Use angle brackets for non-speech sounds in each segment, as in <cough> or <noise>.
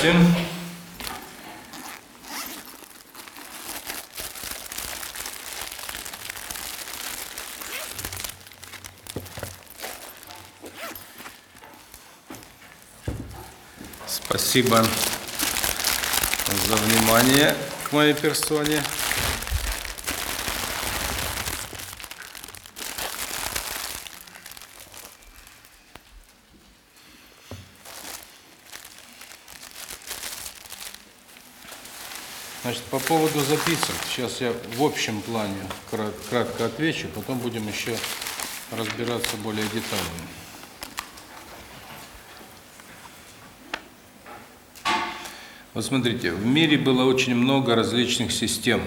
Здравствуйте. Спасибо за внимание к моей персоне. По поводу записок, сейчас я в общем плане крат- кратко отвечу, потом будем еще разбираться более детально. Вот смотрите, в мире было очень много различных систем.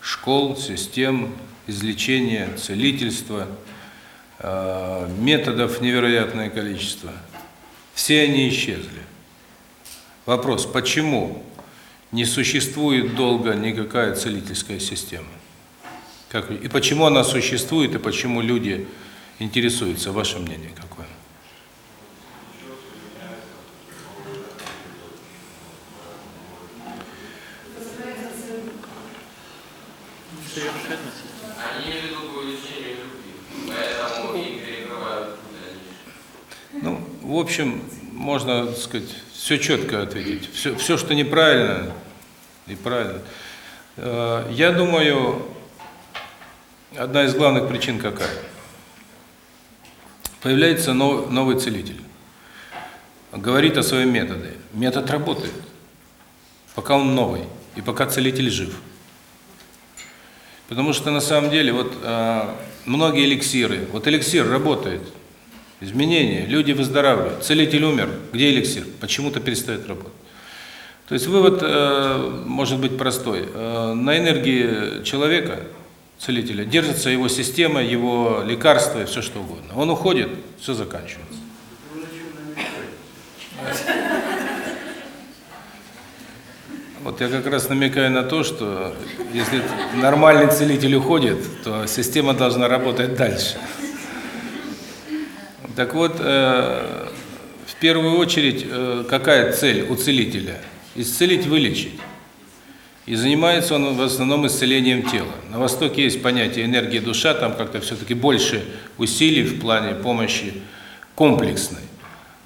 Школ, систем излечения, целительства, э, методов невероятное количество. Все они исчезли. Вопрос, почему не существует долго никакая целительская система? Как, и почему она существует, и почему люди интересуются? Ваше мнение какое? Ну, в общем, можно, так сказать, все четко ответить. Все, все, что неправильно, неправильно. Э, Я думаю, одна из главных причин какая? Появляется нов- новый целитель. Говорит о своем методе. Метод работает, пока он новый и пока целитель жив. Потому что на самом деле вот э, многие эликсиры, вот эликсир работает, изменения, люди выздоравливают, целитель умер, где эликсир? Почему-то перестает работать. То есть вывод э, может быть простой. Э, на энергии человека, целителя, держится его система, его лекарства и все что угодно. Он уходит, все заканчивается. Вот я как раз намекаю на то, что если нормальный целитель уходит, то система должна работать дальше. Так вот, э, в первую очередь, э, какая цель у целителя? Исцелить, вылечить. И занимается он в основном исцелением тела. На Востоке есть понятие энергия душа, там как-то все-таки больше усилий в плане помощи комплексной.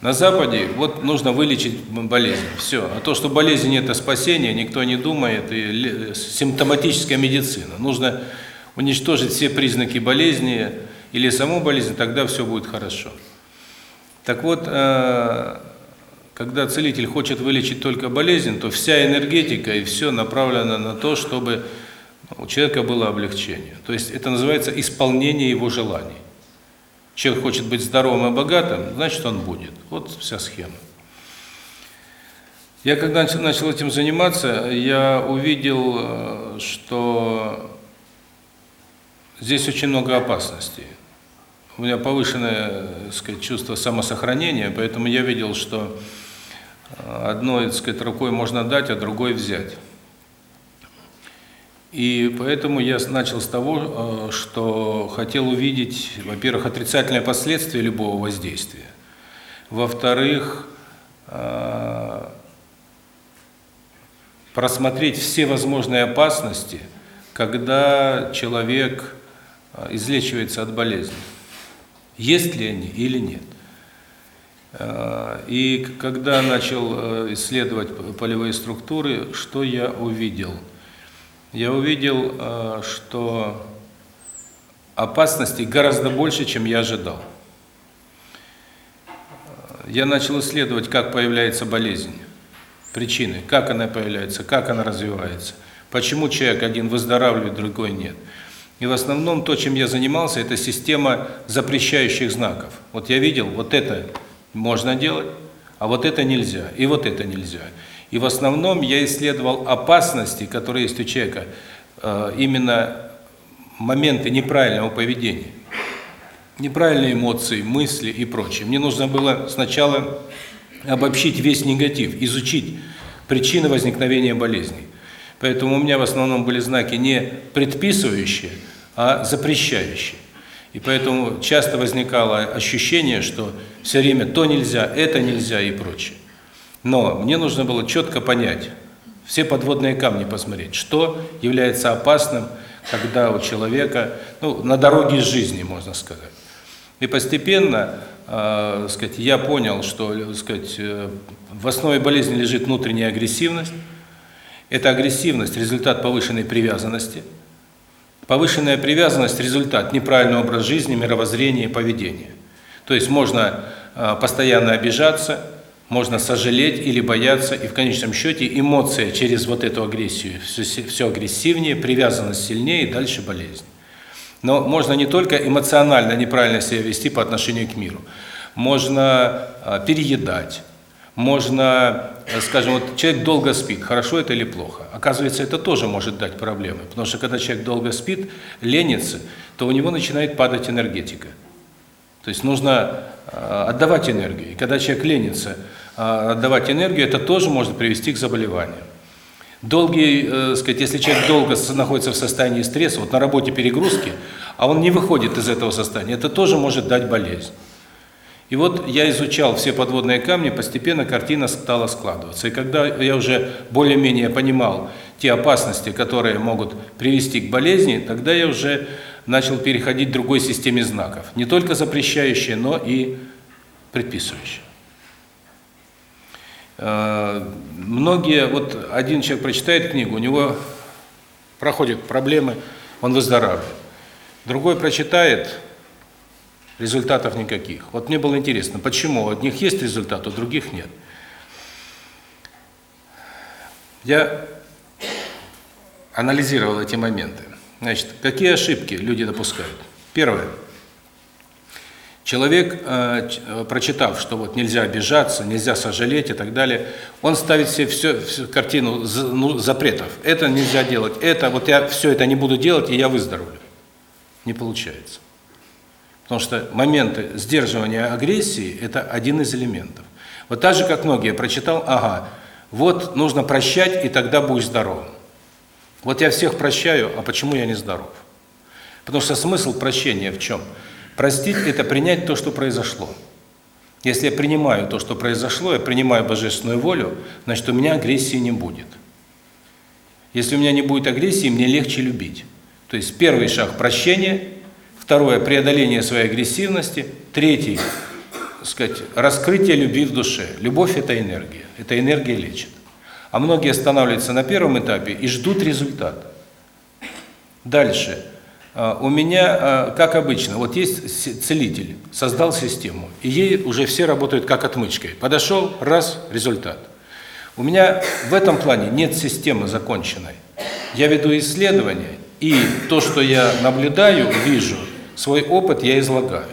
На Западе вот нужно вылечить болезнь, все. А то, что болезнь это спасение, никто не думает, и симптоматическая медицина. Нужно уничтожить все признаки болезни или саму болезнь, тогда все будет хорошо. Так вот, э, когда целитель хочет вылечить только болезнь, то вся энергетика и все направлено на то, чтобы у человека было облегчение. То есть это называется исполнение его желаний. Человек хочет быть здоровым и богатым, значит он будет. Вот вся схема. Я когда начал- этим заниматься, я увидел, э, что здесь очень много опасностей. У меня повышенное, так сказать, чувство самосохранения, поэтому я видел, что э, одной, так сказать, рукой можно дать, а другой взять. И поэтому я начал с того, э, что хотел увидеть, во-первых, отрицательные последствия любого воздействия. Во-вторых, э, просмотреть все возможные опасности, когда человек э, излечивается от болезни. Есть ли они или нет. Э, И когда начал э, исследовать полевые структуры, что я увидел? Я увидел, э, что опасностей гораздо больше, чем я ожидал. Я начал исследовать, как появляется болезнь, причины, как она появляется, как она развивается, почему человек один выздоравливает, другой нет. И в основном то, чем я занимался, это система запрещающих знаков. Вот я видел, вот это можно делать, а вот это нельзя, и вот это нельзя. И в основном я исследовал опасности, которые есть у человека, э, именно моменты неправильного поведения. Неправильные эмоции, мысли и прочее. Мне нужно было сначала обобщить весь негатив, изучить причины возникновения болезней. Поэтому у меня в основном были знаки не предписывающие, а запрещающие. И поэтому часто возникало ощущение, что все время то нельзя, это нельзя и прочее. Но мне нужно было четко понять, все подводные камни посмотреть, что является опасным, когда у человека, ну, на дороге жизни, можно сказать. И постепенно, э, сказать, я понял, что, сказать, э, в основе болезни лежит внутренняя агрессивность. Эта агрессивность – результат повышенной привязанности. Повышенная привязанность – результат неправильного образа жизни, мировоззрения и поведения. То есть можно э, постоянно обижаться, можно сожалеть или бояться, и в конечном счете эмоция через вот эту агрессию все, все агрессивнее, привязанность сильнее, и дальше болезнь. Но можно не только эмоционально неправильно себя вести по отношению к миру. Можно э, переедать, можно, э, скажем, вот человек долго спит, хорошо это или плохо. Оказывается, это тоже может дать проблемы, потому что когда человек долго спит, ленится, то у него начинает падать энергетика. То есть нужно э, отдавать энергию. И когда человек ленится, э, отдавать энергию, это тоже может привести к заболеваниям. Долгий, э, сказать, если человек долго находится в состоянии стресса, вот на работе перегрузки, а он не выходит из этого состояния, это тоже может дать болезнь. И вот я изучал все подводные камни, постепенно картина стала складываться. И когда я уже более-менее понимал те опасности, которые могут привести к болезни, тогда я уже начал переходить к другой системе знаков. Не только запрещающие, но и предписывающие. Э, многие, вот один человек прочитает книгу, у него проходят проблемы, он выздоравливает. Другой прочитает, результатов никаких. Вот мне было интересно, почему у одних есть результат, у других нет. Я анализировал эти моменты. Значит, какие ошибки люди допускают? Первое. Человек, э, прочитав, что вот нельзя обижаться, нельзя сожалеть и так далее, он ставит себе все, всю картину ну, запретов. Это нельзя делать, это, вот я все это не буду делать, и я выздоровлю. Не получается. Потому что моменты сдерживания агрессии – это один из элементов. Вот так же, как многие прочитал, ага, вот нужно прощать, и тогда будешь здоровым. Вот я всех прощаю, а почему я не здоров? Потому что смысл прощения в чем? Простить – это принять то, что произошло. Если я принимаю то, что произошло, я принимаю божественную волю, значит, у меня агрессии не будет. Если у меня не будет агрессии, мне легче любить. То есть первый шаг – прощение, второе – преодоление своей агрессивности, третий – сказать, раскрытие любви в душе. Любовь – это энергия, эта энергия лечит. А многие останавливаются на первом этапе и ждут результат. Дальше. А, у меня, а, как обычно, вот есть целитель, создал систему, и ей уже все работают как отмычкой. Подошел, раз, результат. У меня в этом плане нет системы законченной. Я веду исследования, и то, что я наблюдаю, вижу, свой опыт я излагаю.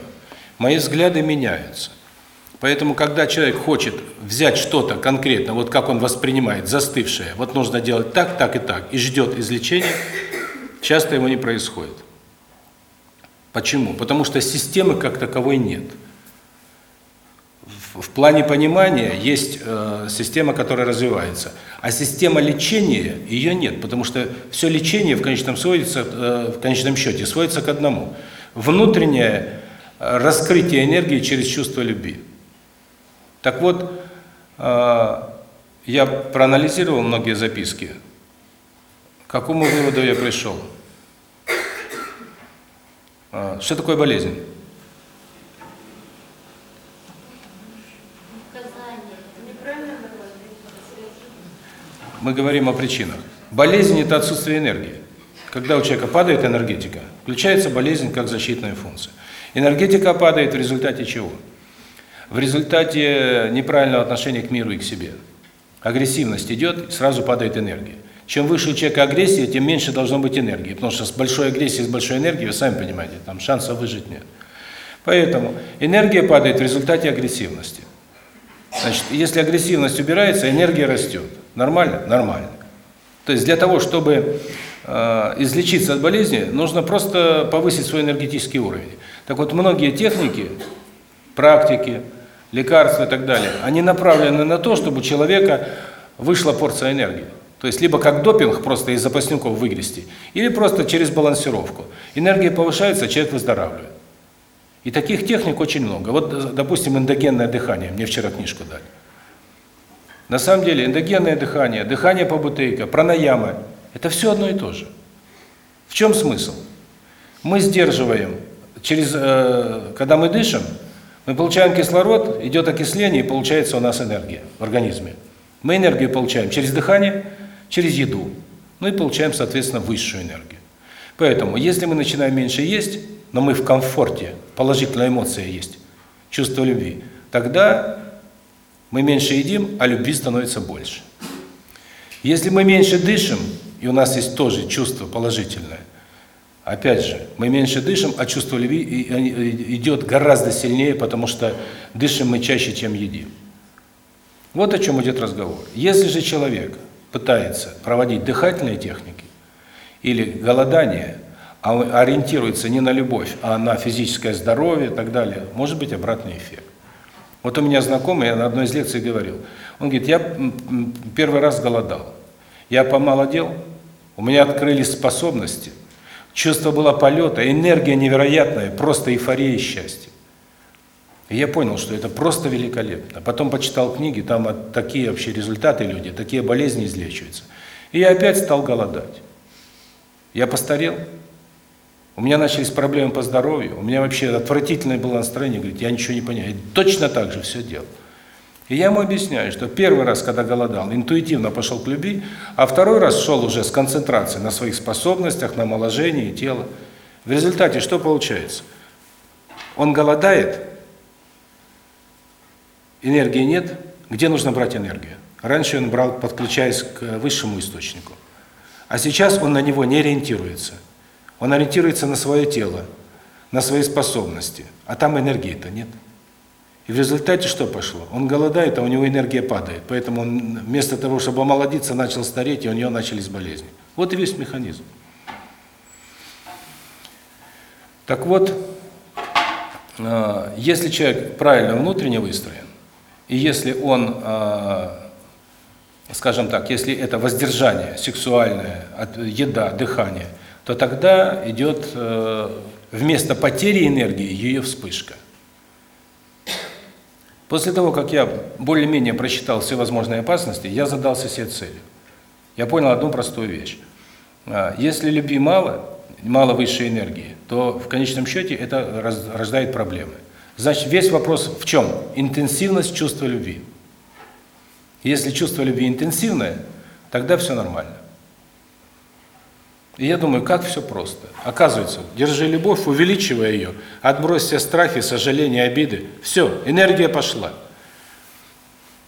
Мои взгляды меняются. Поэтому, когда человек хочет взять что-то конкретно, вот как он воспринимает, застывшее, вот нужно делать так, так и так, и ждет излечения, часто его не происходит. Почему? Потому что системы как таковой нет. В, плане понимания есть э, система, которая развивается, а система лечения ее нет, потому что все лечение в конечном сводится, э, в конечном счете сводится к одному: внутреннее э, раскрытие энергии через чувство любви. Так вот, э, я проанализировал многие записки. К какому выводу я пришел? Э, что такое болезнь? Мы говорим о причинах. Болезнь – это отсутствие энергии. Когда у человека падает энергетика, включается болезнь как защитная функция. Энергетика падает в результате чего? В результате неправильного отношения к миру и к себе. Агрессивность идет, сразу падает энергия. Чем выше у человека агрессия, тем меньше должно быть энергии. Потому что с большой агрессией, с большой энергией, вы сами понимаете, там шансов выжить нет. Поэтому энергия падает в результате агрессивности. Значит, если агрессивность убирается, энергия растет. Нормально? Нормально. То есть для того, чтобы э, излечиться от болезни, нужно просто повысить свой энергетический уровень. Так вот, многие техники, практики, лекарства и так далее, они направлены на то, чтобы у человека вышла порция энергии. То есть либо как допинг просто из запасников выгрести, или просто через балансировку. Энергия повышается, человек выздоравливает. И таких техник очень много. Вот, допустим, эндогенное дыхание. Мне вчера книжку дали. На самом деле эндогенное дыхание, дыхание по бутейка, пранаяма – это все одно и то же. В чем смысл? Мы сдерживаем, через, э, когда мы дышим, мы получаем кислород, идет окисление, и получается у нас энергия в организме. Мы энергию получаем через дыхание, через еду, ну и получаем, соответственно, высшую энергию. Поэтому, если мы начинаем меньше есть, но мы в комфорте, положительная эмоция есть, чувство любви, тогда мы меньше едим, а любви становится больше. Если мы меньше дышим, и у нас есть тоже чувство положительное, опять же, мы меньше дышим, а чувство любви идет гораздо сильнее, потому что дышим мы чаще, чем едим. Вот о чем идет разговор. Если же человек пытается проводить дыхательные техники или голодание, а ориентируется не на любовь, а на физическое здоровье и так далее, может быть обратный эффект. Вот у меня знакомый, я на одной из лекций говорил, он говорит, я первый раз голодал, я помолодел, у меня открылись способности, чувство было полета, энергия невероятная, просто эйфория и счастье. И я понял, что это просто великолепно. Потом почитал книги, там такие вообще результаты люди, такие болезни излечиваются. И я опять стал голодать. Я постарел, у меня начались проблемы по здоровью, у меня вообще отвратительное было настроение, говорит, я ничего не понимаю. И точно так же все делал. И я ему объясняю, что первый раз, когда голодал, интуитивно пошел к любви, а второй раз шел уже с концентрацией на своих способностях, на омоложении тела. В результате что получается? Он голодает, энергии нет, где нужно брать энергию? Раньше он брал, подключаясь к высшему источнику. А сейчас он на него не ориентируется. Он ориентируется на свое тело, на свои способности, а там энергии-то нет. И в результате что пошло? Он голодает, а у него энергия падает. Поэтому он вместо того, чтобы омолодиться, начал стареть, и у него начались болезни. Вот и весь механизм. Так вот, а, если человек правильно внутренне выстроен, и если он, а, скажем так, если это воздержание сексуальное, еда, дыхание – то тогда идет э, вместо потери энергии ее вспышка. После того, как я более-менее просчитал все возможные опасности, я задался себе целью. Я понял одну простую вещь. А, если любви мало, мало высшей энергии, то в конечном счете это рождает проблемы. Значит, весь вопрос в чем? Интенсивность чувства любви. Если чувство любви интенсивное, тогда все нормально. И я думаю, как все просто. Оказывается, держи любовь, увеличивая ее, отбрось все страхи, сожаления, обиды. Все, энергия пошла.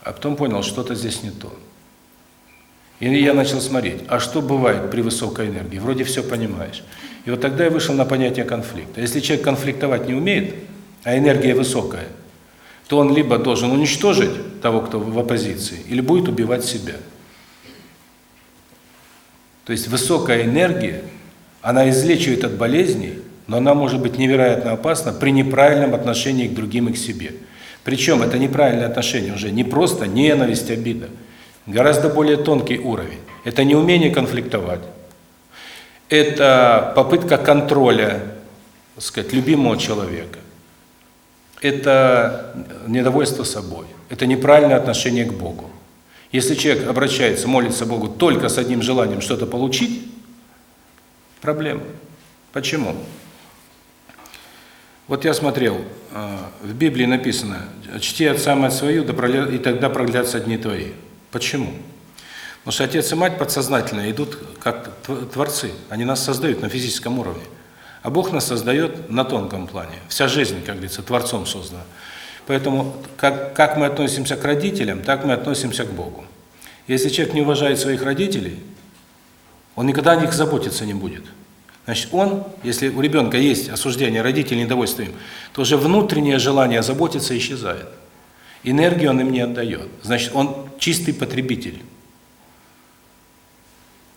А потом понял, что-то здесь не то. И я начал смотреть, а что бывает при высокой энергии? Вроде все понимаешь. И вот тогда я вышел на понятие конфликта. Если человек конфликтовать не умеет, а энергия высокая, то он либо должен уничтожить того, кто в оппозиции, или будет убивать себя. То есть высокая энергия, она излечивает от болезней, но она может быть невероятно опасна при неправильном отношении к другим и к себе. Причем это неправильное отношение уже не просто ненависть, обида, гораздо более тонкий уровень. Это неумение конфликтовать. Это попытка контроля, так сказать, любимого человека. Это недовольство собой. Это неправильное отношение к Богу. Если человек обращается, молится Богу только с одним желанием что-то получить, проблема. Почему? Вот я смотрел, а, в Библии написано, чти отца мать свою, и тогда проглядятся дни твои. Почему? Потому что отец и мать подсознательно идут как творцы, они нас создают на физическом уровне. А Бог нас создает на тонком плане. Вся жизнь, как говорится, Творцом создана. Поэтому как, как мы относимся к родителям, так мы относимся к Богу. Если человек не уважает своих родителей, он никогда о них заботиться не будет. Значит, он, если у ребенка есть осуждение родителей, недовольство им, то уже внутреннее желание заботиться исчезает. Энергию он им не отдает. Значит, он чистый потребитель.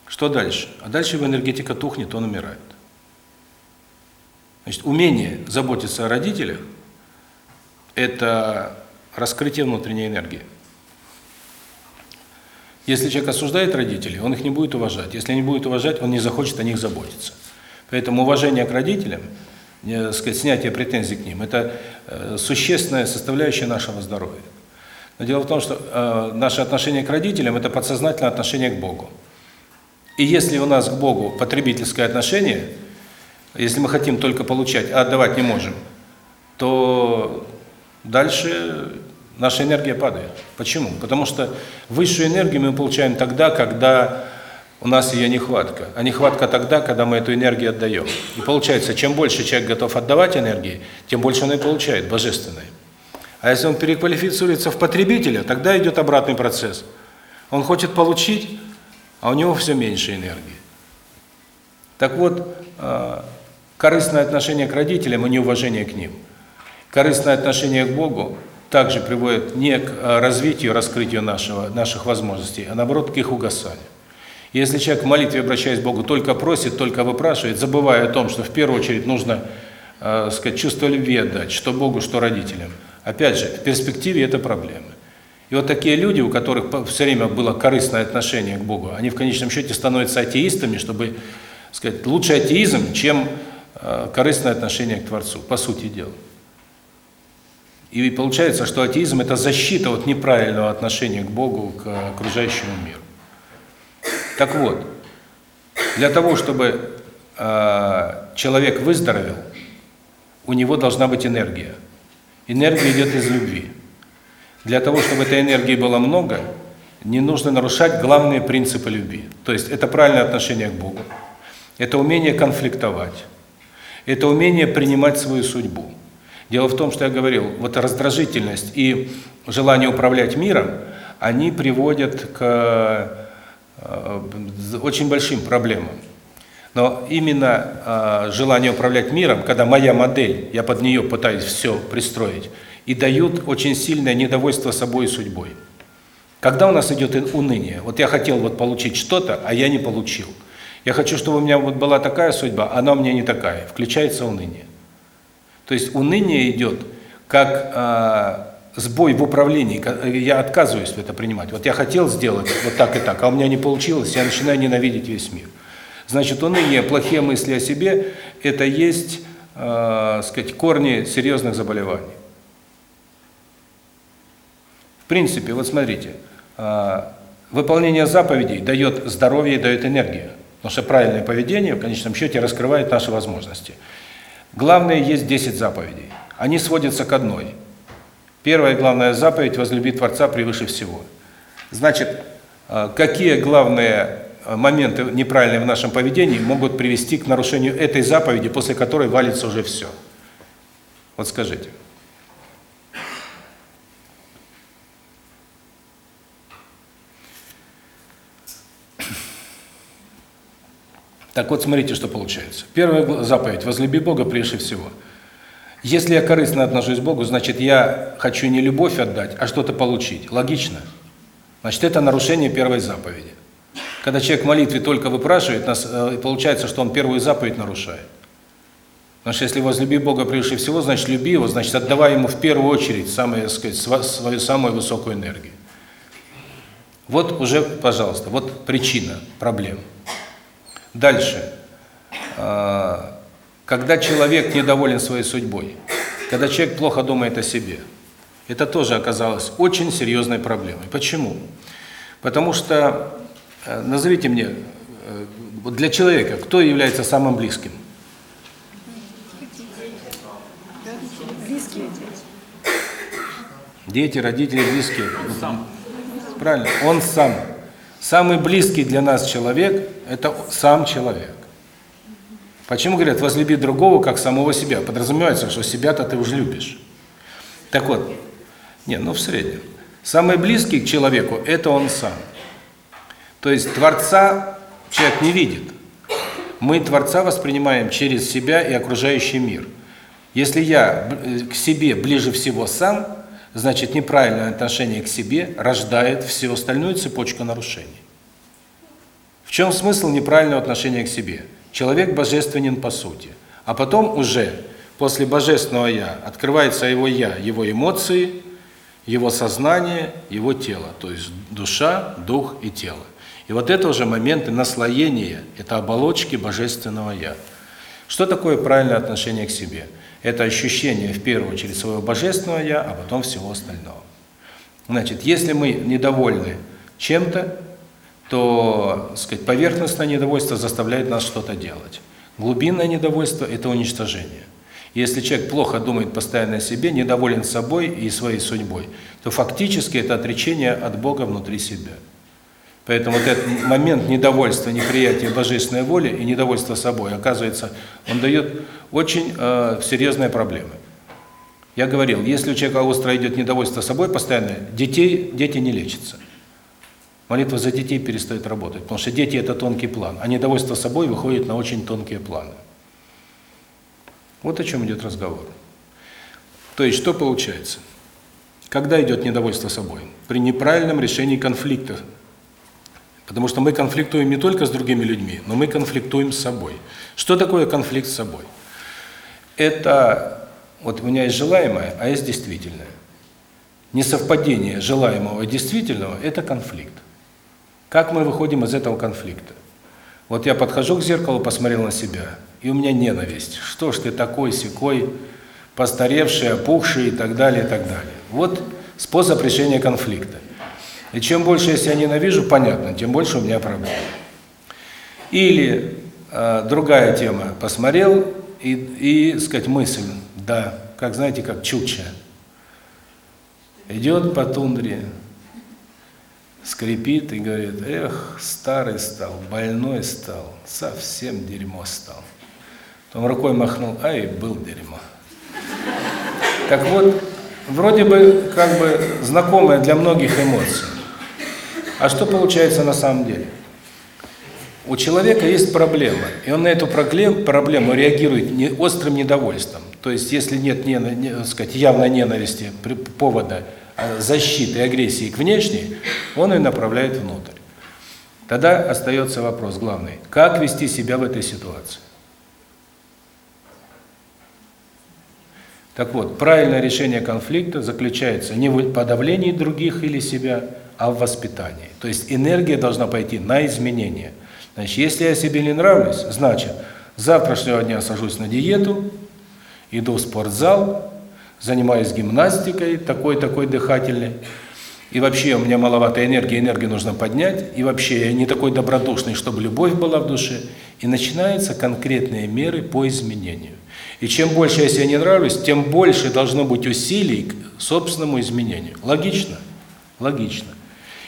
Что дальше? А дальше его энергетика тухнет, он умирает. Значит, умение заботиться о родителях – это раскрытие внутренней энергии. Если человек осуждает родителей, он их не будет уважать. Если не будет уважать, он не захочет о них заботиться. Поэтому уважение к родителям, сказать, снятие претензий к ним – это э, существенная составляющая нашего здоровья. Но дело в том, что э, наше отношение к родителям – это подсознательное отношение к Богу. И если у нас к Богу потребительское отношение, если мы хотим только получать, а отдавать не можем, то дальше наша энергия падает. Почему? Потому что высшую энергию мы получаем тогда, когда у нас ее нехватка. А нехватка тогда, когда мы эту энергию отдаем. И получается, чем больше человек готов отдавать энергии, тем больше он и получает, божественной. А если он переквалифицируется в потребителя, тогда идет обратный процесс. Он хочет получить, а у него все меньше энергии. Так вот, а, корыстное отношение к родителям и неуважение к ним, корыстное отношение к Богу также приводит не к а, развитию, раскрытию нашего, наших возможностей, а наоборот к их угасанию. Если человек в молитве, обращаясь к Богу, только просит, только выпрашивает, забывая о том, что в первую очередь нужно, э, сказать, чувство любви отдать, что Богу, что родителям. Опять же, в перспективе это проблемы. И вот такие люди, у которых все время было корыстное отношение к Богу, они в конечном счете становятся атеистами, чтобы, сказать, лучше атеизм, чем э, корыстное отношение к Творцу, по сути дела. И получается, что атеизм – это защита от неправильного отношения к Богу, к окружающему миру. Так вот, для того, чтобы э, человек выздоровел, у него должна быть энергия. Энергия идет из любви. Для того, чтобы этой энергии было много, не нужно нарушать главные принципы любви. То есть это правильное отношение к Богу, это умение конфликтовать, это умение принимать свою судьбу. Дело в том, что я говорил, вот раздражительность и желание управлять миром, они приводят к Э, очень большим проблемам. Но именно э, желание управлять миром, когда моя модель, я под нее пытаюсь все пристроить, и дают очень сильное недовольство собой и судьбой. Когда у нас идет уныние, вот я хотел вот получить что-то, а я не получил. Я хочу, чтобы у меня вот была такая судьба, а она у меня не такая. Включается уныние. То есть уныние идет как э, сбой в управлении, я отказываюсь это принимать. Вот я хотел сделать вот так и так, а у меня не получилось, я начинаю ненавидеть весь мир. Значит, уныние, плохие мысли о себе – это есть, э, сказать, корни серьезных заболеваний. В принципе, вот смотрите, э, выполнение заповедей дает здоровье и дает энергию. Потому что правильное поведение в конечном счете раскрывает наши возможности. Главное, есть 10 заповедей. Они сводятся к одной – Первая главная заповедь – возлюби Творца превыше всего. Значит, э, какие главные э, моменты неправильные в нашем поведении могут привести к нарушению этой заповеди, после которой валится уже все? Вот скажите. Так вот, смотрите, что получается. Первая заповедь – возлюби Бога прежде всего – если я корыстно отношусь к Богу, значит, я хочу не любовь отдать, а что-то получить. Логично? Значит, это нарушение первой заповеди. Когда человек в молитве только выпрашивает, э, получается, что он первую заповедь нарушает. Потому что если возлюби Бога прежде всего, значит, люби Его, значит, отдавай Ему в первую очередь самое, сказать, свою самую высокую энергию. Вот уже, пожалуйста, вот причина проблем. Дальше. А, когда человек недоволен своей судьбой, когда человек плохо думает о себе, это тоже оказалось очень серьезной проблемой. Почему? Потому что, э, назовите мне, э, для человека, кто является самым близким? Дети, родители, близкие. Сам. Правильно, он сам. Самый близкий для нас человек – это сам человек. Почему говорят, возлюби другого, как самого себя? Подразумевается, что себя-то ты уже любишь. Так вот, не, ну в среднем. Самый близкий к человеку – это он сам. То есть Творца человек не видит. Мы Творца воспринимаем через себя и окружающий мир. Если я к себе ближе всего сам, значит неправильное отношение к себе рождает всю остальную цепочку нарушений. В чем смысл неправильного отношения к себе? Человек божественен по сути. А потом уже после божественного я открывается его я, его эмоции, его сознание, его тело, то есть душа, дух и тело. И вот это уже моменты наслоения, это оболочки божественного я. Что такое правильное отношение к себе? Это ощущение в первую очередь своего божественного я, а потом всего остального. Значит, если мы недовольны чем-то, то, так сказать, поверхностное недовольство заставляет нас что-то делать. Глубинное недовольство – это уничтожение. Если человек плохо думает постоянно о себе, недоволен собой и своей судьбой, то фактически это отречение от Бога внутри себя. Поэтому вот этот момент недовольства, неприятия божественной воли и недовольства собой, оказывается, он дает очень э, серьезные проблемы. Я говорил, если у человека остро идет недовольство собой постоянно, детей, дети не лечатся. Молитва за детей перестает работать, потому что дети – это тонкий план, а недовольство собой выходит на очень тонкие планы. Вот о чем идет разговор. То есть, что получается? Когда идет недовольство собой? При неправильном решении конфликта. Потому что мы конфликтуем не только с другими людьми, но мы конфликтуем с собой. Что такое конфликт с собой? Это, вот у меня есть желаемое, а есть действительное. Несовпадение желаемого и действительного – это конфликт. Как мы выходим из этого конфликта? Вот я подхожу к зеркалу, посмотрел на себя, и у меня ненависть. Что ж ты такой, секой, постаревший, опухший и так далее, и так далее. Вот способ решения конфликта. И чем больше я себя ненавижу, понятно, тем больше у меня проблем. Или э, другая тема, посмотрел и, и, сказать, мысль, да, как, знаете, как чукча. Идет по тундре, скрипит и говорит, эх, старый стал, больной стал, совсем дерьмо стал. Потом рукой махнул, а и был дерьмо. Так вот, вроде бы как бы знакомая для многих эмоция. А что получается на самом деле? У человека есть проблема, и он на эту проблему реагирует не острым недовольством. То есть, если нет, не, сказать, явной ненависти, повода а, защиты, агрессии к внешней, он ее направляет внутрь. Тогда остается вопрос главный. Как вести себя в этой ситуации? Так вот, правильное решение конфликта заключается не в подавлении других или себя, а в воспитании. То есть энергия должна пойти на изменение. Значит, если я себе не нравлюсь, значит, завтрашнего дня сажусь на диету, иду в спортзал, занимаюсь гимнастикой, такой-такой дыхательной, и вообще у меня маловато энергии, энергию нужно поднять, и вообще я не такой добродушный, чтобы любовь была в душе, и начинаются конкретные меры по изменению. И чем больше я себе не нравлюсь, тем больше должно быть усилий к собственному изменению. Логично? Логично.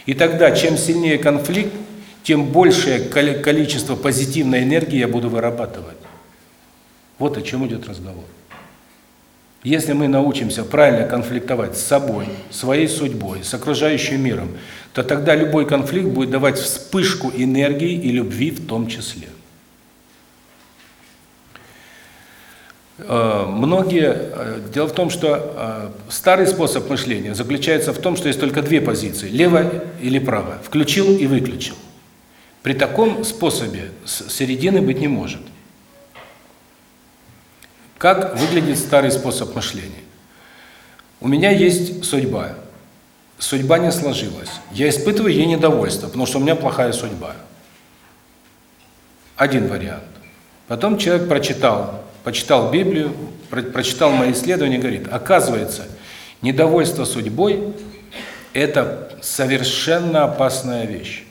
И тогда, чем сильнее конфликт, тем большее количество позитивной энергии я буду вырабатывать. Вот о чем идет разговор. Если мы научимся правильно конфликтовать с собой, своей судьбой, с окружающим миром, то тогда любой конфликт будет давать вспышку энергии и любви в том числе. Многие... Э, дело в том, что э, старый способ мышления заключается в том, что есть только две позиции – лево или право, включил и выключил. При таком способе середины быть не может. Как выглядит старый способ мышления? У меня есть судьба. Судьба не сложилась. Я испытываю ей недовольство, потому что у меня плохая судьба. Один вариант. Потом человек прочитал, почитал Библию, прочитал мои исследования, говорит, оказывается, недовольство судьбой – это совершенно опасная вещь.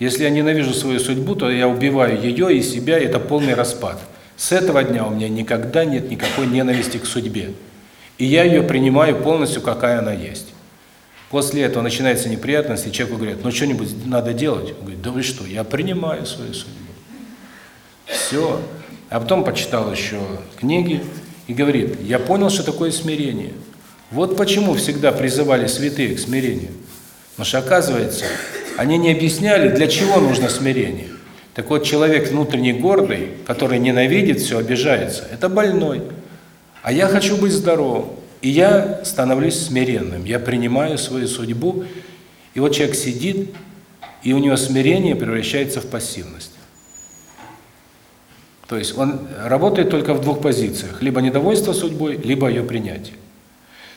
Если я ненавижу свою судьбу, то я убиваю ее и себя, и это полный распад – с этого дня у меня никогда нет никакой ненависти к судьбе. И я ее принимаю полностью, какая она есть. После этого начинается неприятность, и человеку говорят, ну что-нибудь надо делать. Он говорит, да вы что, я принимаю свою судьбу. Все. А потом почитал еще книги и говорит, я понял, что такое смирение. Вот почему всегда призывали святые к смирению. Потому что, оказывается, они не объясняли, для чего нужно смирение. Так вот, человек внутренне гордый, который ненавидит все, обижается, это больной. А я хочу быть здоровым. И я становлюсь смиренным, я принимаю свою судьбу. И вот человек сидит, и у него смирение превращается в пассивность. То есть он работает только в двух позициях: либо недовольство судьбой, либо ее принятие.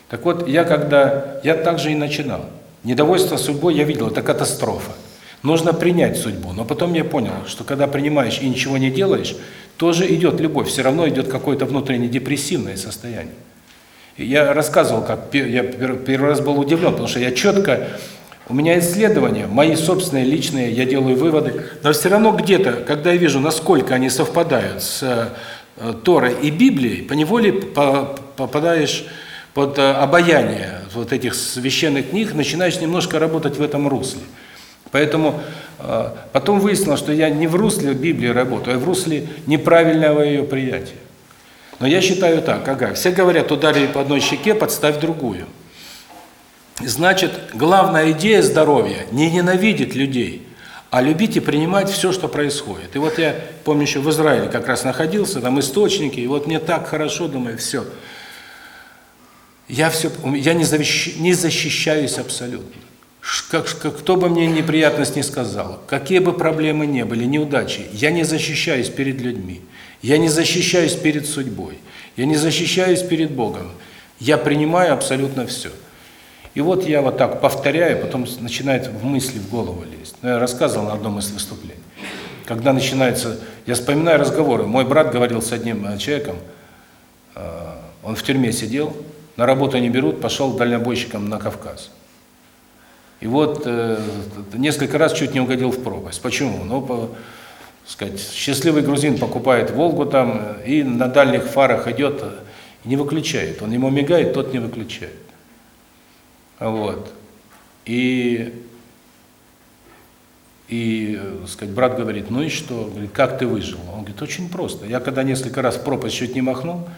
Так вот, я когда я также и начинал. Недовольство судьбой я видел это катастрофа. Нужно принять судьбу. Но потом я понял, что когда принимаешь и ничего не делаешь, тоже идет любовь, все равно идет какое-то внутреннее депрессивное состояние. Я рассказывал, как я первый раз был удивлен, потому что я четко, у меня исследования, мои собственные, личные, я делаю выводы, но все равно где-то, когда я вижу, насколько они совпадают с э, Торой и Библией, поневоле попадаешь под э, обаяние вот этих священных книг, начинаешь немножко работать в этом русле. Поэтому э, потом выяснилось, что я не в русле Библии работаю, а в русле неправильного ее приятия. Но я считаю так, ага, все говорят, ударили по одной щеке, подставь другую. Значит, главная идея здоровья – не ненавидеть людей, а любить и принимать все, что происходит. И вот я, помню, еще в Израиле как раз находился, там источники, и вот мне так хорошо, думаю, все. Я все, я не, защищ, не защищаюсь абсолютно. Как, как, кто бы мне неприятность не сказал, какие бы проблемы не были, неудачи, я не защищаюсь перед людьми. Я не защищаюсь перед судьбой. Я не защищаюсь перед Богом. Я принимаю абсолютно все. И вот я вот так повторяю, потом начинает в мысли, в голову лезть. Ну, я рассказывал на одном из выступлений. Когда начинается... Я вспоминаю разговоры. Мой брат говорил с одним э, человеком, э, он в тюрьме сидел, на работу не берут, пошел дальнобойщиком на Кавказ. И вот э, несколько раз чуть не угодил в пропасть. Почему? Ну, по, сказать, счастливый грузин покупает Волгу там и на дальних фарах идет не выключает. Он ему мигает, тот не выключает. Вот. И и, сказать, брат говорит: "Ну и что?" Говорит: "Как ты выжил?" Он говорит: "Очень просто. Я когда несколько раз пропасть чуть не махнул,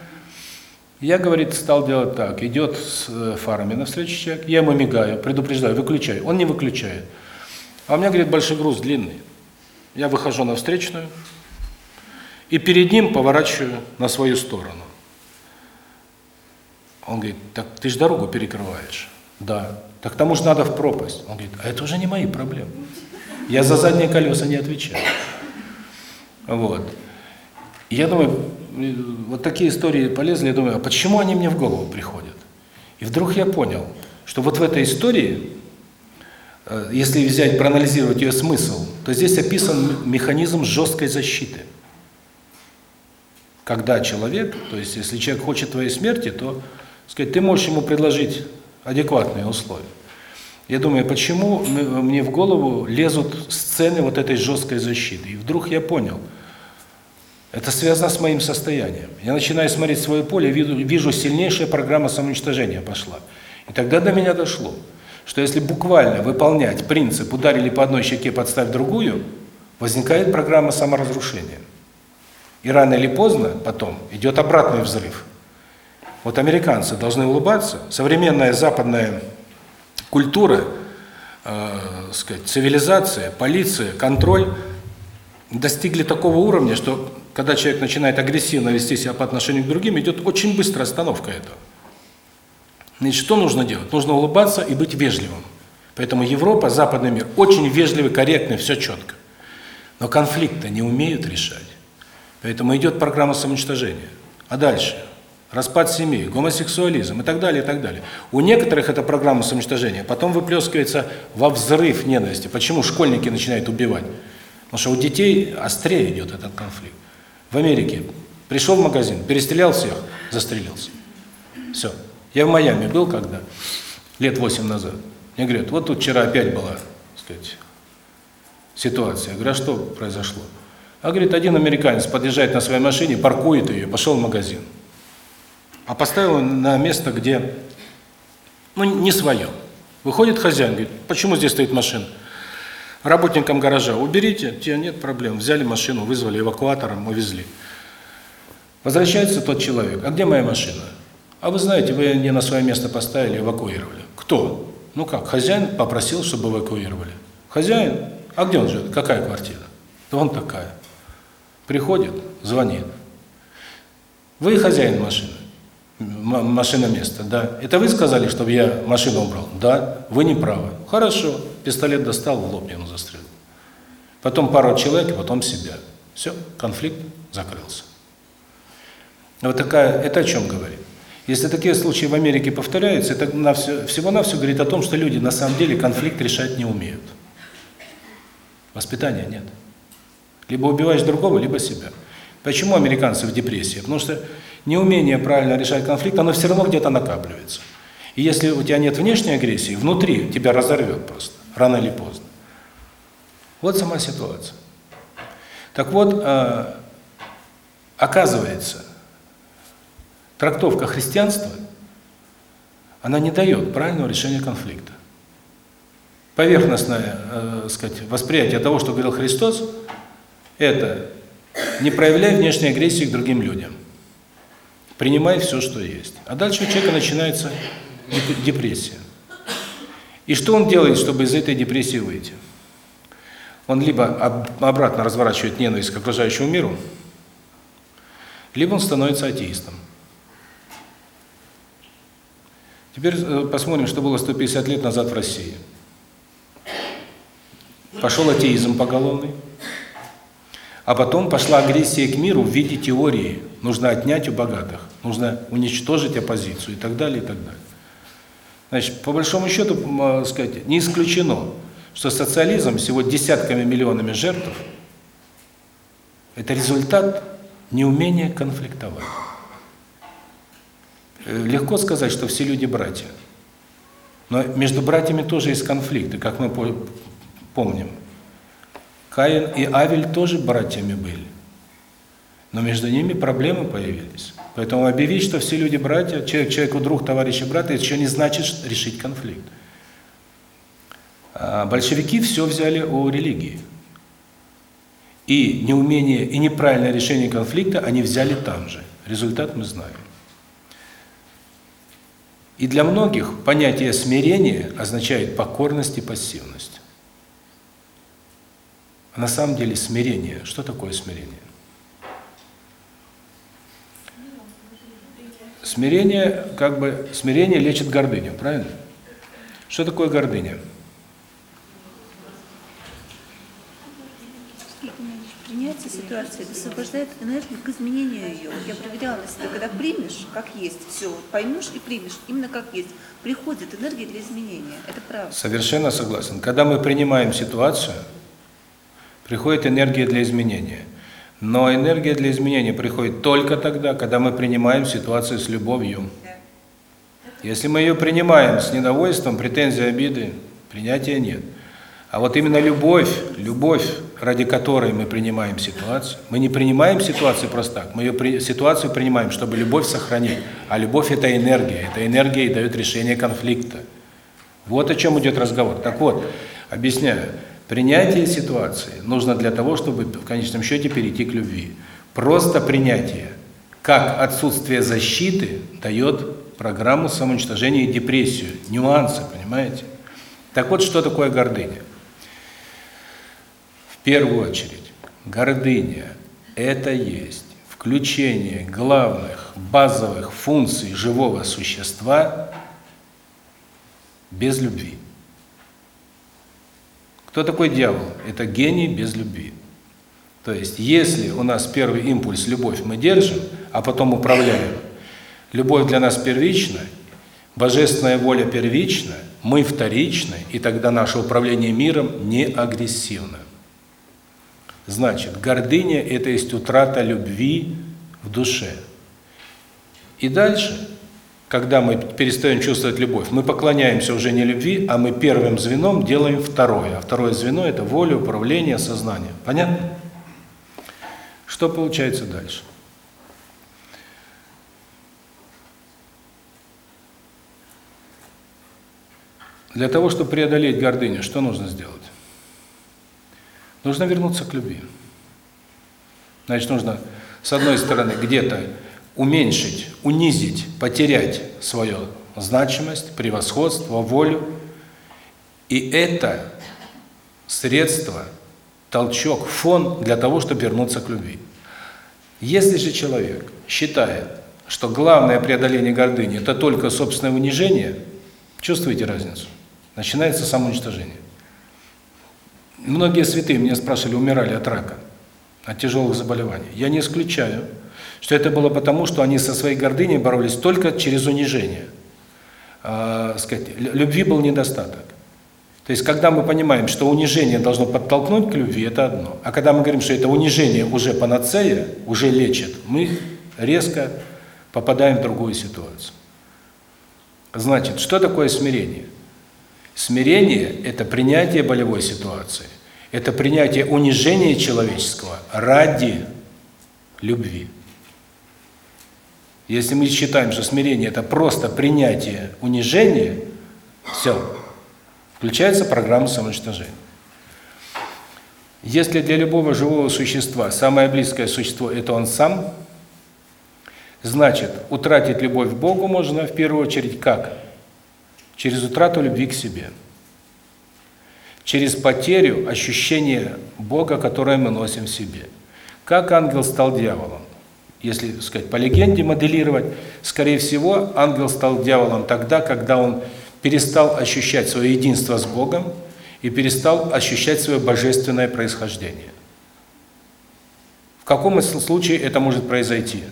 я, говорит, стал делать так. Идет с э, фарами навстречу человек, я ему мигаю, предупреждаю, выключай. Он не выключает. А у меня, говорит, большой груз длинный. Я выхожу на встречную и перед ним поворачиваю на свою сторону. Он говорит, так ты же дорогу перекрываешь. Да. Так тому же надо в пропасть. Он говорит, а это уже не мои проблемы. Я за задние колеса не отвечаю. Вот. Я думаю, вот такие истории полезли, я думаю, а почему они мне в голову приходят? И вдруг я понял, что вот в этой истории Э, если взять, проанализировать ее смысл, то здесь описан механизм жесткой защиты. Когда человек, то есть если человек хочет твоей смерти, то, сказать, ты можешь ему предложить адекватные условия. Я думаю, почему мне в голову лезут сцены вот этой жесткой защиты. И вдруг я понял, это связано с моим состоянием. Я начинаю смотреть свое поле, вижу, вижу сильнейшая программа самоуничтожения пошла. И тогда до меня дошло – что если буквально выполнять принцип «ударили по одной щеке, подставь другую», возникает программа саморазрушения. И рано или поздно потом идет обратный взрыв. Вот американцы должны улыбаться. Современная западная культура, э, сказать, цивилизация, полиция, контроль достигли такого уровня, что когда человек начинает агрессивно вести себя по отношению к другим, идет очень быстрая остановка этого. Значит, что нужно делать? Нужно улыбаться и быть вежливым. Поэтому Европа, западный мир очень вежливый, корректный, все четко. Но конфликты не умеют решать. Поэтому идет программа самоуничтожения. А дальше? Распад семьи, гомосексуализм и так далее, и так далее. У некоторых это программа самоуничтожения, потом выплескивается во взрыв ненависти. Почему школьники начинают убивать? Потому что у детей острее идет этот конфликт. В Америке пришел в магазин, перестрелял всех, застрелился. Все. Я в Майами был когда, лет восемь назад. Мне говорят, вот тут вчера опять была, так сказать, ситуация. Я говорю, а что произошло? А говорит, один американец подъезжает на своей машине, паркует ее, пошел в магазин. А поставил на место, где, ну, не свое. Выходит хозяин, говорит, почему здесь стоит машина? Работникам гаража, уберите, те нет проблем. Взяли машину, вызвали эвакуатором, увезли. Возвращается тот человек, а где моя машина? А вы знаете, вы не на свое место поставили, эвакуировали. Кто? Ну как, хозяин попросил, чтобы эвакуировали. Хозяин? А где он живет? Какая квартира? Да он такая. Приходит, звонит. Вы хозяин машины. Машина места, да. Это вы сказали, чтобы я машину убрал? Да. Вы не правы. Хорошо. Пистолет достал, в лоб ему застрелил. Потом пару человек, потом себя. Все, конфликт закрылся. Вот такая, это о чем говорит? Если такие случаи в Америке повторяются, это на все, всего-навсего говорит о том, что люди на самом деле конфликт решать не умеют. Воспитания нет. Либо убиваешь другого, либо себя. Почему американцы в депрессии? Потому что неумение правильно решать конфликт, оно все равно где-то накапливается. И если у тебя нет внешней агрессии, внутри тебя разорвет просто, рано или поздно. Вот сама ситуация. Так вот, э, оказывается, трактовка христианства, она не дает правильного решения конфликта. Поверхностное, э, сказать, восприятие того, что говорил Христос, это не проявляй внешней агрессии к другим людям. Принимай все, что есть. А дальше у человека начинается депрессия. И что он делает, чтобы из этой депрессии выйти? Он либо обратно разворачивает ненависть к окружающему миру, либо он становится атеистом. Теперь э, посмотрим, что было 150 лет назад в России. Пошел атеизм поголовный. А потом пошла агрессия к миру в виде теории. Нужно отнять у богатых, нужно уничтожить оппозицию и так далее, и так далее. Значит, по большому счету, э, сказать, не исключено, что социализм всего десятками миллионами жертв – это результат неумения конфликтовать. Э, легко сказать, что все люди братья. Но между братьями тоже есть конфликты, как мы помним. Каин и Авель тоже братьями были. Но между ними проблемы появились. Поэтому объявить, что все люди братья, человек человеку друг, товарищ и брат, это еще не значит решить конфликт. А большевики все взяли у религии. И неумение, и неправильное решение конфликта они взяли там же. Результат мы знаем. И для многих понятие смирения означает покорность и пассивность. А на самом деле смирение, что такое смирение? Смирение, как бы, смирение лечит гордыню, правильно? Что такое гордыня? Принятие ситуации высвобождает энергию к изменению ее. Я проверяла на себе, когда примешь, как есть, все, поймешь и примешь, именно как есть, приходит энергия для изменения. Это правда. Совершенно согласен. Когда мы принимаем ситуацию, приходит энергия для изменения. Но энергия для изменения приходит только тогда, когда мы принимаем ситуацию с любовью. Если мы ее принимаем с недовольством, претензией, обиды, принятия нет. А вот именно любовь, любовь, ради которой мы принимаем ситуацию, мы не принимаем ситуацию просто так, мы ее ситуацию принимаем, чтобы любовь сохранить. А любовь – это энергия, эта энергия и дает решение конфликта. Вот о чем идет разговор. Так вот, объясняю. Принятие ситуации нужно для того, чтобы в конечном счете перейти к любви. Просто принятие, как отсутствие защиты, дает программу самоуничтожения и депрессию. Нюансы, понимаете? Так вот, что такое гордыня? В первую очередь, гордыня – это есть включение главных, базовых функций живого существа без любви. Кто такой дьявол? Это гений без любви. То есть, если у нас первый импульс – любовь мы держим, а потом управляем, любовь для нас первична, божественная воля первична, мы вторичны, и тогда наше управление миром не агрессивно. Значит, гордыня – это есть утрата любви в душе. И дальше – когда мы перестаем чувствовать любовь, мы поклоняемся уже не любви, а мы первым звеном делаем второе. А второе звено – это воля, управление, сознание. Понятно? Что получается дальше? Для того, чтобы преодолеть гордыню, что нужно сделать? Нужно вернуться к любви. Значит, нужно, с одной стороны, где-то уменьшить, унизить, потерять свою значимость, превосходство, волю. И это средство, толчок, фон для того, чтобы вернуться к любви. Если же человек считает, что главное преодоление гордыни – это только собственное унижение, чувствуете разницу? Начинается самоуничтожение. Многие святые меня спрашивали, умирали от рака, от тяжелых заболеваний. Я не исключаю, что это было потому, что они со своей гордыней боролись только через унижение. А, сказать, любви был недостаток. То есть, когда мы понимаем, что унижение должно подтолкнуть к любви, это одно. А когда мы говорим, что это унижение уже панацея, уже лечит, мы резко попадаем в другую ситуацию. Значит, что такое смирение? Смирение – это принятие болевой ситуации, это принятие унижения человеческого ради любви. Если мы считаем, что смирение – это просто принятие унижения, все, включается программа самоуничтожения. Если для любого живого существа самое близкое существо – это он сам, значит, утратить любовь к Богу можно в первую очередь как? Через утрату любви к себе. Через потерю ощущения Бога, которое мы носим в себе. Как ангел стал дьяволом? Если, сказать, по легенде моделировать, скорее всего, ангел стал дьяволом тогда, когда он перестал ощущать свое единство с Богом и перестал ощущать свое божественное происхождение. В каком случае это может произойти?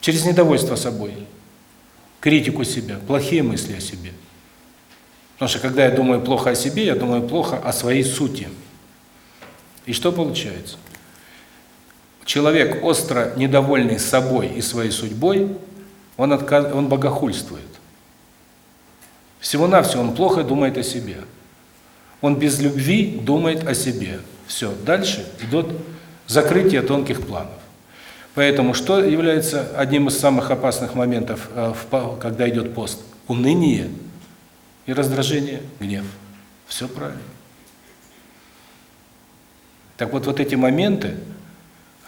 Через недовольство собой, критику себя, плохие мысли о себе. Потому что когда я думаю плохо о себе, я думаю плохо о своей сути. И что получается? Человек, остро недовольный собой и своей судьбой, он, отказ... он богохульствует. Всего-навсего он плохо думает о себе. Он без любви думает о себе. Все, дальше идет закрытие тонких планов. Поэтому что является одним из самых опасных моментов, э, когда идет пост? Уныние и раздражение, гнев. Все правильно. Так вот, вот эти моменты,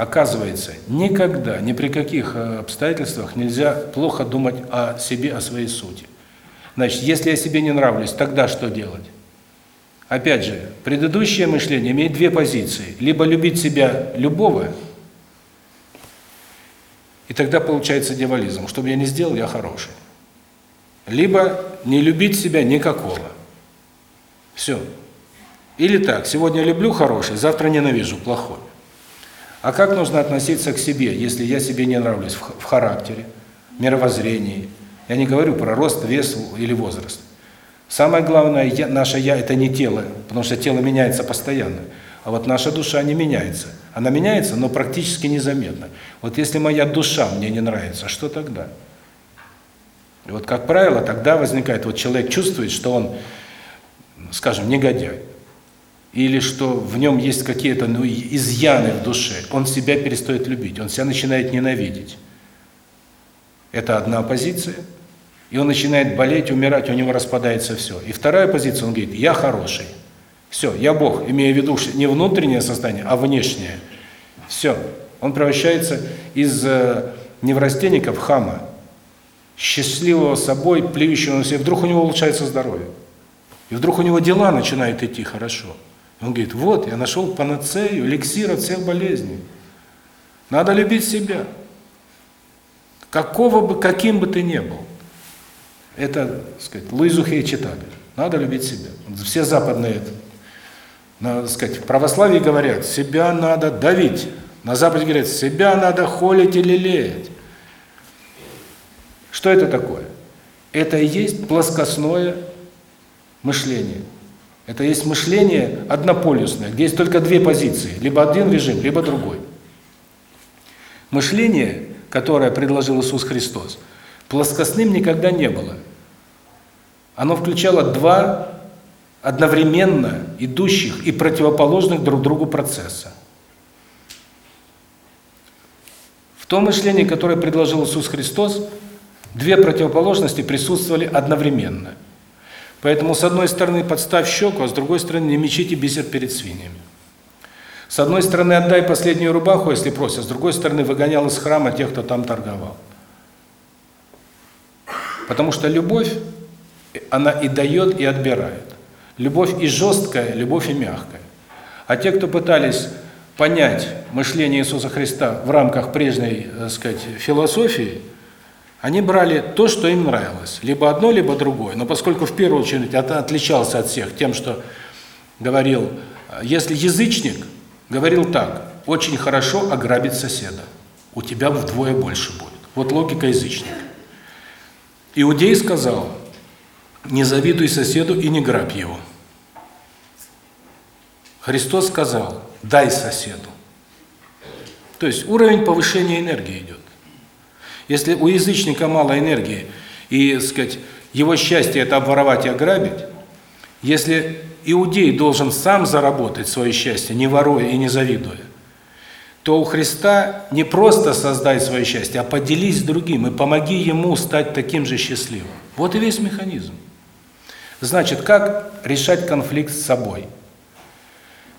Оказывается, никогда, ни при каких э, обстоятельствах нельзя плохо думать о себе, о своей сути. Значит, если я себе не нравлюсь, тогда что делать? Опять же, предыдущее мышление имеет две позиции. Либо любить себя любого, и тогда получается дьяволизм. Что бы я ни сделал, я хороший. Либо не любить себя никакого. Все. Или так, сегодня люблю хороший, завтра ненавижу плохой. А как нужно относиться к себе, если я себе не нравлюсь в характере, мировоззрении? Я не говорю про рост, вес или возраст. Самое главное, я, наше «я» – это не тело, потому что тело меняется постоянно. А вот наша душа не меняется. Она меняется, но практически незаметно. Вот если моя душа мне не нравится, что тогда? И вот, как правило, тогда возникает, вот человек чувствует, что он, скажем, негодяй или что в нем есть какие-то ну, изъяны в душе, он себя перестает любить, он себя начинает ненавидеть. Это одна позиция. И он начинает болеть, умирать, у него распадается все. И вторая позиция, он говорит, я хороший. Все, я Бог, имея в виду не внутреннее состояние, а внешнее. Все. Он превращается из э, неврастенника в хама, счастливого собой, плюющего на себя. Вдруг у него улучшается здоровье. И вдруг у него дела начинают идти хорошо. Он говорит, вот, я нашел панацею, эликсир от всех болезней. Надо любить себя. Какого бы, каким бы ты ни был. Это, так сказать, Луизу Хей читали. Надо любить себя. Все западные, надо сказать, в православии говорят, себя надо давить. На Западе говорят, себя надо холить и лелеять. Что это такое? Это и есть плоскостное мышление. Это есть мышление однополюсное, где есть только две позиции, либо один режим, либо другой. Мышление, которое предложил Иисус Христос, плоскостным никогда не было. Оно включало два одновременно идущих и противоположных друг другу процесса. В том мышлении, которое предложил Иисус Христос, две противоположности присутствовали одновременно – Поэтому с одной стороны подставь щеку, а с другой стороны не мечите бисер перед свиньями. С одной стороны отдай последнюю рубаху, если просят, с другой стороны выгонял из храма тех, кто там торговал. Потому что любовь, она и дает, и отбирает. Любовь и жесткая, любовь и мягкая. А те, кто пытались понять мышление Иисуса Христа в рамках прежней, так сказать, философии, они брали то, что им нравилось, либо одно, либо другое. Но поскольку в первую очередь это отличался от всех тем, что говорил, если язычник говорил так, очень хорошо ограбить соседа, у тебя вдвое больше будет. Вот логика язычника. Иудей сказал, не завидуй соседу и не грабь его. Христос сказал, дай соседу. То есть уровень повышения энергии идет. Если у язычника мало энергии, и, так сказать, его счастье – это обворовать и ограбить, если иудей должен сам заработать свое счастье, не воруя и не завидуя, то у Христа не просто создай свое счастье, а поделись с другим и помоги ему стать таким же счастливым. Вот и весь механизм. Значит, как решать конфликт с собой?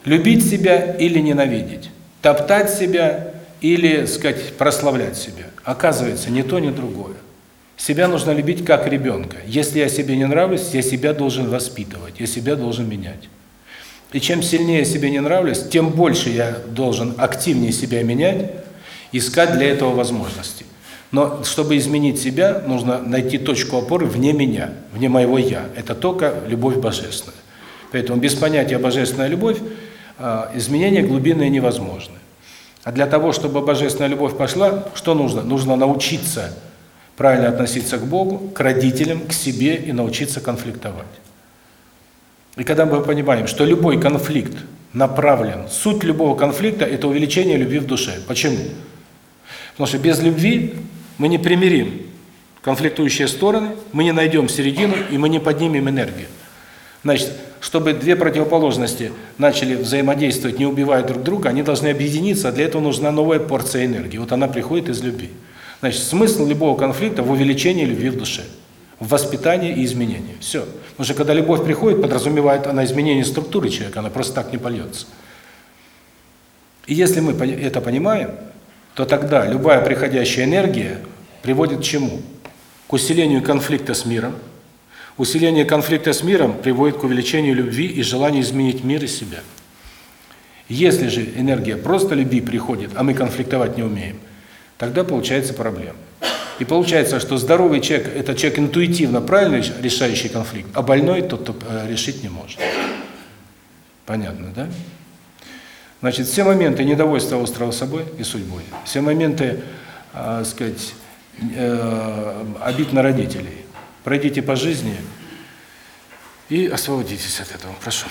Любить себя или ненавидеть? Топтать себя или, сказать, прославлять себя? Оказывается, ни то, ни другое. Себя нужно любить как ребенка. Если я себе не нравлюсь, я себя должен воспитывать, я себя должен менять. И чем сильнее я себе не нравлюсь, тем больше я должен активнее себя менять, искать для этого возможности. Но чтобы изменить себя, нужно найти точку опоры вне меня, вне моего «я». Это только любовь божественная. Поэтому без понятия «божественная любовь» а, изменения глубинные невозможны. А для того, чтобы божественная любовь пошла, что нужно? Нужно научиться правильно относиться к Богу, к родителям, к себе и научиться конфликтовать. И когда мы понимаем, что любой конфликт направлен, суть любого конфликта – это увеличение любви в душе. Почему? Потому что без любви мы не примирим конфликтующие стороны, мы не найдем середину и мы не поднимем энергию. Значит, чтобы две противоположности начали взаимодействовать, не убивая друг друга, они должны объединиться, а для этого нужна новая порция энергии. Вот она приходит из любви. Значит, смысл любого конфликта в увеличении любви в душе, в воспитании и изменении. Все. Потому что когда любовь приходит, подразумевает она изменение структуры человека, она просто так не польется. И если мы это понимаем, то тогда любая приходящая энергия приводит к чему? К усилению конфликта с миром. Усиление конфликта с миром приводит к увеличению любви и желанию изменить мир и себя. Если же энергия просто любви приходит, а мы конфликтовать не умеем, тогда получается проблема. И получается, что здоровый человек – это человек интуитивно правильно решающий конфликт, а больной тот, кто э, решить не может. Понятно, да? Значит, все моменты недовольства острова собой и судьбой, все моменты, э, сказать, э, обид на родителей. Пройдите по жизни и освободитесь от этого. Прошу.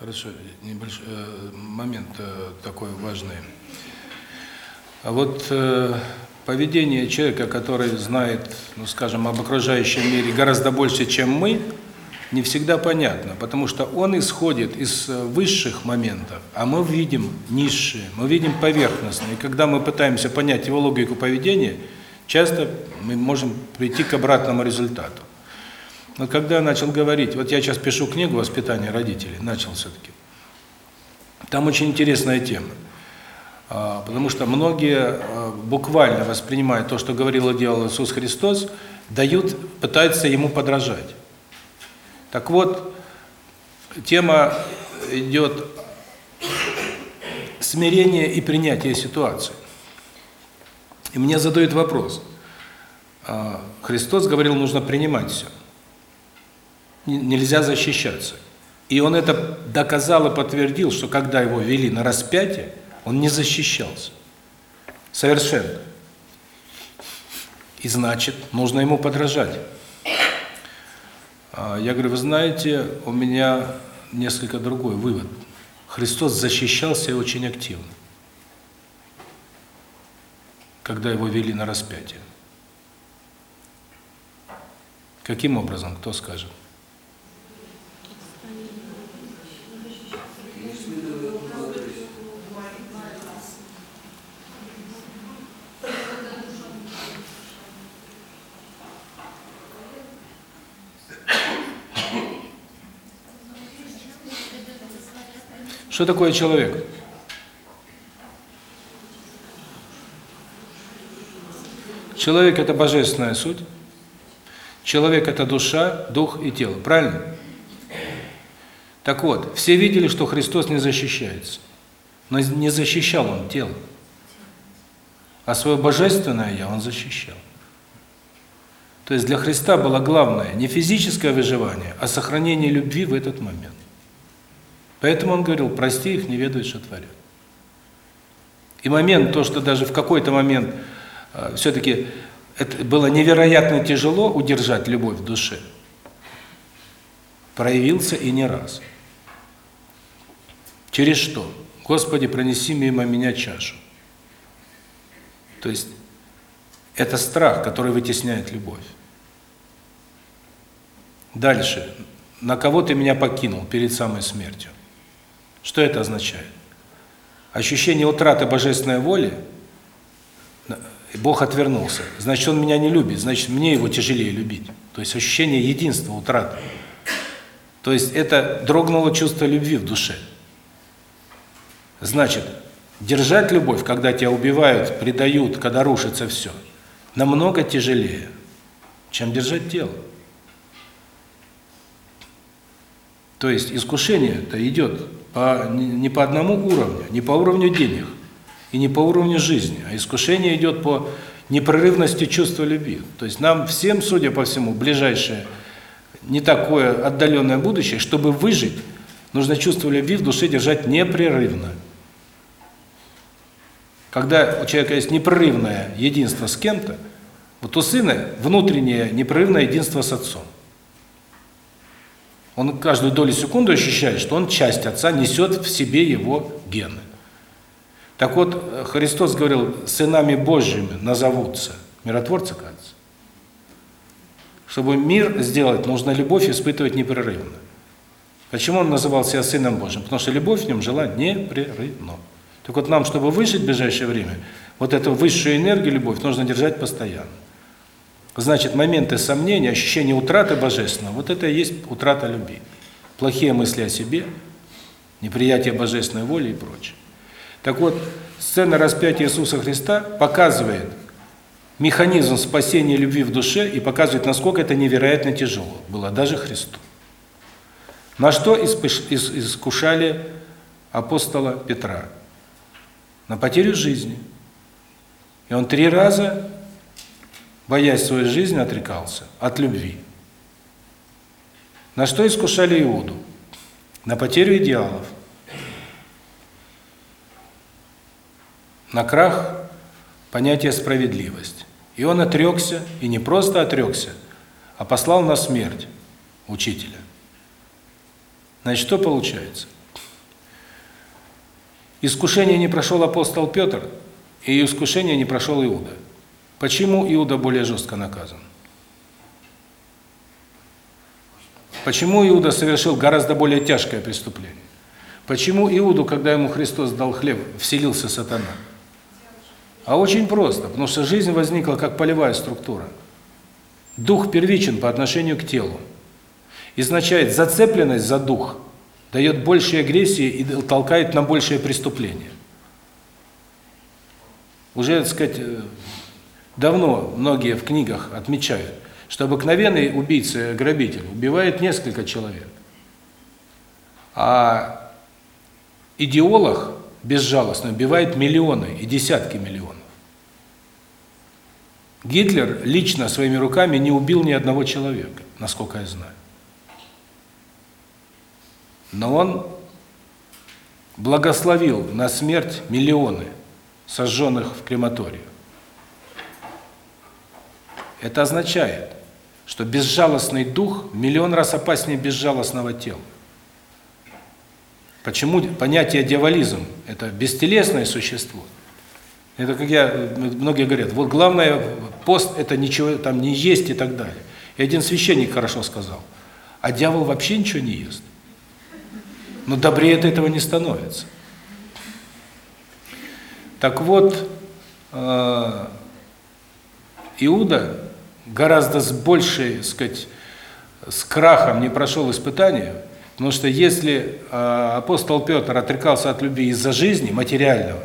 Хорошо, небольшой э, момент э, такой важный. А вот э, поведение человека, который знает, ну скажем, об окружающем мире гораздо больше, чем мы, не всегда понятно, потому что он исходит из э, высших моментов, а мы видим низшие, мы видим поверхностные. И когда мы пытаемся понять его логику поведения, часто мы можем прийти к обратному результату. Но когда начал говорить, вот я сейчас пишу книгу «Воспитание родителей», начал все-таки. Там очень интересная тема. А, потому что многие а, буквально воспринимают то, что говорил и делал Иисус Христос, дают, пытаются ему подражать. Так вот, тема идет смирение и принятие ситуации. И мне задают вопрос. А, Христос говорил, нужно принимать все нельзя защищаться. И он это доказал и подтвердил, что когда его вели на распятие, он не защищался. Совершенно. И значит, нужно ему подражать. А, я говорю, вы знаете, у меня несколько другой вывод. Христос защищался очень активно, когда его вели на распятие. Каким образом, кто скажет? Что такое человек? Человек – это божественная суть. Человек – это душа, дух и тело. Правильно? Так вот, все видели, что Христос не защищается. Но не защищал Он тело. А свое божественное «я» Он защищал. То есть для Христа было главное не физическое выживание, а сохранение любви в этот момент. Поэтому он говорил, прости их, не ведают, что творят. И момент, то, что даже в какой-то момент э, все-таки это было невероятно тяжело удержать любовь в душе, проявился и не раз. Через что? Господи, пронеси мимо меня чашу. То есть это страх, который вытесняет любовь. Дальше. На кого ты меня покинул перед самой смертью? Что это означает? Ощущение утраты божественной воли, Бог отвернулся, значит, Он меня не любит, значит, мне Его тяжелее любить. То есть ощущение единства, утраты. То есть это дрогнуло чувство любви в душе. Значит, держать любовь, когда тебя убивают, предают, когда рушится все, намного тяжелее, чем держать тело. То есть искушение-то идет по, не по одному уровню, не по уровню денег и не по уровню жизни, а искушение идет по непрерывности чувства любви. То есть нам всем, судя по всему, ближайшее, не такое отдаленное будущее, чтобы выжить, нужно чувство любви в душе держать непрерывно. Когда у человека есть непрерывное единство с кем-то, вот у сына внутреннее непрерывное единство с отцом. Он каждую долю секунды ощущает, что он часть Отца, несет в себе его гены. Так вот, Христос говорил, сынами Божьими назовутся миротворцы, кажется. Чтобы мир сделать, нужно любовь испытывать непрерывно. Почему он называл себя Сыном Божьим? Потому что любовь в нем жила непрерывно. Так вот нам, чтобы выжить в ближайшее время, вот эту высшую энергию, любовь, нужно держать постоянно. Значит, моменты сомнения, ощущение утраты божественного, вот это и есть утрата любви. Плохие мысли о себе, неприятие божественной воли и прочее. Так вот, сцена распятия Иисуса Христа показывает механизм спасения любви в душе и показывает, насколько это невероятно тяжело было даже Христу. На что искушали апостола Петра? На потерю жизни. И он три раза боясь своей жизни, отрекался от любви. На что искушали Иуду? На потерю идеалов. На крах понятия справедливость. И он отрекся, и не просто отрекся, а послал на смерть учителя. Значит, что получается? Искушение не прошел апостол Петр, и искушение не прошел Иуда. Почему Иуда более жестко наказан? Почему Иуда совершил гораздо более тяжкое преступление? Почему Иуду, когда ему Христос дал хлеб, вселился сатана? А очень просто, потому что жизнь возникла как полевая структура. Дух первичен по отношению к телу. Изначает зацепленность за дух, дает больше агрессии и толкает на большее преступление. Уже, так сказать, э, давно многие в книгах отмечают, что обыкновенный убийца-грабитель убивает несколько человек. А идеолог безжалостно убивает миллионы и десятки миллионов. Гитлер лично своими руками не убил ни одного человека, насколько я знаю. Но он благословил на смерть миллионы сожженных в крематории. Это означает, что безжалостный дух миллион раз опаснее безжалостного тела. Почему понятие дьяволизм – это бестелесное существо? Это как я, многие говорят, вот главное, пост – это ничего там не есть и так далее. И один священник хорошо сказал, а дьявол вообще ничего не ест. Но добрее от этого не становится. Так вот, э, Иуда гораздо с большей, сказать, с крахом не прошел испытания, потому что если э, апостол Петр отрекался от любви из-за жизни материального,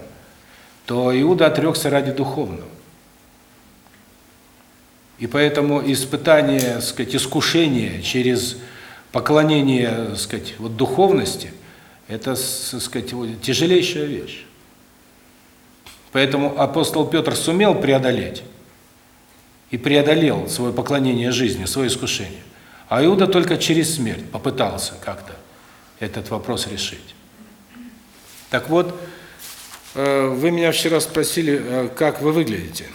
то Иуда отрекся ради духовного. И поэтому испытание, сказать, искушение через поклонение, сказать, вот духовности это, сказать, тяжелейшая вещь. Поэтому апостол Петр сумел преодолеть и преодолел свое поклонение жизни, свое искушение. А Иуда только через смерть попытался как-то этот вопрос решить. Так вот, э, вы меня вчера спросили, э, как вы выглядите.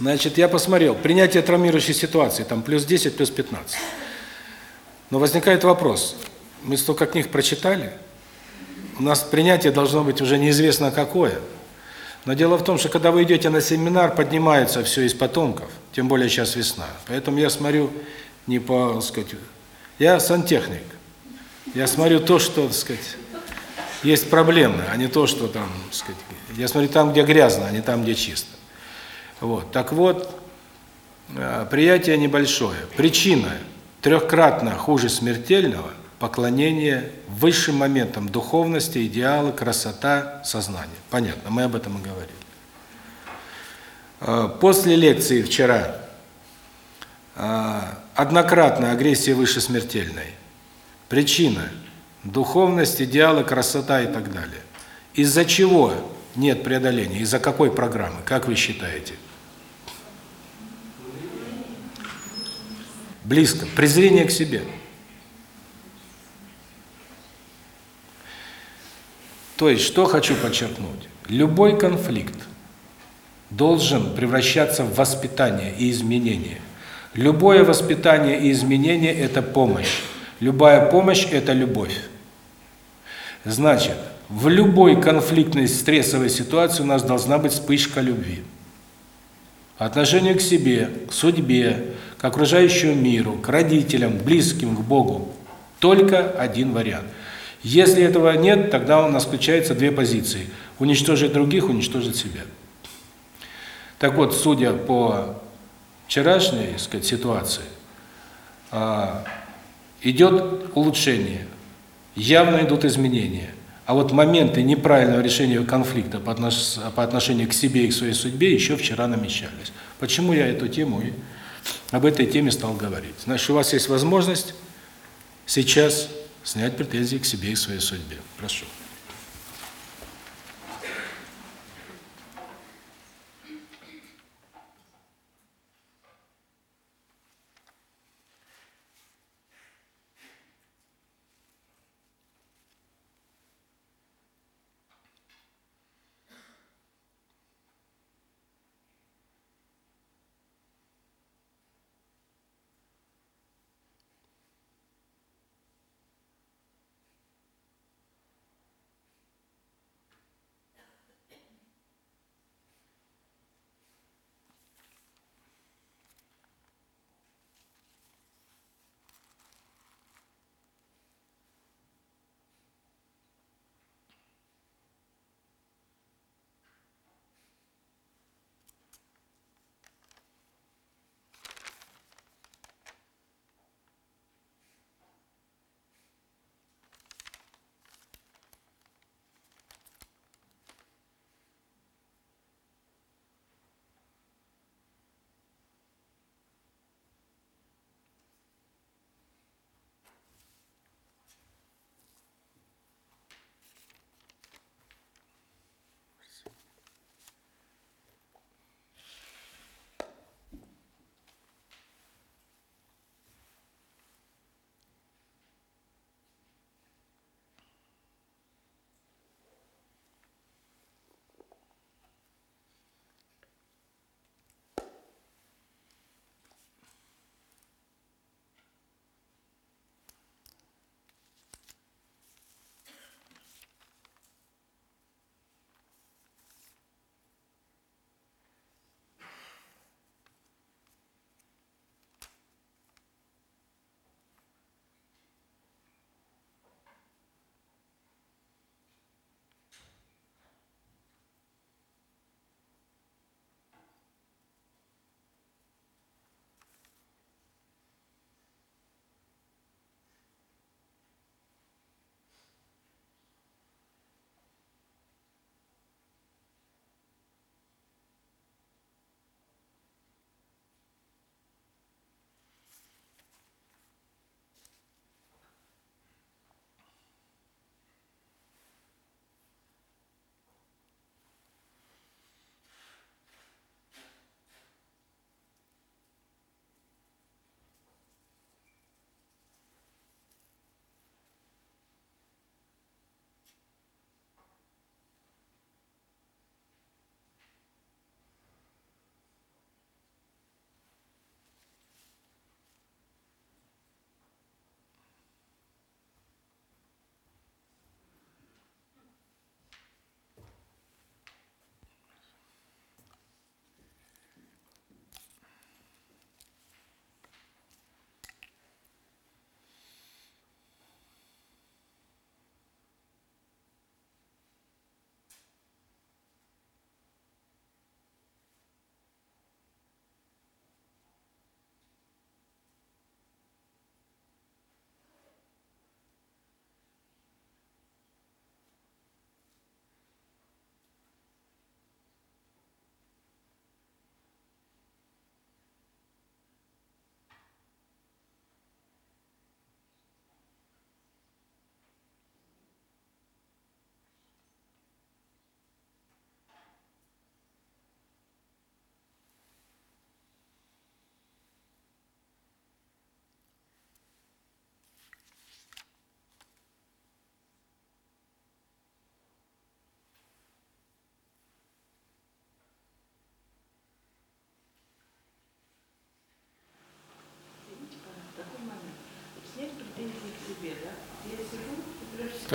Значит, я посмотрел, принятие травмирующей ситуации, там плюс 10, плюс 15. Но возникает вопрос, мы столько книг прочитали, у нас принятие должно быть уже неизвестно какое. Но дело в том, что когда вы идете на семинар, поднимается все из потомков, тем более сейчас весна. Поэтому я смотрю не по, сказать, я сантехник. Я смотрю то, что, так сказать, есть проблемы, а не то, что там, сказать, я смотрю там, где грязно, а не там, где чисто. Вот. Так вот, э, приятие небольшое. Причина трехкратно хуже смертельного – поклонение высшим моментам духовности, идеалы, красота, сознание. Понятно, мы об этом и говорили. Э, после лекции вчера э, однократно агрессия выше смертельной. Причина – духовность, идеалы, красота и так далее. Из-за чего нет преодоления? Из-за какой программы? Как вы считаете? Близко. Презрение к себе. То есть, что хочу подчеркнуть? Любой конфликт должен превращаться в воспитание и изменение. Любое воспитание и изменение – это помощь. Любая помощь – это любовь. Значит, в любой конфликтной стрессовой ситуации у нас должна быть вспышка любви. Отношение к себе, к судьбе, к окружающему миру, к родителям, близким, к Богу. Только один вариант – если этого нет, тогда у нас включаются две позиции. Уничтожить других, уничтожить себя. Так вот, судя по вчерашней, так сказать, ситуации, а, идет улучшение, явно идут изменения. А вот моменты неправильного решения конфликта по отношению к себе и к своей судьбе еще вчера намечались. Почему я эту тему об этой теме стал говорить? Значит, у вас есть возможность сейчас снять претензии к себе и к своей судьбе. Прошу.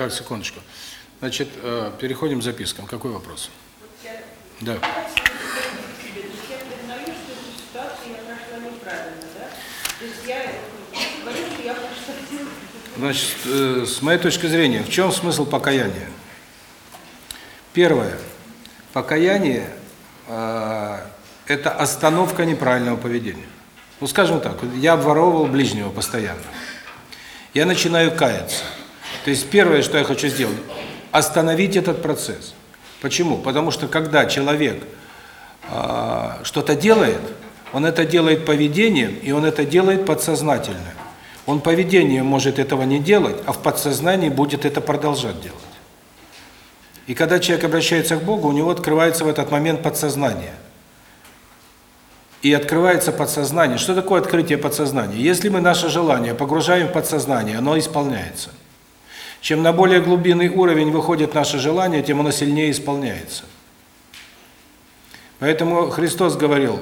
Так, секундочку. Значит, э, переходим к запискам. Какой вопрос? Да. Значит, э, с моей точки зрения, в чем смысл покаяния? Первое. Покаяние э, – это остановка неправильного поведения. Ну, скажем так, я обворовывал ближнего постоянно. Я начинаю каяться. То есть первое, что я хочу сделать – остановить этот процесс. Почему? Потому что когда человек э, что-то делает, он это делает поведением, и он это делает подсознательно. Он поведением может этого не делать, а в подсознании будет это продолжать делать. И когда человек обращается к Богу, у него открывается в этот момент подсознание. И открывается подсознание. Что такое открытие подсознания? Если мы наше желание погружаем в подсознание, оно исполняется. Чем на более глубинный уровень выходит наше желание, тем оно сильнее исполняется. Поэтому Христос говорил,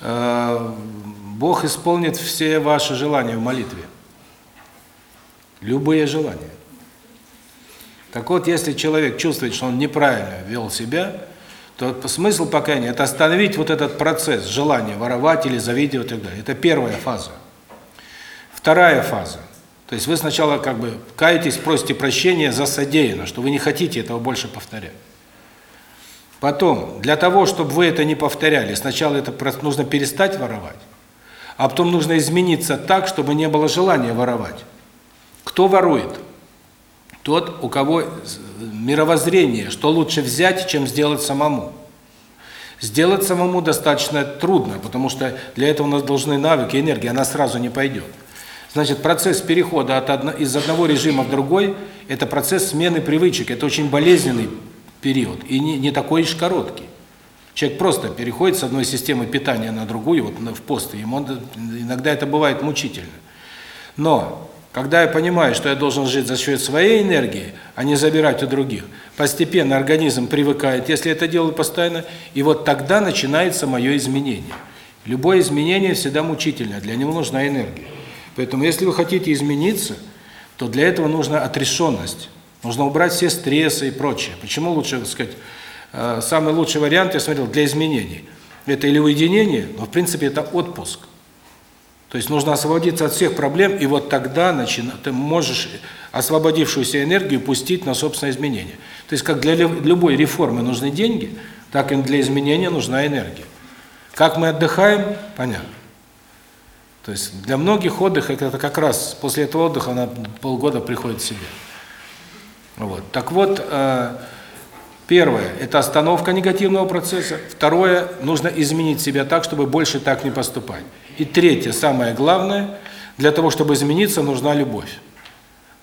э, Бог исполнит все ваши желания в молитве. Любые желания. Так вот, если человек чувствует, что он неправильно вел себя, то смысл покаяния – это остановить вот этот процесс желания воровать или завидовать и так далее. Это первая фаза. Вторая фаза. То есть вы сначала как бы каетесь, просите прощения за содеянное, что вы не хотите этого больше повторять. Потом, для того, чтобы вы это не повторяли, сначала это нужно перестать воровать, а потом нужно измениться так, чтобы не было желания воровать. Кто ворует? Тот, у кого мировоззрение, что лучше взять, чем сделать самому. Сделать самому достаточно трудно, потому что для этого у нас должны навыки, энергия, она сразу не пойдет. Значит, процесс перехода от из одного режима в другой – это процесс смены привычек, это очень болезненный период и не, не такой уж короткий. Человек просто переходит с одной системы питания на другую, вот в пост, ему иногда это бывает мучительно. Но когда я понимаю, что я должен жить за счет своей энергии, а не забирать у других, постепенно организм привыкает, если это делаю постоянно, и вот тогда начинается мое изменение. Любое изменение всегда мучительно, для него нужна энергия. Поэтому если вы хотите измениться, то для этого нужна отрешенность. Нужно убрать все стрессы и прочее. Почему лучше, так сказать, э, самый лучший вариант, я смотрел, для изменений. Это или уединение, но в принципе это отпуск. То есть нужно освободиться от всех проблем, и вот тогда начина, ты можешь освободившуюся энергию пустить на собственное изменение. То есть как для любой реформы нужны деньги, так и для изменения нужна энергия. Как мы отдыхаем, понятно. То есть для многих отдых это как раз после этого отдыха на полгода приходит в себя. Вот. Так вот, э, первое – это остановка негативного процесса. Второе – нужно изменить себя так, чтобы больше так не поступать. И третье, самое главное, для того, чтобы измениться, нужна любовь.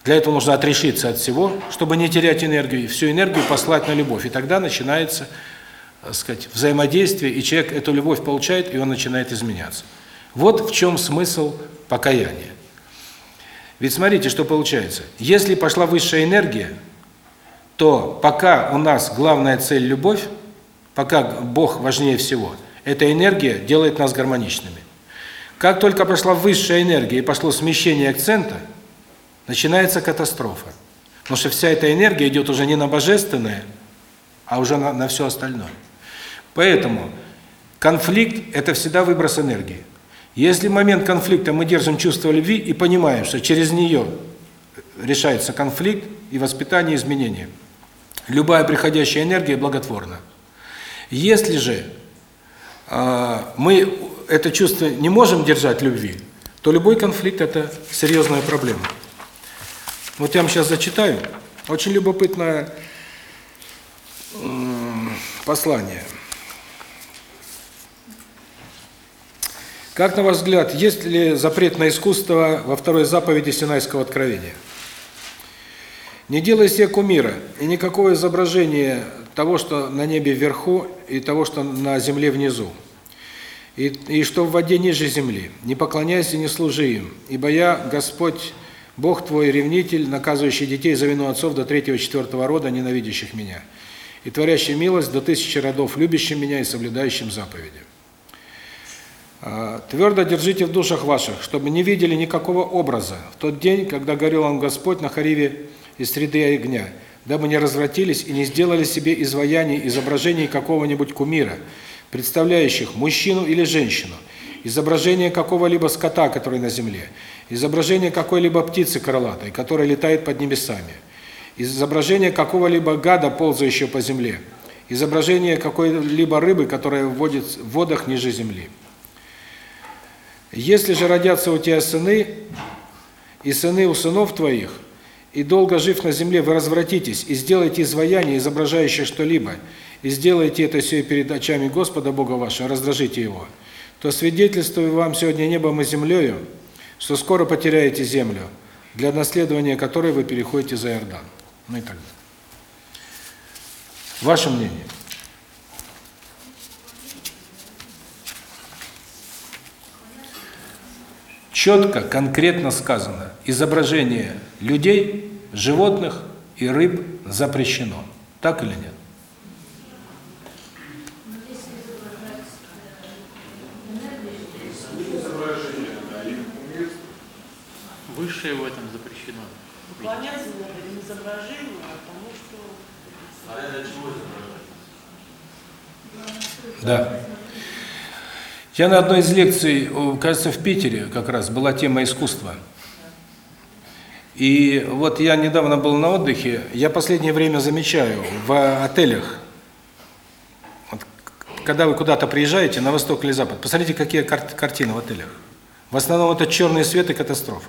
Для этого нужно отрешиться от всего, чтобы не терять энергию, и всю энергию послать на любовь. И тогда начинается, так сказать, взаимодействие, и человек эту любовь получает, и он начинает изменяться. Вот в чем смысл покаяния. Ведь смотрите, что получается. Если пошла высшая энергия, то пока у нас главная цель – любовь, пока Бог важнее всего, эта энергия делает нас гармоничными. Как только пошла высшая энергия и пошло смещение акцента, начинается катастрофа. Потому что вся эта энергия идет уже не на божественное, а уже на, на все остальное. Поэтому конфликт – это всегда выброс энергии. Если момент конфликта мы держим чувство любви и понимаем, что через нее решается конфликт и воспитание, и изменение, любая приходящая энергия благотворна. Если же э, мы это чувство не можем держать любви, то любой конфликт – это серьезная проблема. Вот я вам сейчас зачитаю. Очень любопытное послание. Как на ваш взгляд, есть ли запрет на искусство во второй заповеди Синайского откровения? Не делай себе кумира и никакого изображения того, что на небе вверху, и того, что на земле внизу. И, и что в воде ниже земли. Не поклоняйся и не служи им, ибо я, Господь, Бог твой, ревнитель, наказывающий детей за вину отцов до третьего-четвертого рода, ненавидящих меня, и творящий милость до тысячи родов, любящим меня и соблюдающим заповеди. А, Твердо держите в душах ваших, чтобы не видели никакого образа в тот день, когда говорил вам Господь на Хариве из среды огня, дабы не развратились и не сделали себе изваяний, изображений какого-нибудь кумира, представляющих мужчину или женщину, изображение какого-либо скота, который на земле, изображение какой-либо птицы крылатой, которая летает под небесами, изображение какого-либо гада, ползающего по земле, изображение какой-либо рыбы, которая водит в водах ниже земли. Если же родятся у тебя сыны, и сыны у сынов твоих, и долго жив на земле, вы развратитесь, и сделаете изваяние, изображающее что-либо, и сделаете это все перед очами Господа Бога вашего, раздражите его, то свидетельствую вам сегодня небом и землею, что скоро потеряете землю, для наследования которой вы переходите за Иордан. Ну и так далее. Ваше мнение? Четко, конкретно сказано, изображение людей, животных и рыб запрещено. Так или нет? Высшее в этом запрещено. Поклоняться надо не изображению, а тому, что... А это чего изображать? Да. Я на одной из лекций, кажется, в Питере как раз была тема искусства. И вот я недавно был на отдыхе, я последнее время замечаю в отелях, вот, когда вы куда-то приезжаете, на восток или запад, посмотрите, какие кар картины в отелях. В основном это черный свет и катастрофа.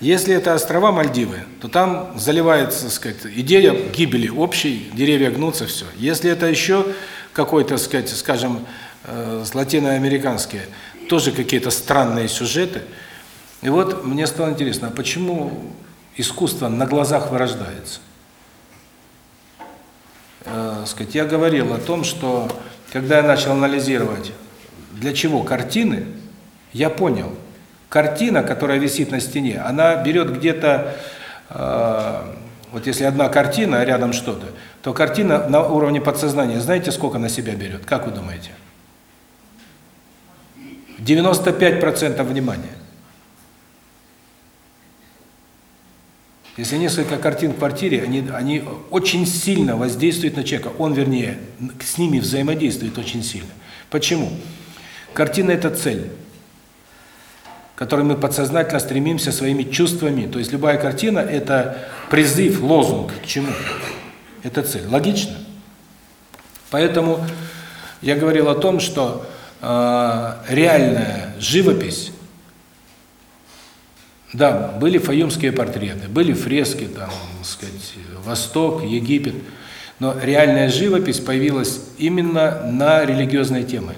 Если это острова Мальдивы, то там заливается, так сказать, идея гибели общей, деревья гнутся, все. Если это еще какой-то, скажем, э, латиноамериканские, тоже какие-то странные сюжеты. И вот мне стало интересно, а почему искусство на глазах вырождается? Э, сказать, я говорил о том, что когда я начал анализировать, для чего картины, я понял, картина, которая висит на стене, она берет где-то, э, вот если одна картина, а рядом что-то, то картина на уровне подсознания, знаете, сколько на себя берет? Как вы думаете? 95% внимания. Если несколько картин в квартире, они, они очень сильно воздействуют на человека. Он, вернее, с ними взаимодействует очень сильно. Почему? Картина – это цель, к которой мы подсознательно стремимся своими чувствами. То есть любая картина – это призыв, лозунг к чему? Это цель. Логично? Поэтому я говорил о том, что э, реальная живопись да, были фаюмские портреты, были фрески, там, так сказать, Восток, Египет, но реальная живопись появилась именно на религиозные темы.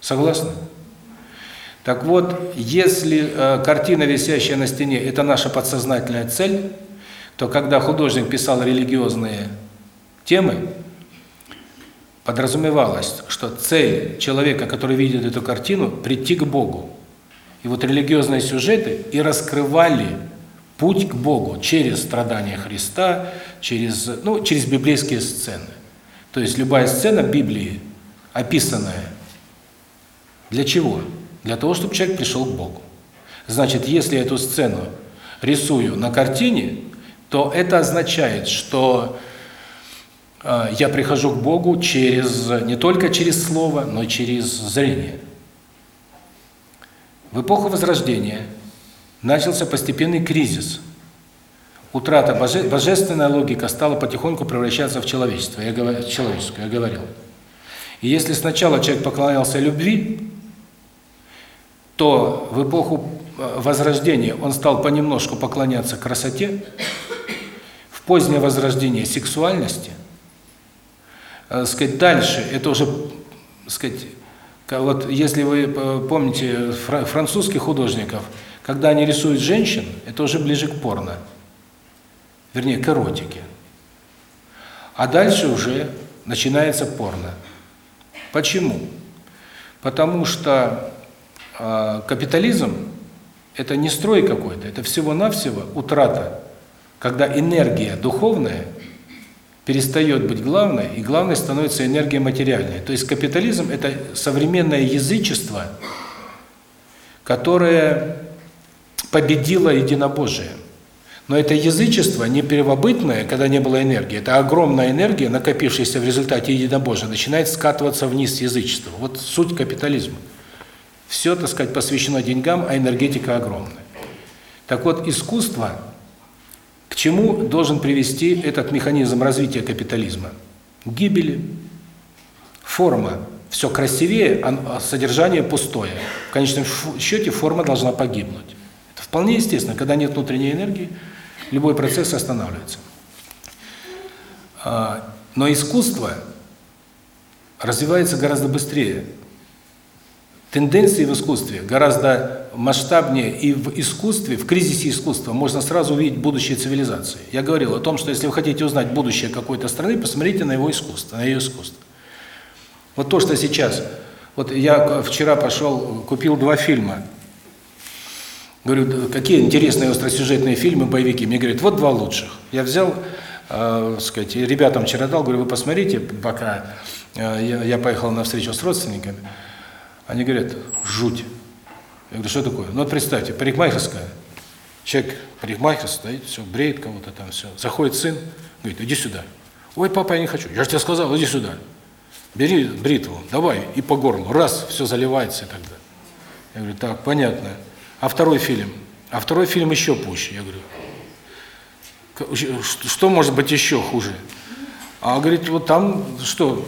Согласны? Так вот, если э, картина, висящая на стене, это наша подсознательная цель, то когда художник писал религиозные темы, подразумевалось, что цель человека, который видит эту картину, прийти к Богу. И вот религиозные сюжеты и раскрывали путь к Богу через страдания Христа, через, ну, через библейские сцены. То есть любая сцена Библии, описанная, для чего? Для того, чтобы человек пришел к Богу. Значит, если эту сцену рисую на картине, то это означает, что э, я прихожу к Богу через не только через слово, но и через зрение. В эпоху Возрождения начался постепенный кризис. Утрата боже, божественная логика стала потихоньку превращаться в человечество. Я говорю, человеческое, я говорил. И если сначала человек поклонялся любви, то в эпоху Возрождения он стал понемножку поклоняться красоте, позднее Возрождение сексуальности. Э, сказать, дальше это уже, сказать, вот если вы помните французских художников, когда они рисуют женщин, это уже ближе к порно. Вернее, к эротике. А дальше уже начинается порно. Почему? Потому что э, капитализм это не строй какой-то, это всего-навсего утрата, когда энергия духовная перестает быть главной, и главной становится энергия материальная. То есть капитализм – это современное язычество, которое победило единобожие. Но это язычество не первобытное, когда не было энергии, это огромная энергия, накопившаяся в результате единобожия, начинает скатываться вниз язычество. Вот суть капитализма. Все, так сказать, посвящено деньгам, а энергетика огромная. Так вот, искусство чему должен привести этот механизм развития капитализма? К гибели. Форма все красивее, а содержание пустое. В конечном счете форма должна погибнуть. Это вполне естественно, когда нет внутренней энергии, любой процесс останавливается. А, но искусство развивается гораздо быстрее. Тенденции в искусстве гораздо масштабнее, и в искусстве, в кризисе искусства можно сразу увидеть будущее цивилизации. Я говорил о том, что если вы хотите узнать будущее какой-то страны, посмотрите на его искусство, на ее искусство. Вот то, что сейчас... Вот я вчера пошел, купил два фильма. Говорю, какие интересные остросюжетные фильмы, боевики. Мне говорят, вот два лучших. Я взял, э, сказать, ребятам вчера дал, говорю, вы посмотрите, пока э, я, я поехал на встречу с родственниками. Они говорят, жуть. Я говорю, что такое? Ну вот представьте, парикмахерская. Человек парикмахер стоит, все, бреет кого-то там, все. Заходит сын, говорит, иди сюда. Ой, папа, я не хочу. Я же тебе сказал, иди сюда. Бери бритву, давай, и по горлу. Раз, все заливается и так далее. Я говорю, так, понятно. А второй фильм? А второй фильм еще пуще. Я говорю, что может быть еще хуже? А говорит, вот там что,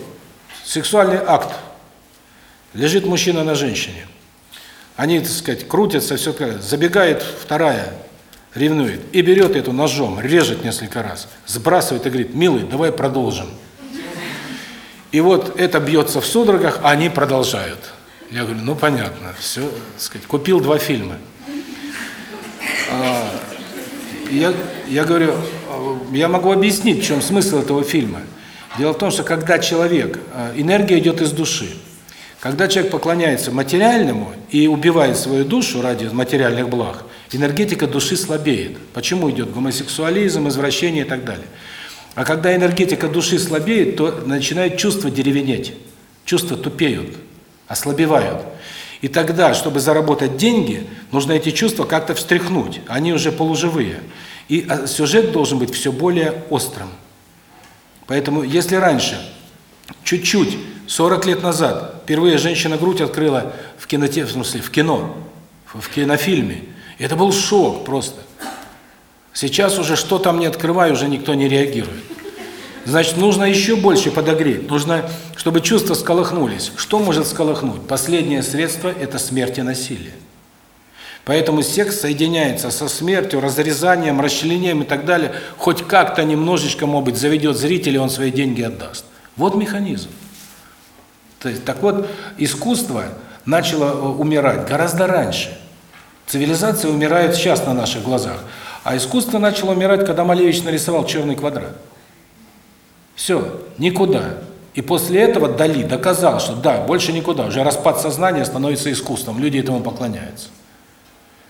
сексуальный акт Лежит мужчина на женщине. Они, так сказать, крутятся, все такое. Забегает вторая, ревнует, и берет эту ножом, режет несколько раз, сбрасывает и говорит, милый, давай продолжим. И вот это бьется в судорогах, а они продолжают. Я говорю, ну понятно, все, так сказать, купил два фильма. А, я, я говорю, я могу объяснить, в чем смысл этого фильма. Дело в том, что когда человек, а, энергия идет из души, когда человек поклоняется материальному и убивает свою душу ради материальных благ, энергетика души слабеет. Почему идет гомосексуализм, извращение и так далее. А когда энергетика души слабеет, то начинает чувства деревенеть, чувства тупеют, ослабевают. И тогда, чтобы заработать деньги, нужно эти чувства как-то встряхнуть, они уже полуживые. И а, сюжет должен быть все более острым. Поэтому, если раньше чуть-чуть 40 лет назад впервые женщина грудь открыла в киноте, в смысле, в кино, в кинофильме. Это был шок просто. Сейчас уже что там не открывай, уже никто не реагирует. Значит, нужно еще больше подогреть. Нужно, чтобы чувства сколыхнулись. Что может сколыхнуть? Последнее средство – это смерть и насилие. Поэтому секс соединяется со смертью, разрезанием, расчленением и так далее. Хоть как-то немножечко, может быть, заведет зрителя, он свои деньги отдаст. Вот механизм. То есть, так вот, искусство начало э, умирать гораздо раньше. Цивилизация умирает сейчас на наших глазах. А искусство начало умирать, когда Малевич нарисовал черный квадрат. Все, никуда. И после этого Дали доказал, что да, больше никуда. Уже распад сознания становится искусством. Люди этому поклоняются.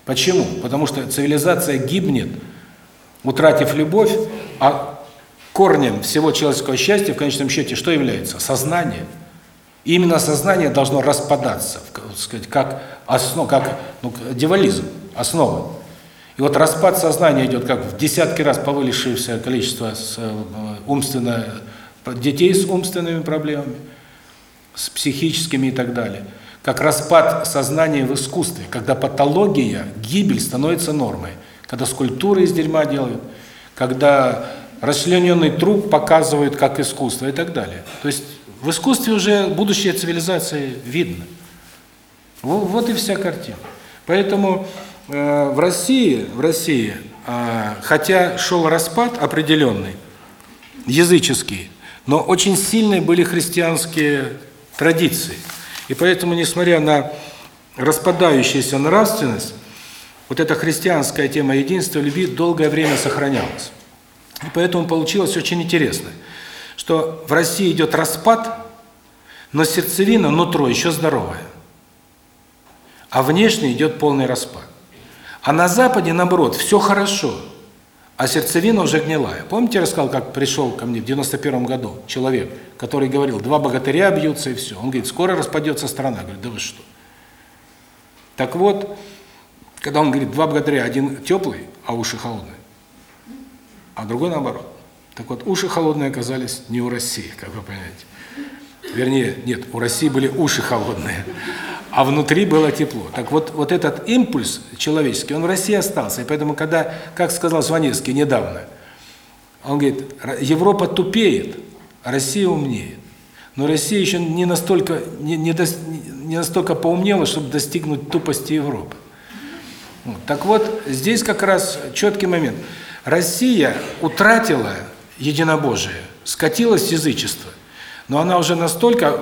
Почему? Потому что цивилизация гибнет, утратив любовь, а корнем всего человеческого счастья в конечном счете что является? Сознание. Именно сознание должно распадаться, сказать, как основа, как ну, девализм, основа. И вот распад сознания идет как в десятки раз повылившееся количество с, э, умственно детей с умственными проблемами, с психическими и так далее. Как распад сознания в искусстве, когда патология, гибель становится нормой. Когда скульптуры из дерьма делают, когда расчлененный труп показывают как искусство и так далее. То есть в искусстве уже будущее цивилизации видно. Вот и вся картина. Поэтому э, в России, в России, э, хотя шел распад определенный, языческий, но очень сильные были христианские традиции. И поэтому, несмотря на распадающуюся нравственность, вот эта христианская тема единства, любви долгое время сохранялась. И поэтому получилось очень интересно – что в России идет распад, но сердцевина, нутро еще здоровое. А внешне идет полный распад. А на Западе, наоборот, все хорошо. а сердцевина уже гнилая. Помните, я рассказал, как пришел ко мне в 91 году человек, который говорил, два богатыря бьются и все. Он говорит, скоро распадется страна. Я говорю, да вы что? Так вот, когда он говорит, два богатыря, один теплый, а уши холодные, а другой наоборот. Так вот, уши холодные оказались не у России, как вы понимаете. Вернее, нет, у России были уши холодные, а внутри было тепло. Так вот, вот этот импульс человеческий, он в России остался. И поэтому, когда, как сказал Сванецкий недавно, он говорит, Европа тупеет, а Россия умнеет. Но Россия еще не настолько не, не, дос, не настолько поумнела, чтобы достигнуть тупости Европы. Вот. Так вот, здесь как раз четкий момент. Россия утратила единобожие, скатилась в язычество. Но она уже настолько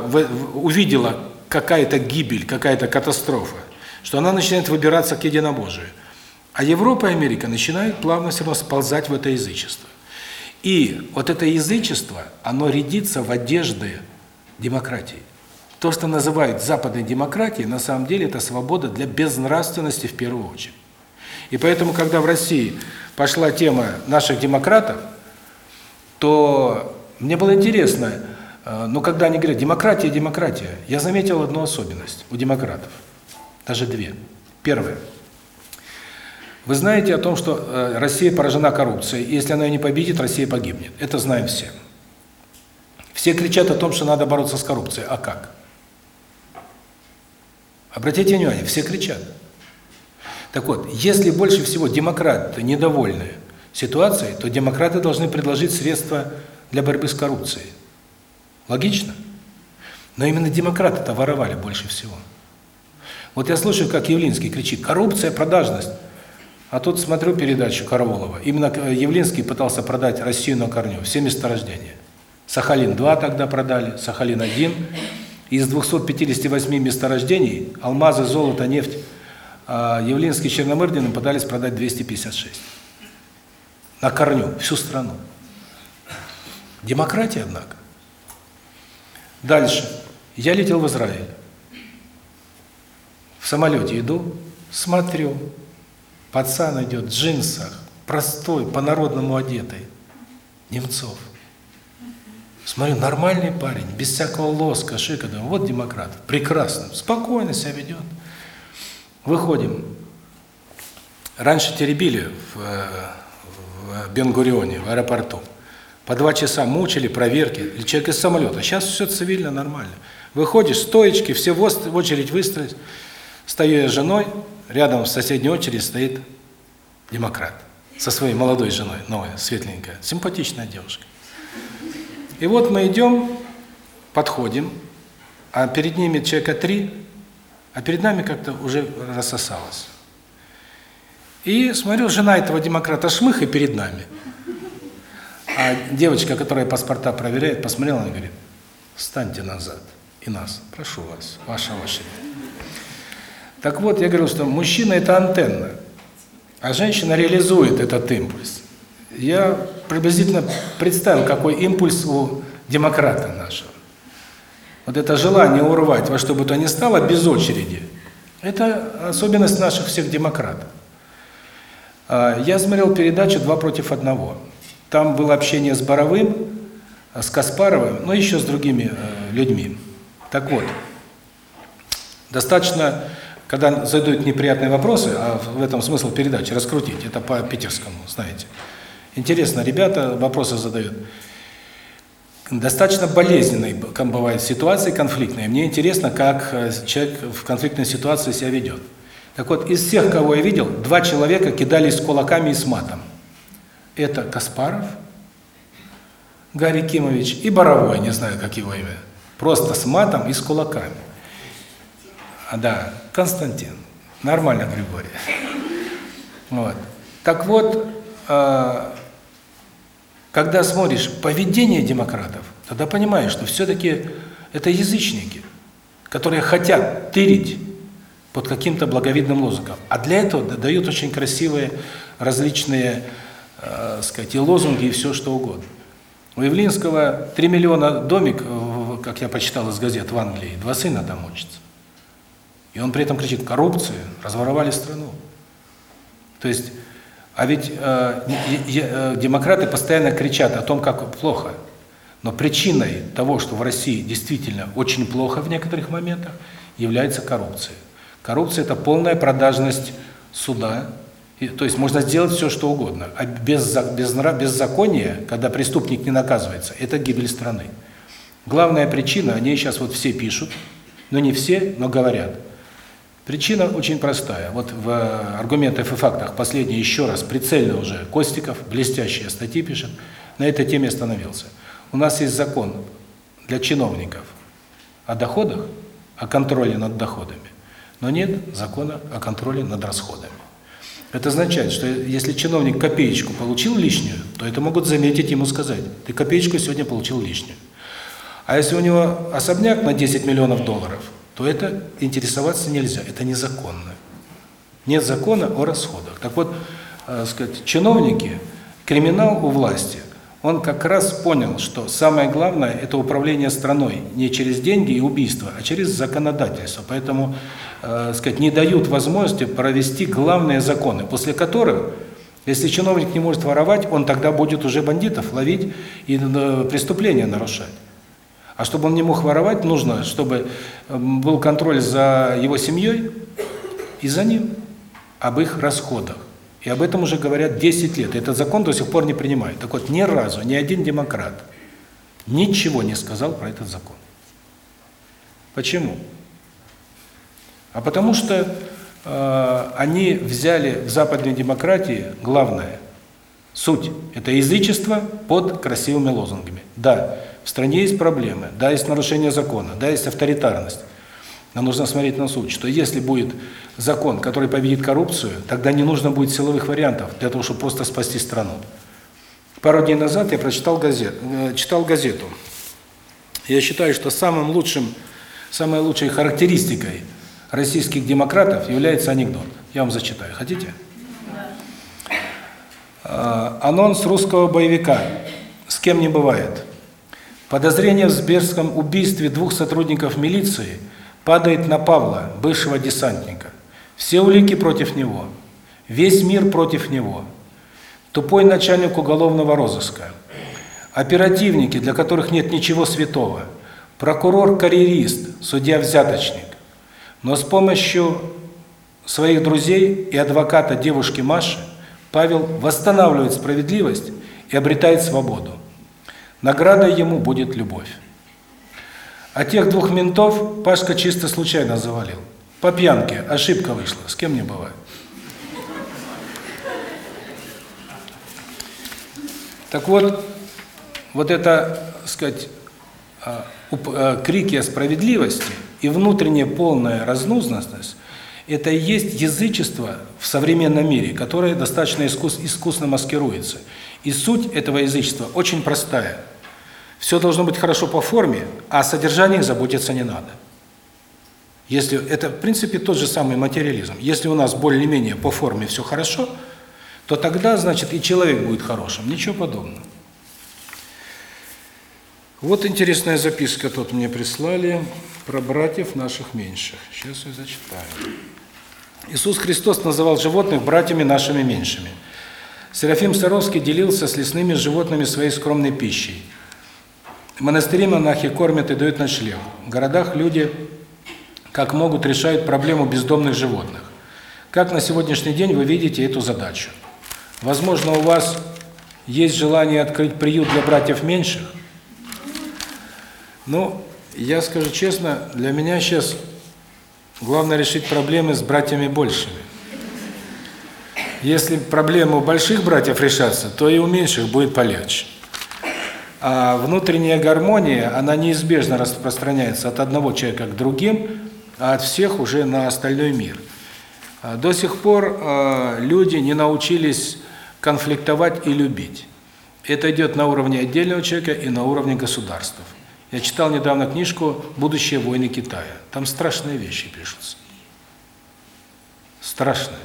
увидела какая-то гибель, какая-то катастрофа, что она начинает выбираться к единобожию. А Европа и Америка начинают плавно все равно сползать в это язычество. И вот это язычество, оно рядится в одежды демократии. То, что называют западной демократией, на самом деле это свобода для безнравственности в первую очередь. И поэтому, когда в России пошла тема наших демократов, то мне было интересно, э, но когда они говорят «демократия, демократия», я заметил одну особенность у демократов, даже две. Первое. Вы знаете о том, что э, Россия поражена коррупцией, если она ее не победит, Россия погибнет. Это знаем все. Все кричат о том, что надо бороться с коррупцией. А как? Обратите внимание, все кричат. Так вот, если больше всего демократы недовольны ситуацией, то демократы должны предложить средства для борьбы с коррупцией. Логично? Но именно демократы-то воровали больше всего. Вот я слушаю, как Явлинский кричит «коррупция, продажность». А тут смотрю передачу Караулова. Именно Явлинский пытался продать Россию на корню, все месторождения. Сахалин-2 тогда продали, Сахалин-1. Из 258 месторождений алмазы, золото, нефть а Явлинский с Черномырдиным пытались продать 256. На корню, всю страну. Демократия, однако. Дальше. Я летел в Израиль. В самолете иду, смотрю, пацан идет в джинсах, простой, по-народному одетый, Немцов. Смотрю, нормальный парень, без всякого лоска, шика, думаю, вот демократ, прекрасно, спокойно себя ведет. Выходим. Раньше теребили в, в Бенгурионе, в аэропорту. По два часа мучили, проверки. Человек из самолета. Сейчас все цивильно, нормально. Выходишь, стоечки, все в очередь выстроились. Стою я с женой, рядом в соседней очереди стоит демократ. Со своей молодой женой, новая, светленькая, симпатичная девушка. И вот мы идем, подходим, а перед ними человека три, а перед нами как-то уже рассосалось. И смотрю, жена этого демократа шмых и перед нами. А девочка, которая паспорта проверяет, посмотрела и говорит, встаньте назад. И нас, прошу вас, ваша очередь. Так вот, я говорил, что мужчина – это антенна, а женщина реализует этот импульс. Я приблизительно представил, какой импульс у демократа нашего. Вот это желание урвать во что бы то ни стало без очереди, это особенность наших всех демократов. А, я смотрел передачу «Два против одного». Там было общение с Боровым, с Каспаровым, но еще с другими э, людьми. Так вот, достаточно, когда задают неприятные вопросы, а в этом смысл передачи, раскрутить, это по питерскому, знаете. Интересно, ребята вопросы задают. Достаточно болезненной бывает ситуации конфликтные. Мне интересно, как э, человек в конфликтной ситуации себя ведет. Так вот, из всех, кого я видел, два человека кидались с кулаками и с матом. Это Каспаров, Гарри Кимович и Боровой, не знаю, как его имя. Просто с матом и с кулаками. А да, Константин. Нормально, Григорий. Вот. Так вот, э, когда смотришь поведение демократов, тогда понимаешь, что все-таки это язычники, которые хотят тырить под каким-то благовидным лозунгом. А для этого дают очень красивые различные, э, сказать, и лозунги, и все что угодно. У Явлинского 3 миллиона домик, как я почитал из газет в Англии, два сына там учатся. И он при этом кричит, коррупция, разворовали страну. То есть А ведь э, е- э, демократы постоянно кричат о том, как плохо. Но причиной того, что в России действительно очень плохо в некоторых моментах, является коррупция. Коррупция – это полная продажность суда. И, то есть можно сделать все, что угодно. А без, без беззакония, когда преступник не наказывается, это гибель страны. Главная причина, о ней сейчас вот все пишут, но не все, но говорят. Причина очень простая. Вот в э, аргументах и фактах последний еще раз прицельно уже Костиков, блестящие статьи пишет, на этой теме остановился. У нас есть закон для чиновников о доходах, о контроле над доходами, но нет закона о контроле над расходами. Это означает, что если чиновник копеечку получил лишнюю, то это могут заметить ему сказать, ты копеечку сегодня получил лишнюю. А если у него особняк на 10 миллионов долларов, то это интересоваться нельзя, это незаконно. Нет закона о расходах. Так вот, э, сказать, чиновники, криминал у власти, он как раз понял, что самое главное – это управление страной не через деньги и убийства, а через законодательство. Поэтому, э, сказать, не дают возможности провести главные законы, после которых, если чиновник не может воровать, он тогда будет уже бандитов ловить и э, преступления нарушать. А чтобы он не мог воровать, нужно, чтобы э, был контроль за его семьей и за ним, об их расходах. И об этом уже говорят 10 лет. Этот закон до сих пор не принимают. Так вот, ни разу ни один демократ ничего не сказал про этот закон. Почему? А потому что э, они взяли в западной демократии главное – суть. Это язычество под красивыми лозунгами. Да, в стране есть проблемы, да, есть нарушение закона, да, есть авторитарность. Но нужно смотреть на суть, что если будет закон, который победит коррупцию, тогда не нужно будет силовых вариантов для того, чтобы просто спасти страну. Пару дней назад я прочитал газет, э, читал газету. Я считаю, что самым лучшим, самой лучшей характеристикой российских демократов является анекдот. Я вам зачитаю. Хотите? Э, Анонс русского боевика. С кем не бывает. Подозрение в сберском убийстве двух сотрудников милиции падает на Павла, бывшего десантника. Все улики против него. Весь мир против него. Тупой начальник уголовного розыска. Оперативники, для которых нет ничего святого. Прокурор-карьерист, судья-взяточник. Но с помощью своих друзей и адвоката девушки Маши Павел восстанавливает справедливость и обретает свободу. Наградой ему будет любовь. А тех двух ментов Пашка чисто случайно завалил. По пьянке, ошибка вышла, с кем не бывает. Так вот, вот это, сказать, а, а, крики о справедливости и внутренняя полная разнузность – это и есть язычество в современном мире, которое достаточно искус- искусно маскируется. И суть этого язычества очень простая. Все должно быть хорошо по форме, а о содержании заботиться не надо. Если это, в принципе, тот же самый материализм. Если у нас более-менее по форме все хорошо, то тогда, значит, и человек будет хорошим. Ничего подобного. Вот интересная записка тут мне прислали про братьев наших меньших. Сейчас я зачитаю. Иисус Христос называл животных братьями нашими меньшими. Серафим Саровский делился с лесными животными своей скромной пищей. В монастыре монахи кормят и дают ночлег. В городах люди, как могут, решают проблему бездомных животных. Как на сегодняшний день вы видите эту задачу? Возможно, у вас есть желание открыть приют для братьев меньших? Ну, я скажу честно, для меня сейчас главное решить проблемы с братьями большими. Если проблемы у больших братьев решатся, то и у меньших будет полегче. А внутренняя гармония, она неизбежно распространяется от одного человека к другим, а от всех уже на остальной мир. А До сих пор э, люди не научились конфликтовать и любить. Это идет на уровне отдельного человека и на уровне государств. Я читал недавно книжку «Будущее войны Китая». Там страшные вещи пишутся. Страшные.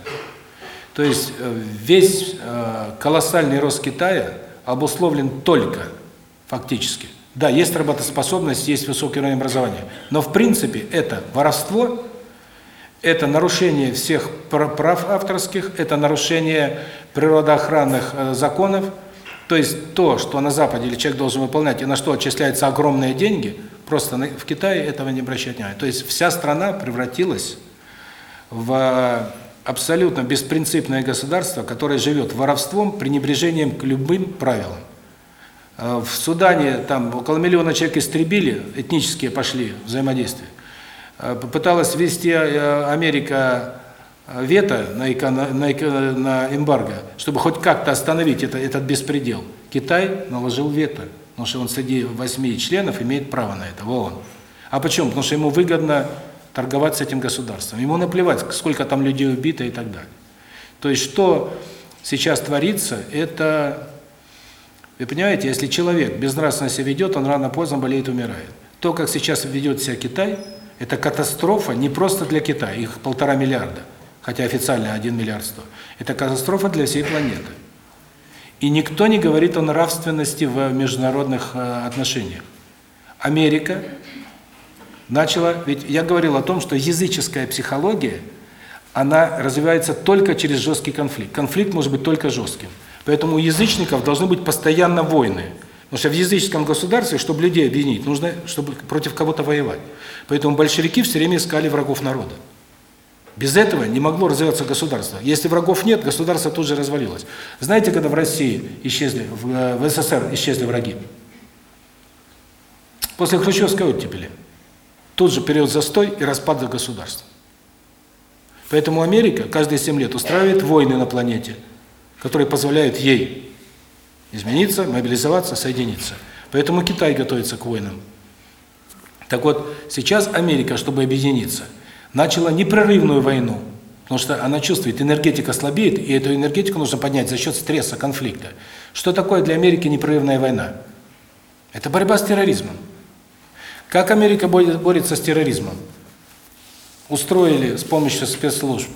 То есть э, весь э, колоссальный рост Китая обусловлен только фактически. Да, есть работоспособность, есть высокий уровень образования, но в принципе это воровство, это нарушение всех пр- прав авторских, это нарушение природоохранных э, законов. То есть то, что на Западе или человек должен выполнять, и на что отчисляются огромные деньги, просто в Китае этого не обращать внимания. То есть вся страна превратилась в абсолютно беспринципное государство, которое живет воровством, пренебрежением к любым правилам. Э, В Судане там около миллиона человек истребили, этнические пошли взаимодействие. Э, Попыталась ввести э, Америка вето на, эко- на, на эмбарго, чтобы хоть как-то остановить это, этот беспредел. Китай наложил вето, потому что он среди восьми членов имеет право на это, в. А почему? Потому что ему выгодно торговать с этим государством. Ему наплевать, сколько там людей убито и так далее. То есть что сейчас творится, это... Вы понимаете, если человек безнравственно себя ведет, он рано-поздно болеет, умирает. То, как сейчас ведет себя Китай, это катастрофа не просто для Китая, их полтора миллиарда, хотя официально один миллиард сто. Это катастрофа для всей планеты. И никто не говорит о нравственности в международных э, отношениях. Америка начала, ведь я говорил о том, что языческая психология, она развивается только через жесткий конфликт. Конфликт может быть только жестким. Поэтому у язычников должны быть постоянно войны. Потому что в языческом государстве, чтобы людей объединить, нужно, чтобы против кого-то воевать. Поэтому большевики все время искали врагов народа. Без этого не могло развиваться государство. Если врагов нет, государство тут же развалилось. Знаете, когда в России исчезли, в, э, СССР исчезли враги? После Хрущевской оттепели. Тут же период застой и распад государства. Поэтому Америка каждые 7 лет устраивает войны на планете, которые позволяют ей измениться, мобилизоваться, соединиться. Поэтому Китай готовится к войнам. Так вот, сейчас Америка, чтобы объединиться, начала непрерывную войну, потому что она чувствует, энергетика слабеет, и эту энергетику нужно поднять за счет стресса, конфликта. Что такое для Америки непрерывная война? Это борьба с терроризмом. Как Америка борет- борется с терроризмом? Устроили с помощью спецслужб,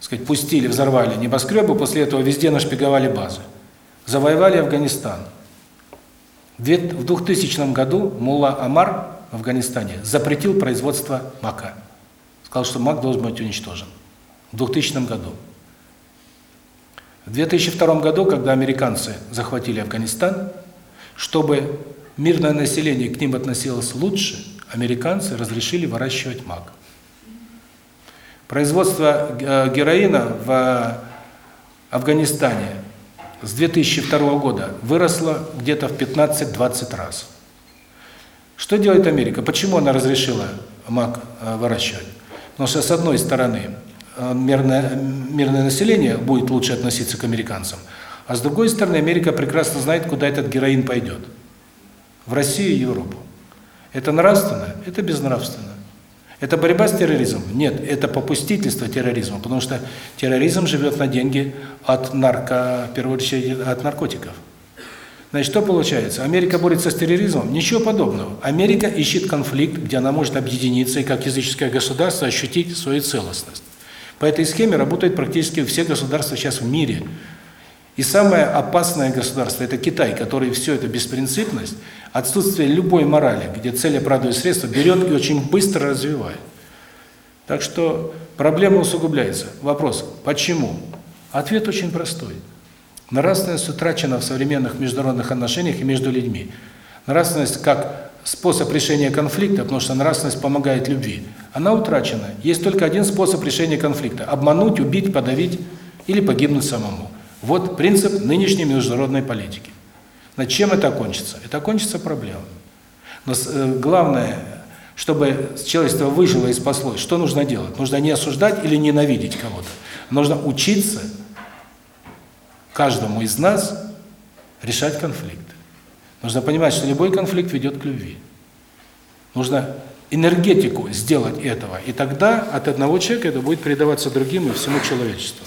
сказать, пустили, взорвали небоскребы, после этого везде нашпиговали базы. Завоевали Афганистан. В две- В 2000 году Мулла Амар в Афганистане запретил производство мака. Сказал, что мак должен быть уничтожен. В 2000 году. В 2002 году, когда американцы захватили Афганистан, чтобы мирное население к ним относилось лучше, американцы разрешили выращивать мак. Производство э, героина в Афганистане с 2002 года выросло где-то в 15-20 раз. Что делает Америка? Почему она разрешила мак э, выращивать? Потому что, с одной стороны, э, мирное, мирное население будет лучше относиться к американцам, а с другой стороны, Америка прекрасно знает, куда этот героин пойдет. В Россию и Европу. Это нравственно? Это безнравственно. Это борьба с терроризмом? Нет, это попустительство терроризму, потому что терроризм живет на деньги от нарко, в первую очередь, от наркотиков. Значит, что получается? Америка борется с терроризмом? Ничего подобного. Америка ищет конфликт, где она может объединиться и как языческое государство ощутить свою целостность. По этой схеме работают практически все государства сейчас в мире. И самое опасное государство – это Китай, который все это беспринципность, отсутствие любой морали, где цель оправдывает средства, берет и очень быстро развивает. Так что проблема усугубляется. Вопрос – почему? Ответ очень простой. Нравственность утрачена в современных международных отношениях и между людьми. Нравственность как способ решения конфликта, потому что нравственность помогает любви, она утрачена. Есть только один способ решения конфликта – обмануть, убить, подавить или погибнуть самому. Вот принцип нынешней международной политики. Над чем это кончится? Это кончится проблемами. Но э, главное, чтобы человечество выжило и спаслось, что нужно делать? Нужно не осуждать или ненавидеть кого-то. Нужно учиться каждому из нас решать конфликты. Нужно понимать, что любой конфликт ведет к любви. Нужно энергетику сделать этого, и тогда от одного человека это будет передаваться другим и всему человечеству.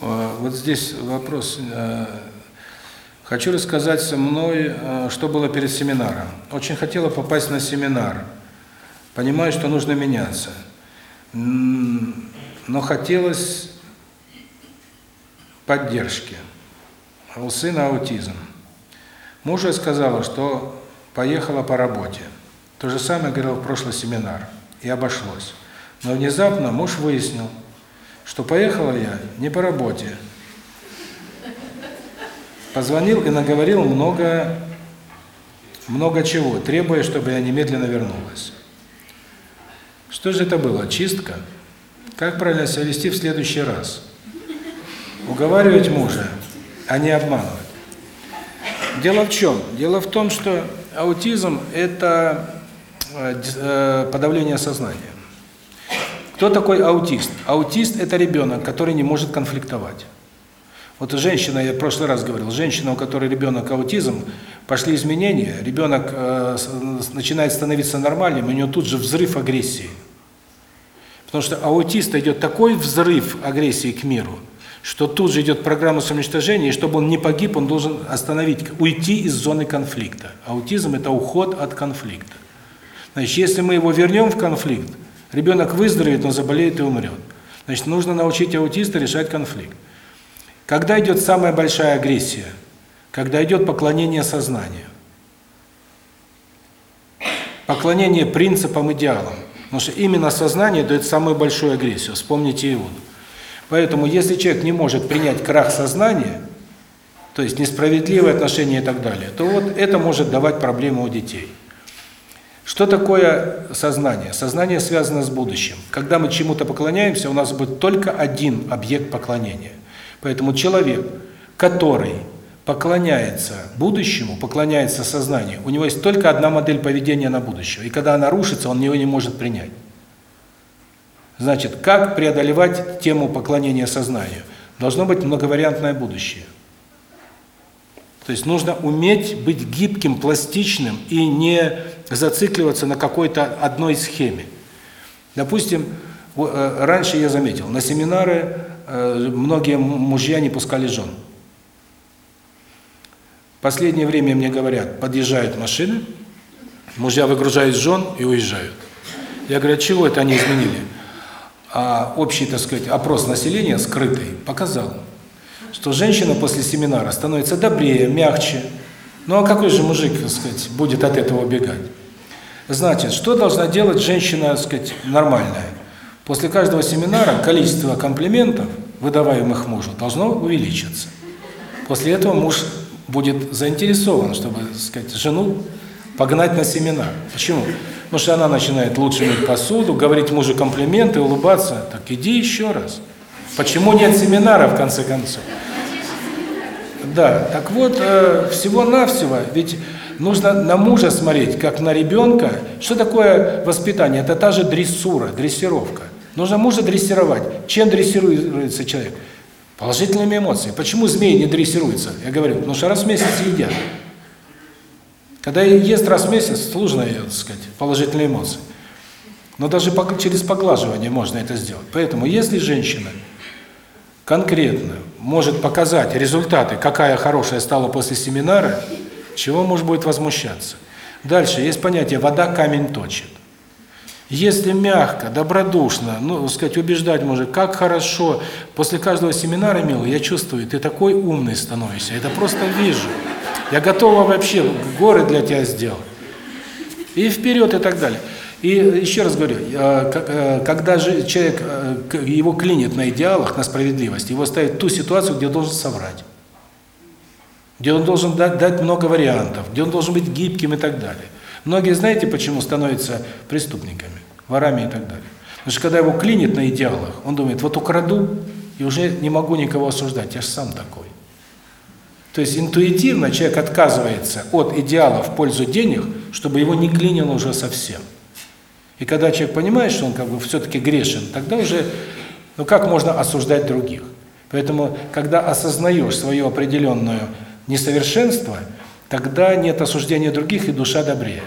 А, Вот здесь вопрос. э, Хочу рассказать со мной, э, что было перед семинаром. Очень хотела попасть на семинар. Понимаю, что нужно меняться. Но хотелось поддержки. У сына аутизм. Мужу я сказала, что поехала по работе. То же самое говорил в прошлый семинар. И обошлось. Но внезапно муж выяснил, что поехала я не по работе. Позвонил и наговорил много, много чего, требуя, чтобы я немедленно вернулась. Что же это было? Чистка? Как правильно себя вести в следующий раз? Уговаривать мужа, а не обманывать. Дело в чем? Дело в том, что аутизм – это э, э, подавление сознания. Кто такой аутист? Аутист – это ребенок, который не может конфликтовать. Вот женщина, я в прошлый раз говорил, женщина, у которой ребенок аутизм, пошли изменения, ребенок э, начинает становиться нормальным, у него тут же взрыв агрессии. Потому что аутиста идет такой взрыв агрессии к миру, что тут же идет программа самоуничтожения, и чтобы он не погиб, он должен остановить, уйти из зоны конфликта. Аутизм – это уход от конфликта. Значит, если мы его вернем в конфликт, ребенок выздоровеет, но заболеет и умрет. Значит, нужно научить аутиста решать конфликт. Когда идет самая большая агрессия? Когда идет поклонение сознанию. Поклонение принципам, идеалам. Потому что именно сознание дает самую большую агрессию. Вспомните Иуду. Поэтому, если человек не может принять крах сознания, то есть несправедливое отношение и так далее, то вот это может давать проблемы у детей. Что такое сознание? Сознание связано с будущим. Когда мы чему-то поклоняемся, у нас будет только один объект поклонения. Поэтому человек, который поклоняется будущему, поклоняется сознанию, у него есть только одна модель поведения на будущее. И когда она рушится, он ее не может принять. Значит, как преодолевать тему поклонения сознанию? Должно быть многовариантное будущее. То есть нужно уметь быть гибким, пластичным и не зацикливаться на какой-то одной схеме. Допустим, э, раньше я заметил, на семинары э, многие мужья не пускали жен. Последнее время мне говорят, подъезжают машины, мужья выгружают жен и уезжают. Я говорю, чего это они изменили? А общий, так сказать, опрос населения, скрытый, показал, что женщина после семинара становится добрее, мягче. Ну а какой же мужик, так сказать, будет от этого убегать? Значит, что должна делать женщина, так сказать, нормальная? После каждого семинара количество комплиментов, выдаваемых мужу, должно увеличиться. После этого муж будет заинтересован, чтобы, так сказать, жену погнать на семинар. Почему? Потому что она начинает лучше мыть посуду, говорить мужу комплименты, улыбаться. Так иди еще раз. Почему нет семинара, в конце концов? Да, так вот, э, всего-навсего, ведь нужно на мужа смотреть, как на ребенка. Что такое воспитание? Это та же дрессура, дрессировка. Нужно мужа дрессировать. Чем дрессируется человек? Положительными эмоциями. Почему змеи не дрессируются? Я говорю, потому что раз в месяц едят. Когда ест раз в месяц, сложно так сказать, положительные эмоции. Но даже через поглаживание можно это сделать. Поэтому, если женщина конкретно может показать результаты, какая хорошая стала после семинара, чего муж будет возмущаться? Дальше есть понятие «вода камень точит». Если мягко, добродушно, ну, сказать, убеждать мужа, как хорошо, после каждого семинара, милый, я чувствую, ты такой умный становишься, это просто вижу. Я готова вообще горы для тебя сделать. И вперед, и так далее. И еще раз говорю, э, э, когда же человек, э, его клинит на идеалах, на справедливости, его ставит в ту ситуацию, где должен соврать, где он должен дать, дать много вариантов, где он должен быть гибким и так далее. Многие знаете, почему становятся преступниками, ворами и так далее? Потому что когда его клинит на идеалах, он думает, вот украду, и уже не могу никого осуждать, я же сам такой. То есть интуитивно человек отказывается от идеалов в пользу денег, чтобы его не клинило уже совсем. И когда человек понимает, что он как бы все-таки грешен, тогда уже, ну как можно осуждать других? Поэтому, когда осознаешь свое определенное несовершенство, тогда нет осуждения других, и душа добрее.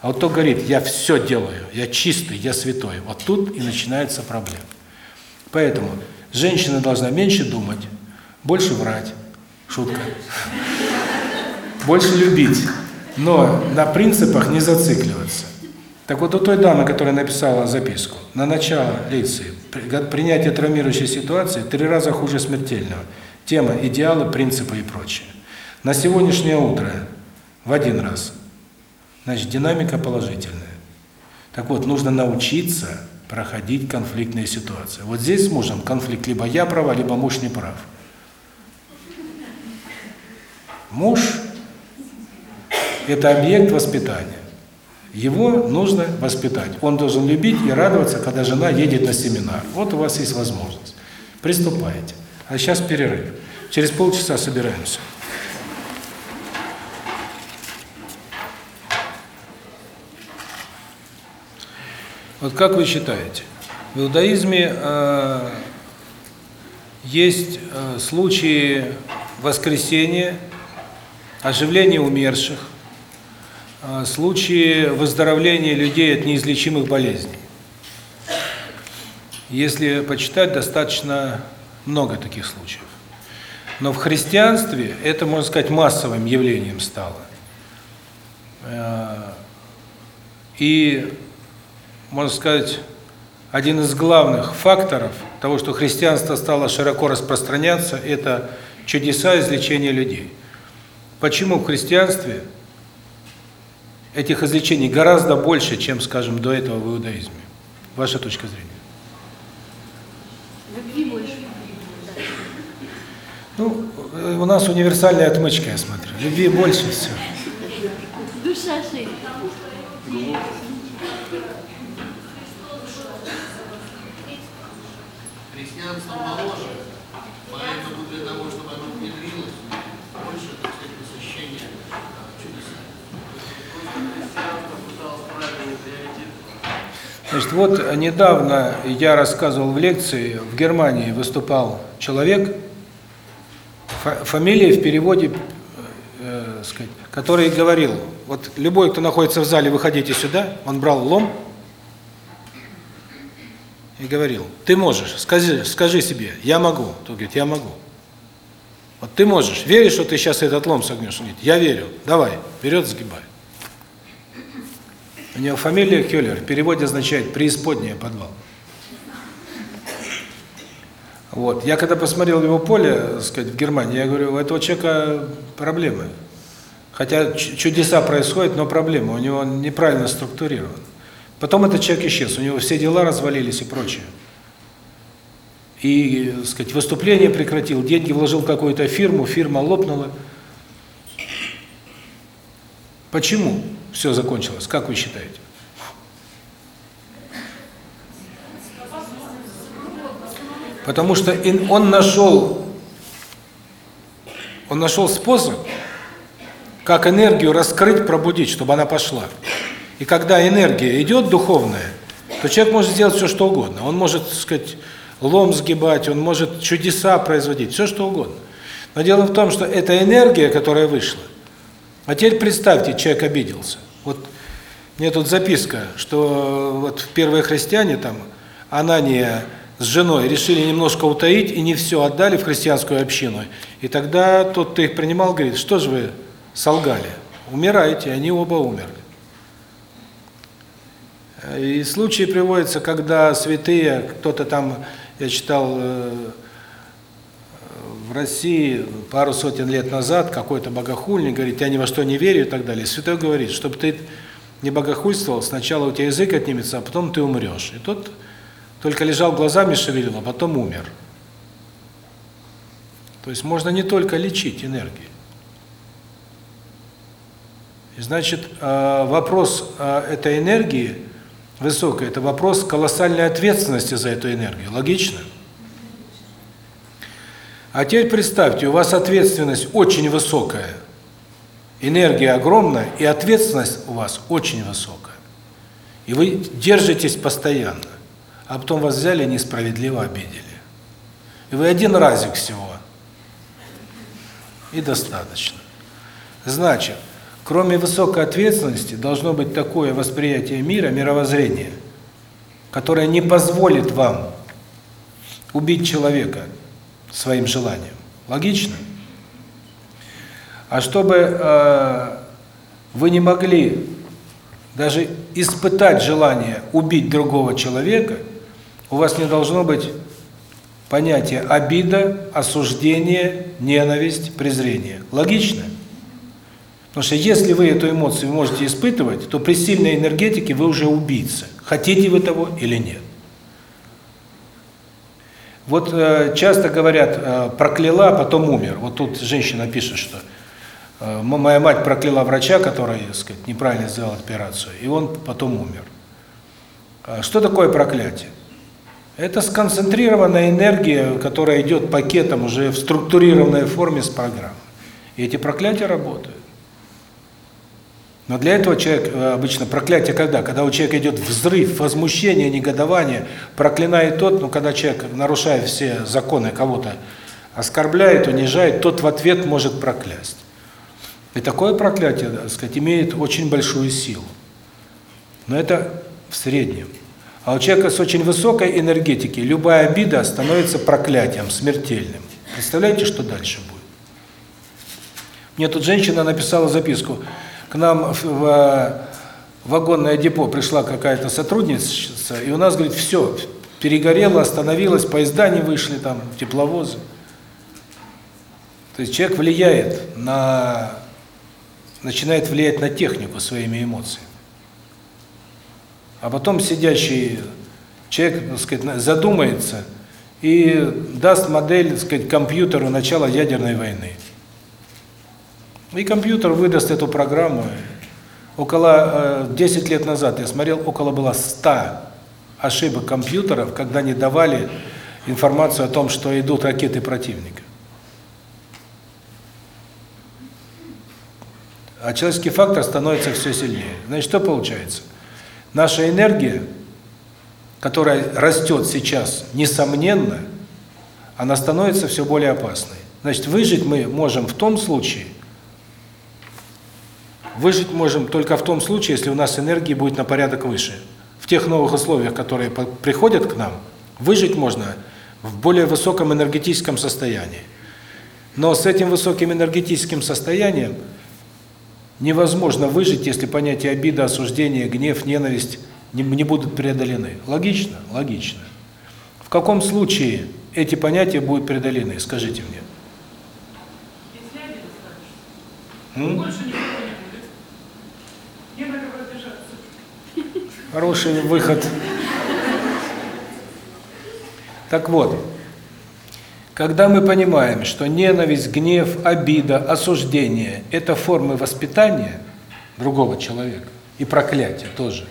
А вот кто говорит, я все делаю, я чистый, я святой, вот тут и начинается проблема. Поэтому женщина должна меньше думать, больше врать, шутка, больше любить, но на принципах не зацикливаться. Так вот, у той дамы, которая написала записку, на начало лекции, при- принятие травмирующей ситуации три раза хуже смертельного. Тема идеалы, принципы и прочее. На сегодняшнее утро в один раз, значит, динамика положительная. Так вот, нужно научиться проходить конфликтные ситуации. Вот здесь с мужем конфликт либо я права, либо муж не прав. Муж – это объект воспитания. Его нужно воспитать. Он должен любить и радоваться, когда жена едет на семинар. Вот у вас есть возможность. Приступайте. А сейчас перерыв. Через полчаса собираемся. Вот как вы считаете, в иудаизме э, есть э, случаи воскресения, оживления умерших, э, случаи выздоровления людей от неизлечимых болезней. Если почитать, достаточно много таких случаев. Но в христианстве это, можно сказать, массовым явлением стало. Э, И, можно сказать, один из главных факторов того, что христианство стало широко распространяться, это чудеса излечения людей. Почему в христианстве этих излечений гораздо больше, чем, скажем, до этого в иудаизме? Ваша точка зрения? Любви больше. Ну, э, у нас универсальная отмычка, я смотрю. Любви больше все. Душа шире. Христианство моложе, поэтому для того, чтобы оно внедрилось, больше, так сказать, чудесами. Значит, вот недавно я рассказывал в лекции, в Германии выступал человек, фа- фамилия в переводе, э, э, сказать, который говорил, вот любой, кто находится в зале, выходите сюда, он брал лом и говорил, ты можешь, скажи, скажи себе, я могу. Тот говорит, я могу. Вот ты можешь, веришь, что ты сейчас этот лом согнешь? Он говорит, я верю, давай, вперед сгибай. У него фамилия Кёллер, в переводе означает «преисподняя подвал». Вот. Я когда посмотрел его поле, сказать, в Германии, я говорю, у этого человека проблемы. Хотя чудеса происходят, но проблемы, у него неправильно структурирован. Потом этот человек исчез, у него все дела развалились и прочее. И, так сказать, выступление прекратил, деньги вложил в какую-то фирму, фирма лопнула. Почему все закончилось, как вы считаете? Потому что он нашел он нашел способ, как энергию раскрыть, пробудить, чтобы она пошла. И когда энергия идет духовная, то человек может сделать все, что угодно. Он может, так сказать, лом сгибать, он может чудеса производить, все, что угодно. Но дело в том, что эта энергия, которая вышла, а теперь представьте, человек обиделся. Вот мне тут записка, что вот первые христиане там, Анания с женой решили немножко утаить и не все отдали в христианскую общину. И тогда тот, кто их принимал, говорит, что же вы солгали? Умираете, они оба умерли. И случаи приводятся, когда святые, кто-то там, я читал э, в России пару сотен лет назад, какой-то богохульник говорит, я ни во что не верю и так далее. Святой говорит, чтобы ты не богохульствовал, сначала у тебя язык отнимется, а потом ты умрешь. И тот только лежал глазами шевелил, а потом умер. То есть можно не только лечить энергией. И значит, э, вопрос э, этой энергии высокой, это вопрос колоссальной ответственности за эту энергию. Логично? А теперь представьте, у вас ответственность очень высокая, энергия огромная, и ответственность у вас очень высокая. И вы держитесь постоянно, а потом вас взяли несправедливо обидели. И вы один разик всего, и достаточно. Значит, кроме высокой ответственности, должно быть такое восприятие мира, мировоззрение, которое не позволит вам убить человека своим желанием. Логично? А чтобы э, вы не могли даже испытать желание убить другого человека, у вас не должно быть понятия обида, осуждение, ненависть, презрение. Логично? Потому что если вы эту эмоцию можете испытывать, то при сильной энергетике вы уже убийца. Хотите вы того или нет. Вот э, часто говорят, э, прокляла, потом умер. Вот тут женщина пишет, что э, моя мать прокляла врача, который, так сказать, неправильно сделал операцию, и он потом умер. А Что такое проклятие? Это сконцентрированная энергия, которая идет пакетом уже в структурированной форме с программой. И эти проклятия работают. Но для этого человек, э, обычно проклятие когда? Когда у человека идет взрыв, возмущение, негодование, проклинает тот, ну когда человек, нарушая все законы, кого-то оскорбляет, унижает, тот в ответ может проклясть. И такое проклятие, так сказать, имеет очень большую силу. Но это в среднем. А у человека с очень высокой энергетики любая обида становится проклятием, смертельным. Представляете, что дальше будет? Мне тут женщина написала записку. К нам в, вагонное депо пришла какая-то сотрудница, и у нас, говорит, все, перегорело, остановилось, поезда не вышли, там, тепловозы. То есть человек влияет на, начинает влиять на технику своими эмоциями. А потом сидящий человек, так сказать, задумается и даст модель, так сказать, компьютеру начала ядерной войны. И компьютер выдаст эту программу. Около э, 10 лет назад я смотрел, около было 100 ошибок компьютеров, когда не давали информацию о том, что идут ракеты противника. А человеческий фактор становится все сильнее. Значит, что получается? Наша энергия, которая растет сейчас, несомненно, она становится все более опасной. Значит, выжить мы можем в том случае, выжить можем только в том случае, если у нас энергии будет на порядок выше. В тех новых условиях, которые приходят к нам, выжить можно в более высоком энергетическом состоянии. Но с этим высоким энергетическим состоянием невозможно выжить, если понятия обида, осуждение, гнев, ненависть не, не будут преодолены. Логично? Логично. В каком случае эти понятия будут преодолены, скажите мне? М? Хороший выход. Так вот, когда мы понимаем, что ненависть, гнев, обида, осуждение – это формы воспитания другого человека, и проклятие тоже,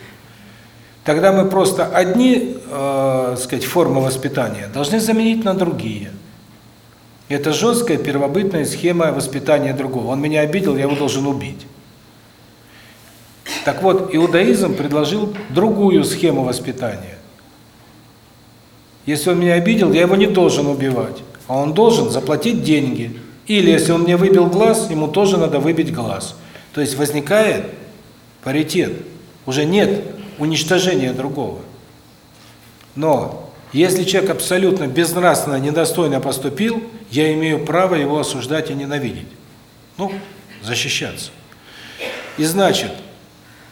тогда мы просто одни, э, сказать, формы воспитания должны заменить на другие. Это жесткая первобытная схема воспитания другого. Он меня обидел, я его должен убить. Так вот, иудаизм предложил другую схему воспитания. Если он меня обидел, я его не должен убивать, а он должен заплатить деньги. Или если он мне выбил глаз, ему тоже надо выбить глаз. То есть возникает паритет. Уже нет уничтожения другого. Но если человек абсолютно безнравственно, недостойно поступил, я имею право его осуждать и ненавидеть. Ну, защищаться. И значит,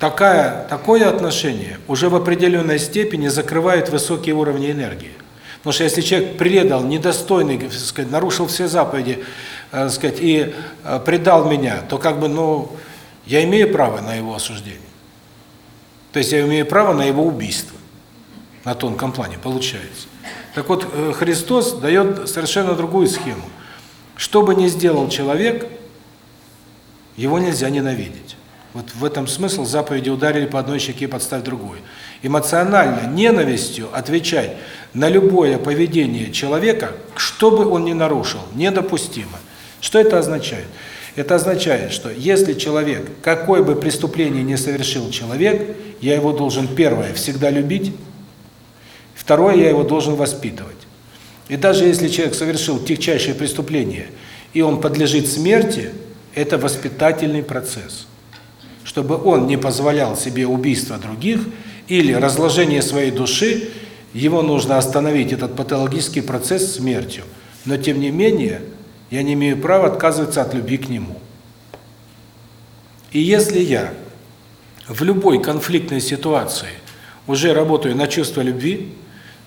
такая, такое отношение уже в определенной степени закрывает высокие уровни энергии. Потому что если человек предал, недостойный, сказать, нарушил все заповеди, так сказать, и э, предал меня, то как бы, ну, я имею право на его осуждение. То есть я имею право на его убийство. На тонком плане получается. Так вот, э, Христос дает совершенно другую схему. Что бы ни сделал человек, его нельзя ненавидеть. Вот в этом смысл заповеди ударили по одной щеке, подставь другую. Эмоционально, ненавистью отвечать на любое поведение человека, что бы он ни нарушил, недопустимо. Что это означает? Это означает, что если человек, какое бы преступление ни совершил человек, я его должен, первое, всегда любить, второе, я его должен воспитывать. И даже если человек совершил тягчайшее преступление, и он подлежит смерти, это воспитательный процесс чтобы он не позволял себе убийства других или разложение своей души, его нужно остановить, этот патологический процесс смертью. Но тем не менее, я не имею права отказываться от любви к нему. И если я в любой конфликтной ситуации уже работаю на чувство любви,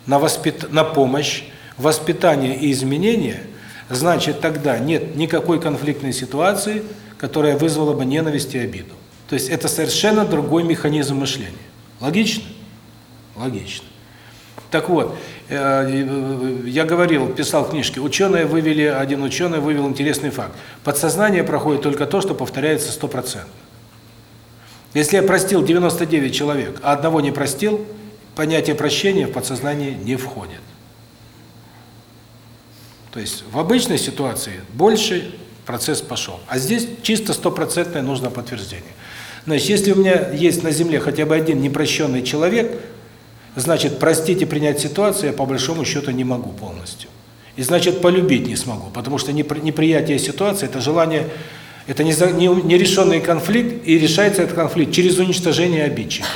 на, воспит... на помощь, воспитание и изменение, значит тогда нет никакой конфликтной ситуации, которая вызвала бы ненависть и обиду. То есть это совершенно другой механизм мышления. Логично? Логично. Так вот, э, я говорил, писал книжки, ученые вывели, один ученый вывел интересный факт. Подсознание проходит только то, что повторяется стопроцентно. Если я простил 99 человек, а одного не простил, понятие прощения в подсознание не входит. То есть в обычной ситуации больше процесс пошел. А здесь чисто стопроцентное нужно подтверждение. Значит, если у меня есть на земле хотя бы один непрощенный человек, значит, простить и принять ситуацию я по большому счету не могу полностью. И значит, полюбить не смогу, потому что неприятие ситуации – это желание, это нерешенный конфликт, и решается этот конфликт через уничтожение обидчика.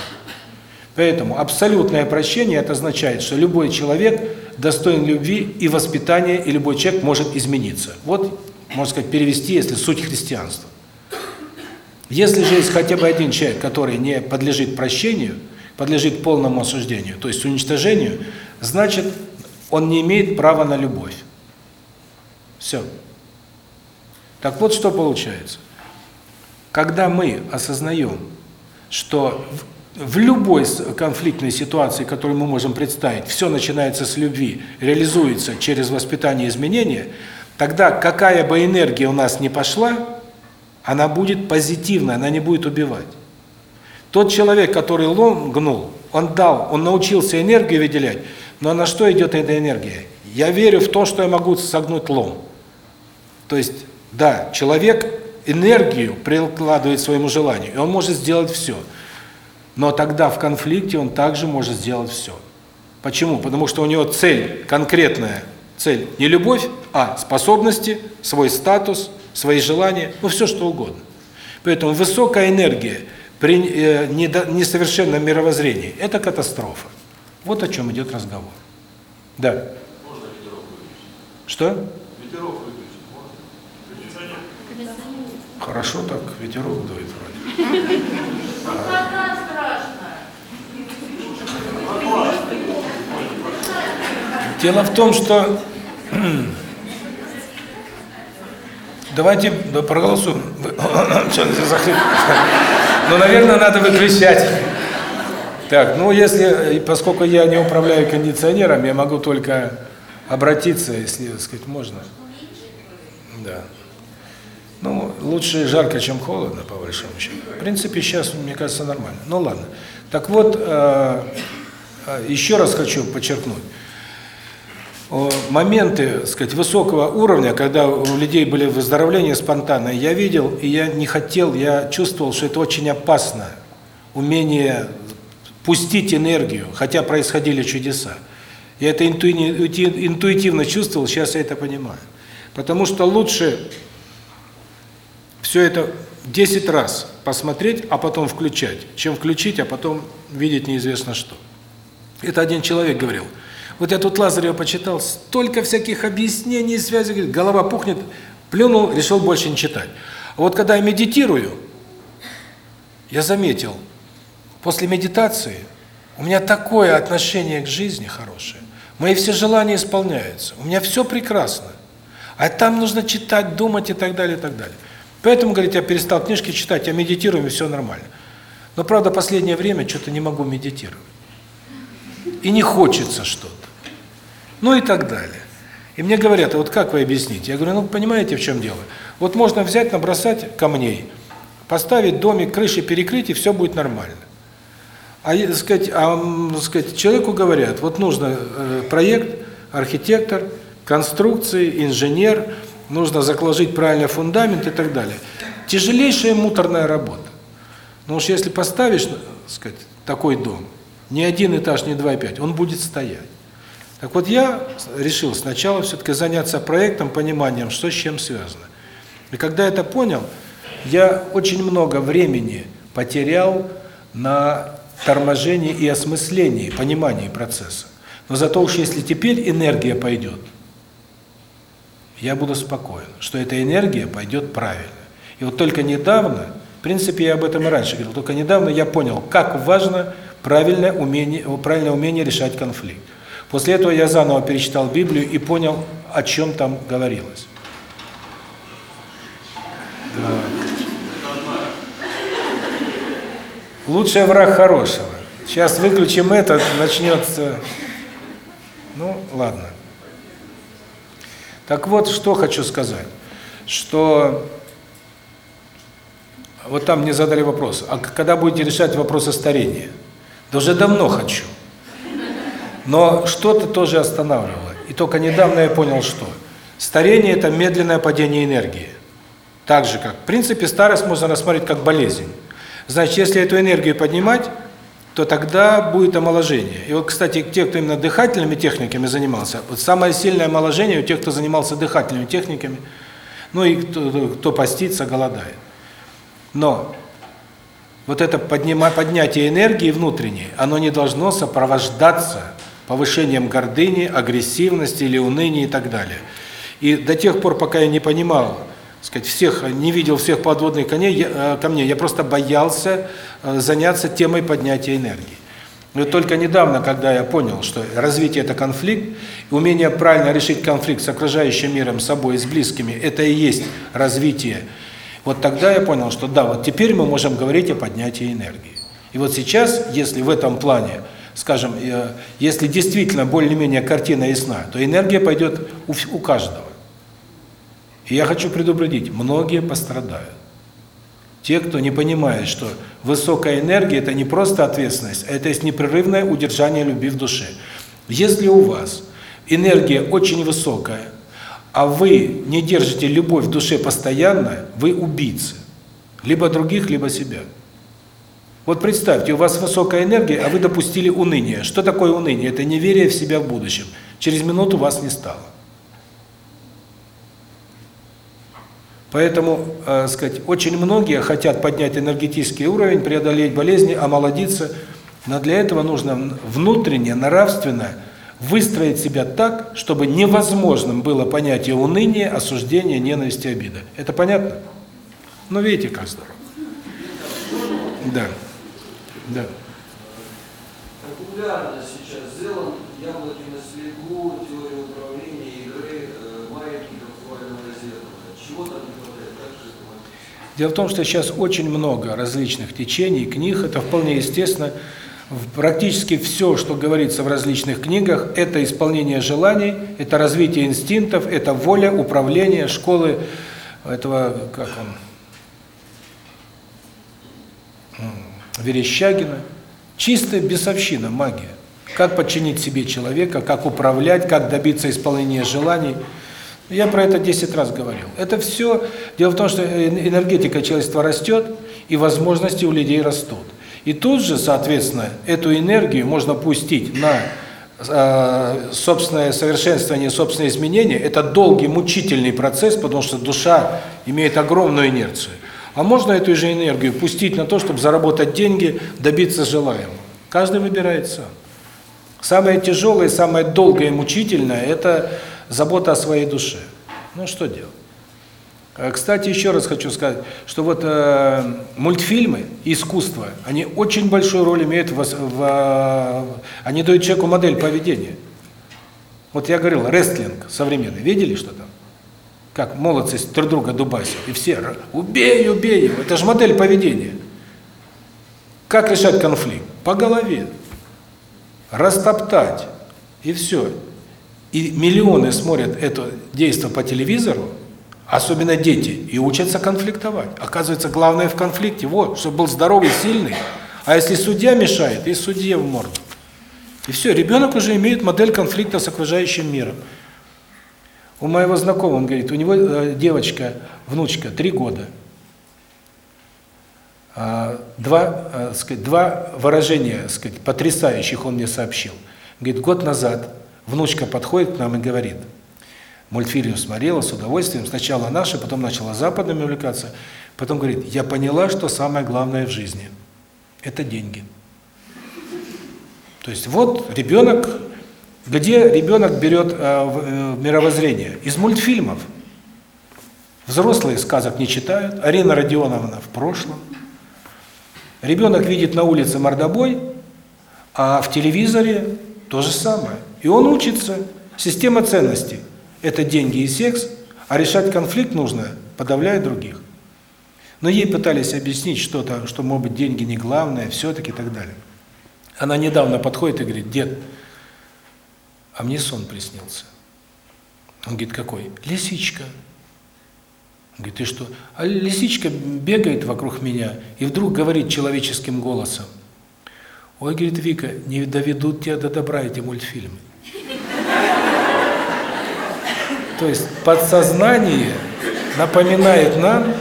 Поэтому абсолютное прощение – это означает, что любой человек достоин любви и воспитания, и любой человек может измениться. Вот, можно сказать, перевести, если суть христианства. Если же есть хотя бы один человек, который не подлежит прощению, подлежит полному осуждению, то есть уничтожению, значит, он не имеет права на любовь. Все. Так вот, что получается. Когда мы осознаем, что в любой конфликтной ситуации, которую мы можем представить, все начинается с любви, реализуется через воспитание изменения, тогда какая бы энергия у нас ни пошла, она будет позитивной, она не будет убивать. Тот человек, который лом гнул, он дал, он научился энергию выделять, но на что идет эта энергия? Я верю в то, что я могу согнуть лом. То есть, да, человек энергию прикладывает своему желанию, и он может сделать все – но тогда в конфликте он также может сделать все. Почему? Потому что у него цель, конкретная цель, не любовь, а способности, свой статус, свои желания, ну все что угодно. Поэтому высокая энергия при э, несовершенном мировоззрении – это катастрофа. Вот о чем идет разговор. Да. Можно ветерок выключить? Что? Ветерок выключить можно? Хорошо так, ветерок дует вроде. Дело в том, что давайте проголосуем. <coughs> Ну, наверное, надо выключать. Так, ну если, поскольку я не управляю кондиционером, я могу только обратиться, если, так сказать, можно. Да. Ну, лучше жарко, чем холодно, по большому счету. В принципе, сейчас, мне кажется, нормально. Ну, ладно. Так вот, э, э, еще раз хочу подчеркнуть. Моменты, сказать, высокого уровня, когда у людей были выздоровления спонтанные, я видел, и я не хотел, я чувствовал, что это очень опасно. Умение пустить энергию, хотя происходили чудеса. Я это интуитивно чувствовал, сейчас я это понимаю. Потому что лучше все это 10 раз посмотреть, а потом включать, чем включить, а потом видеть неизвестно что. Это один человек говорил. Вот я тут Лазарева почитал, столько всяких объяснений, связей, голова пухнет, плюнул, решил больше не читать. А вот когда я медитирую, я заметил, после медитации у меня такое отношение к жизни хорошее. Мои все желания исполняются. У меня все прекрасно. А там нужно читать, думать и так далее, и так далее. Поэтому, говорит, я перестал книжки читать, я медитирую, и все нормально. Но, правда, последнее время что-то не могу медитировать. И не хочется что-то. Ну и так далее. И мне говорят, а вот как вы объясните? Я говорю, ну, понимаете, в чем дело? Вот можно взять, набросать камней, поставить домик, крыши перекрыть, и все будет нормально. А, сказать, а, сказать, человеку говорят, вот нужно э, проект, архитектор, конструкции, инженер, нужно закложить правильный фундамент и так далее. Тяжелейшая муторная работа. Но уж если поставишь, сказать, такой дом, не один этаж, не два и пять, он будет стоять. Так вот я решил сначала все-таки заняться проектом, пониманием, что с чем связано. И когда это понял, я очень много времени потерял на торможении и осмыслении, понимании процесса. Но зато уж если теперь энергия пойдет, я буду спокоен, что эта энергия пойдет правильно. И вот только недавно, в принципе, я об этом и раньше говорил, только недавно я понял, как важно правильное умение, правильное умение решать конфликт. После этого я заново перечитал Библию и понял, о чем там говорилось. Лучший враг хорошего. Сейчас выключим это, начнется... Ну, ладно. Так вот, что хочу сказать. Что... Вот там мне задали вопрос, а когда будете решать вопросы старения? Да уже давно хочу. Но что-то тоже останавливало. И только недавно я понял, что старение – это медленное падение энергии. Так же, как, в принципе, старость можно рассмотреть как болезнь. Значит, если эту энергию поднимать, то тогда будет омоложение. И вот, кстати, те, кто именно дыхательными техниками занимался, вот самое сильное омоложение у тех, кто занимался дыхательными техниками, ну и кто, кто постится, голодает. Но вот это поднятие энергии внутренней, оно не должно сопровождаться повышением гордыни, агрессивности или уныния и так далее. И до тех пор, пока я не понимал, сказать, всех, не видел всех подводных коней, я, э, ко мне, я просто боялся э, заняться темой поднятия энергии. Но только недавно, когда я понял, что развитие – это конфликт, умение правильно решить конфликт с окружающим миром, с собой с близкими – это и есть развитие вот тогда я понял, что да, вот теперь мы можем говорить о поднятии энергии. И вот сейчас, если в этом плане, скажем, э, если действительно более-менее картина ясна, то энергия пойдет у, каждого. И я хочу предупредить, многие пострадают. Те, кто не понимает, что высокая энергия – это не просто ответственность, а это есть непрерывное удержание любви в душе. Если у вас энергия очень высокая, а вы не держите любовь в душе постоянно, вы убийцы. Либо других, либо себя. Вот представьте, у вас высокая энергия, а вы допустили уныние. Что такое уныние? Это неверие в себя в будущем. Через минуту вас не стало. Поэтому, э, сказать, очень многие хотят поднять энергетический уровень, преодолеть болезни, омолодиться, но для этого нужно внутренне, нравственно выстроить себя так, чтобы невозможным было понятие уныния, осуждения, ненависти, обиды. Это понятно? Ну, видите, как здорово. Да. Да. Популярно сейчас сделан яблоки на снегу, теория управления, игры, э, маятник актуального зеркала. Чего там не хватает? Как же это Дело в том, что сейчас очень много различных течений, книг, это вполне естественно. Практически все, что говорится в различных книгах, это исполнение желаний, это развитие инстинктов, это воля, управление, школы этого, как он, Верещагина. Чистая бесовщина, магия. Как подчинить себе человека, как управлять, как добиться исполнения желаний. Я про это 10 раз говорил. Это все, дело в том, что энергетика человечества растет, и возможности у людей растут. И тут же, соответственно, эту энергию можно пустить на э, собственное совершенствование, собственное изменение. Это долгий, мучительный процесс, потому что душа имеет огромную инерцию. А можно эту же энергию пустить на то, чтобы заработать деньги, добиться желаемого. Каждый выбирает сам. Самое тяжелое, самое долгое и мучительное – это забота о своей душе. Ну, что делать? Э, кстати, еще раз хочу сказать, что вот э, мультфильмы, искусство, они очень большую роль имеют в, в они дают человеку модель поведения. Вот я говорил, рестлинг современный, видели что там? Как молодцы друг друга дубасят, и все убей, убей его, это же модель поведения. Как решать конфликт? По голове. Растоптать. И все. И миллионы смотрят это действие по телевизору, особенно дети, и учатся конфликтовать. Оказывается, главное в конфликте, вот, чтобы был здоровый, сильный. А если судья мешает, и судье в морду. И все, ребенок уже имеет модель конфликта с окружающим миром. У моего знакомого, он говорит, у него э, девочка, внучка, три года. А, два, э, сказать, два выражения, сказать, потрясающих он мне сообщил. Говорит, год назад внучка подходит к нам и говорит – Мультфильм смотрела с удовольствием. Сначала наши, потом начала западными увлекаться. Потом говорит, я поняла, что самое главное в жизни – это деньги. То есть вот ребенок, где ребенок берет э, э, мировоззрение? Из мультфильмов. Взрослые сказок не читают, Арина Родионовна в прошлом. Ребенок видит на улице мордобой, а в телевизоре то же самое. И он учится. Система ценностей – это деньги и секс, а решать конфликт нужно, подавляя других. Но ей пытались объяснить что-то, что, может быть, деньги не главное, все-таки и так далее. Она недавно подходит и говорит, дед, а мне сон приснился. Он говорит, какой? Лисичка. Он говорит, ты что? А лисичка бегает вокруг меня и вдруг говорит человеческим голосом. Ой, говорит Вика, не доведут тебя до добра эти мультфильмы. То есть подсознание напоминает нам,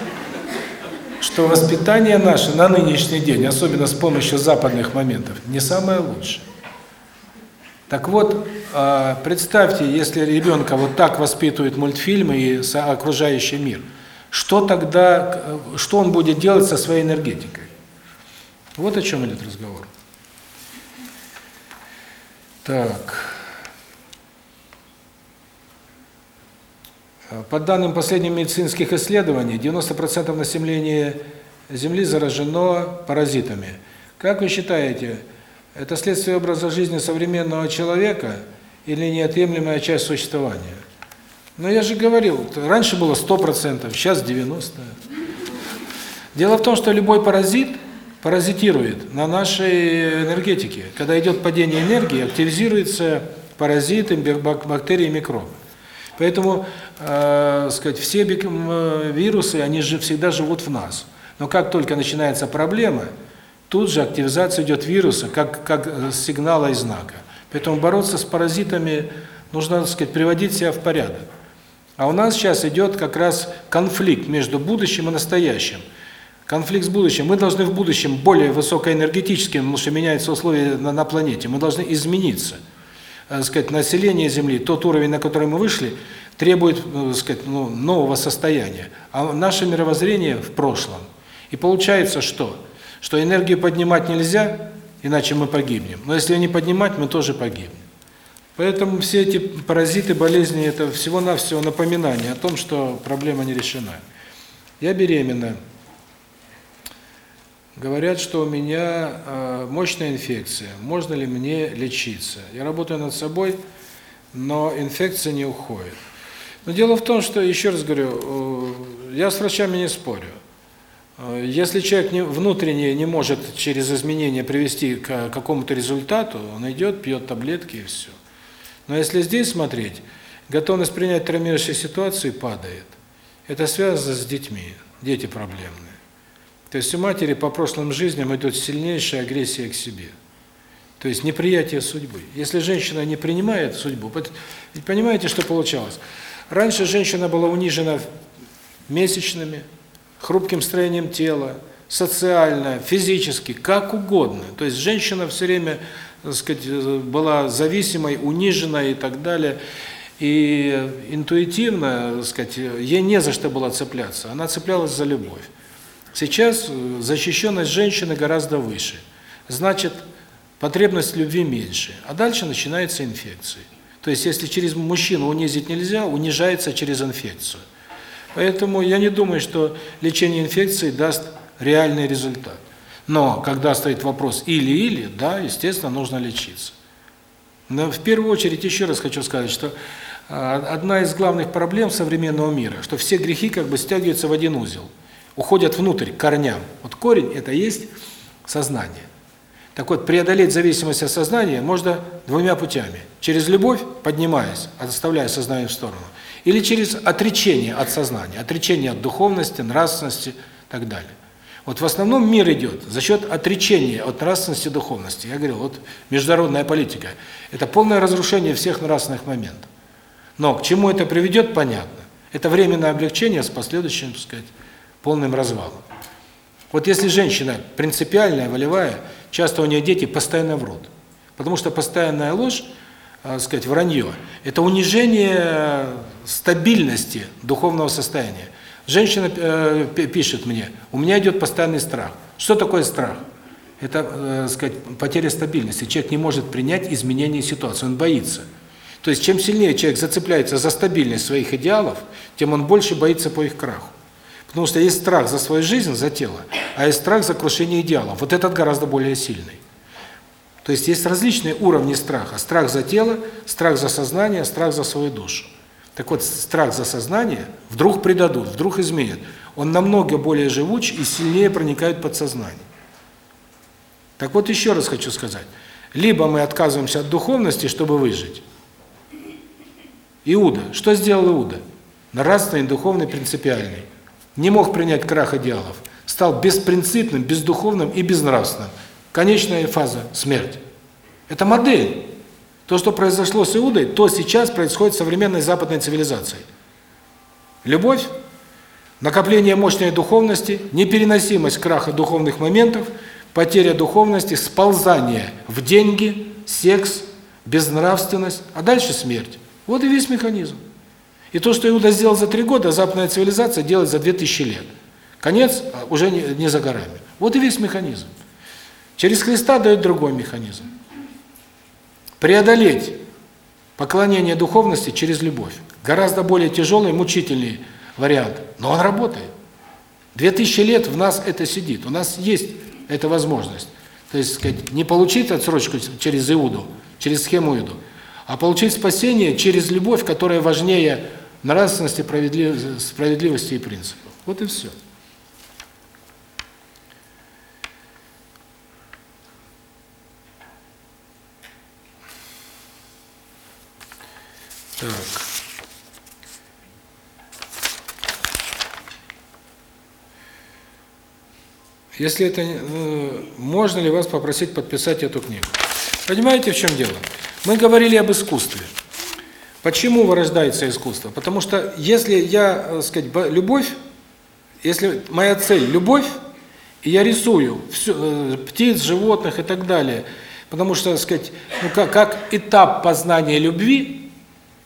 что воспитание наше на нынешний день, особенно с помощью западных моментов, не самое лучшее. Так вот, а, представьте, если ребенка вот так воспитывают мультфильмы и окружающий мир, что тогда, что он будет делать со своей энергетикой? Вот о чем идет разговор. Так. По данным последних медицинских исследований, 90% населения Земли заражено паразитами. Как вы считаете, это следствие образа жизни современного человека или неотъемлемая часть существования? Но я же говорил, раньше было 100%, сейчас 90%. Дело в том, что любой паразит паразитирует на нашей энергетике. Когда идет падение энергии, активизируются паразиты, бактерии, микробы. Поэтому, э, сказать, все вирусы, они же всегда живут в нас. Но как только начинается проблема, тут же активизация идет вируса, как как сигнала и знака. Поэтому бороться с паразитами нужно, так сказать, приводить себя в порядок. А у нас сейчас идет как раз конфликт между будущим и настоящим. Конфликт с будущим. Мы должны в будущем более высокоэнергетическим, потому что меняются условия на, на планете. Мы должны измениться так сказать, население Земли, тот уровень, на который мы вышли, требует, так сказать, ну, нового состояния. А наше мировоззрение в прошлом. И получается что? Что энергию поднимать нельзя, иначе мы погибнем. Но если не поднимать, мы тоже погибнем. Поэтому все эти паразиты, болезни – это всего-навсего напоминание о том, что проблема не решена. Я беременна. Говорят, что у меня э, мощная инфекция. Можно ли мне лечиться? Я работаю над собой, но инфекция не уходит. Но дело в том, что, еще раз говорю, э, я с врачами не спорю. Э, если человек не, внутренне не может через изменения привести к какому-то результату, он идет, пьет таблетки и все. Но если здесь смотреть, готовность принять травмирующие ситуации падает. Это связано с детьми. Дети проблемные. То есть у матери по прошлым жизням идет сильнейшая агрессия к себе. То есть неприятие судьбы. Если женщина не принимает судьбу, понимаете, что получалось? Раньше женщина была унижена месячными, хрупким строением тела, социально, физически, как угодно. То есть женщина все время, так сказать, была зависимой, униженной и так далее. И интуитивно, так сказать, ей не за что было цепляться. Она цеплялась за любовь. Сейчас защищенность женщины гораздо выше. Значит, потребность в любви меньше. А дальше начинается инфекция. То есть, если через мужчину унизить нельзя, унижается через инфекцию. Поэтому я не думаю, что лечение инфекции даст реальный результат. Но, когда стоит вопрос или-или, да, естественно, нужно лечиться. Но в первую очередь, еще раз хочу сказать, что а, одна из главных проблем современного мира, что все грехи как бы стягиваются в один узел – уходят внутрь, к корням. Вот корень – это есть сознание. Так вот, преодолеть зависимость от сознания можно двумя путями. Через любовь, поднимаясь, отставляя сознание в сторону, или через отречение от сознания, отречение от духовности, нравственности и так далее. Вот в основном мир идет за счет отречения от нравственности духовности. Я говорил, вот международная политика – это полное разрушение всех нравственных моментов. Но к чему это приведет, понятно. Это временное облегчение с последующим, так сказать, полным развалом. Вот если женщина принципиальная, волевая, часто у нее дети постоянно врут. Потому что постоянная ложь, так сказать, вранье это унижение стабильности духовного состояния. Женщина э, пишет мне: "У меня идет постоянный страх". Что такое страх? Это, э, сказать, потеря стабильности. Человек не может принять изменение ситуации, он боится. То есть чем сильнее человек зацепляется за стабильность своих идеалов, тем он больше боится по их краху. Потому что есть страх за свою жизнь, за тело, а есть страх за крушение идеалов. Вот этот гораздо более сильный. То есть есть различные уровни страха. Страх за тело, страх за сознание, страх за свою душу. Так вот, страх за сознание вдруг предадут, вдруг изменят. Он намного более живуч и сильнее проникает в подсознание. Так вот, еще раз хочу сказать. Либо мы отказываемся от духовности, чтобы выжить. Иуда. Что сделал Иуда? Нравственный, духовный, принципиальный. Не мог принять крах идеалов. Стал беспринципным, бездуховным и безнравственным. Конечная фаза – смерть. Это модель. То, что произошло с Иудой, то сейчас происходит в современной западной цивилизации. Любовь, накопление мощной духовности, непереносимость краха духовных моментов, потеря духовности, сползание в деньги, секс, безнравственность, а дальше смерть. Вот и весь механизм. И то, что Иуда сделал за три года, западная цивилизация делает за 2000 лет. Конец а, уже не, не за горами. Вот и весь механизм. Через Христа дает другой механизм. Преодолеть поклонение духовности через любовь. Гораздо более тяжелый, мучительный вариант, но он работает. Две тысячи лет в нас это сидит, у нас есть эта возможность. То есть, сказать, не получить отсрочку через Иуду, через схему Иуду, а получить спасение через любовь, которая важнее нравственности, справедливости и принципов. Вот и все. Так. Если это э, можно ли вас попросить подписать эту книгу? Понимаете, в чем дело? Мы говорили об искусстве. Почему вырождается искусство? Потому что если я, так сказать, любовь, если моя цель любовь, и я рисую все, э, птиц, животных и так далее, потому что, так сказать, ну как как этап познания любви,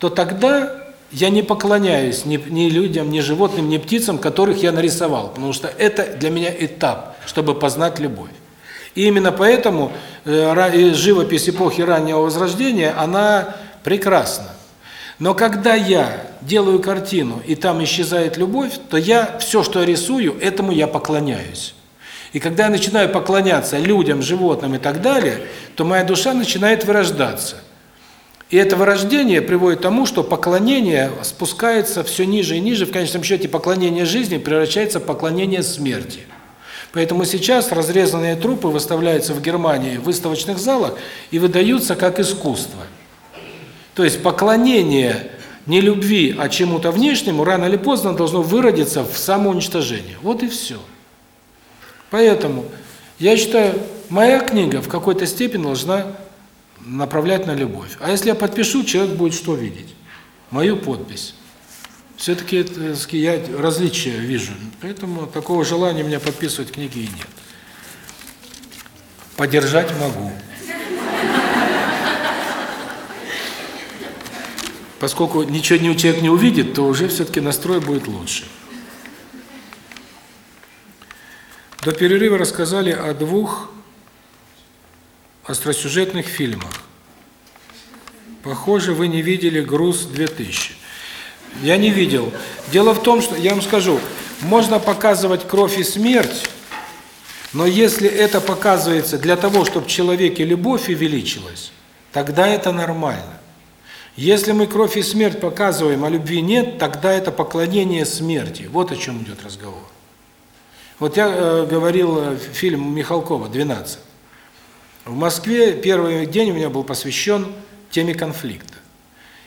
то тогда я не поклоняюсь ни, ни людям, ни животным, ни птицам, которых я нарисовал, потому что это для меня этап, чтобы познать любовь. И именно поэтому э, живопись эпохи раннего Возрождения, она прекрасна. Но когда я делаю картину, и там исчезает любовь, то я все, что я рисую, этому я поклоняюсь. И когда я начинаю поклоняться людям, животным и так далее, то моя душа начинает вырождаться – и это вырождение приводит к тому, что поклонение спускается все ниже и ниже, в конечном счете поклонение жизни превращается в поклонение смерти. Поэтому сейчас разрезанные трупы выставляются в Германии в выставочных залах и выдаются как искусство. То есть поклонение не любви, а чему-то внешнему рано или поздно должно выродиться в самоуничтожение. Вот и все. Поэтому я считаю, моя книга в какой-то степени должна направлять на любовь. А если я подпишу, человек будет что видеть? Мою подпись. Все-таки я различия вижу. Поэтому такого желания меня подписывать книги и нет. Поддержать могу. Поскольку ничего не человек не увидит, то уже все-таки настрой будет лучше. До перерыва рассказали о двух остросюжетных фильмах. Похоже, вы не видели «Груз-2000». Я не видел. Дело в том, что, я вам скажу, можно показывать кровь и смерть, но если это показывается для того, чтобы в человеке любовь увеличилась, тогда это нормально. Если мы кровь и смерть показываем, а любви нет, тогда это поклонение смерти. Вот о чем идет разговор. Вот я э, говорил э, фильм Михалкова «12». В Москве первый день у меня был посвящен теме конфликта.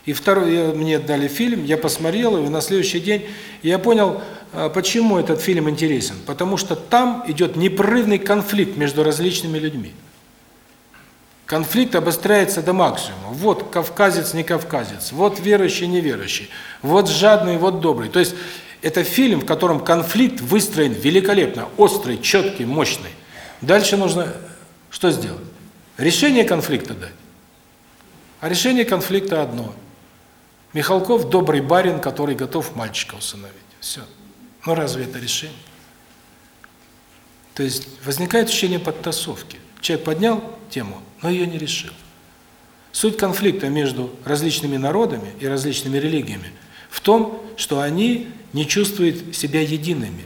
И второй мне дали фильм, я посмотрел и на следующий день я понял, а, почему этот фильм интересен. Потому что там идет непрерывный конфликт между различными людьми. Конфликт обостряется до максимума. Вот кавказец, не кавказец, вот верующий, неверующий, вот жадный, вот добрый. То есть это фильм, в котором конфликт выстроен великолепно, острый, четкий, мощный. Дальше нужно что сделать? Решение конфликта дать. А решение конфликта одно. Михалков – добрый барин, который готов мальчика усыновить. Все. Но разве это решение? То есть возникает ощущение подтасовки. Человек поднял тему, но ее не решил. Суть конфликта между различными народами и различными религиями в том, что они не чувствуют себя едиными.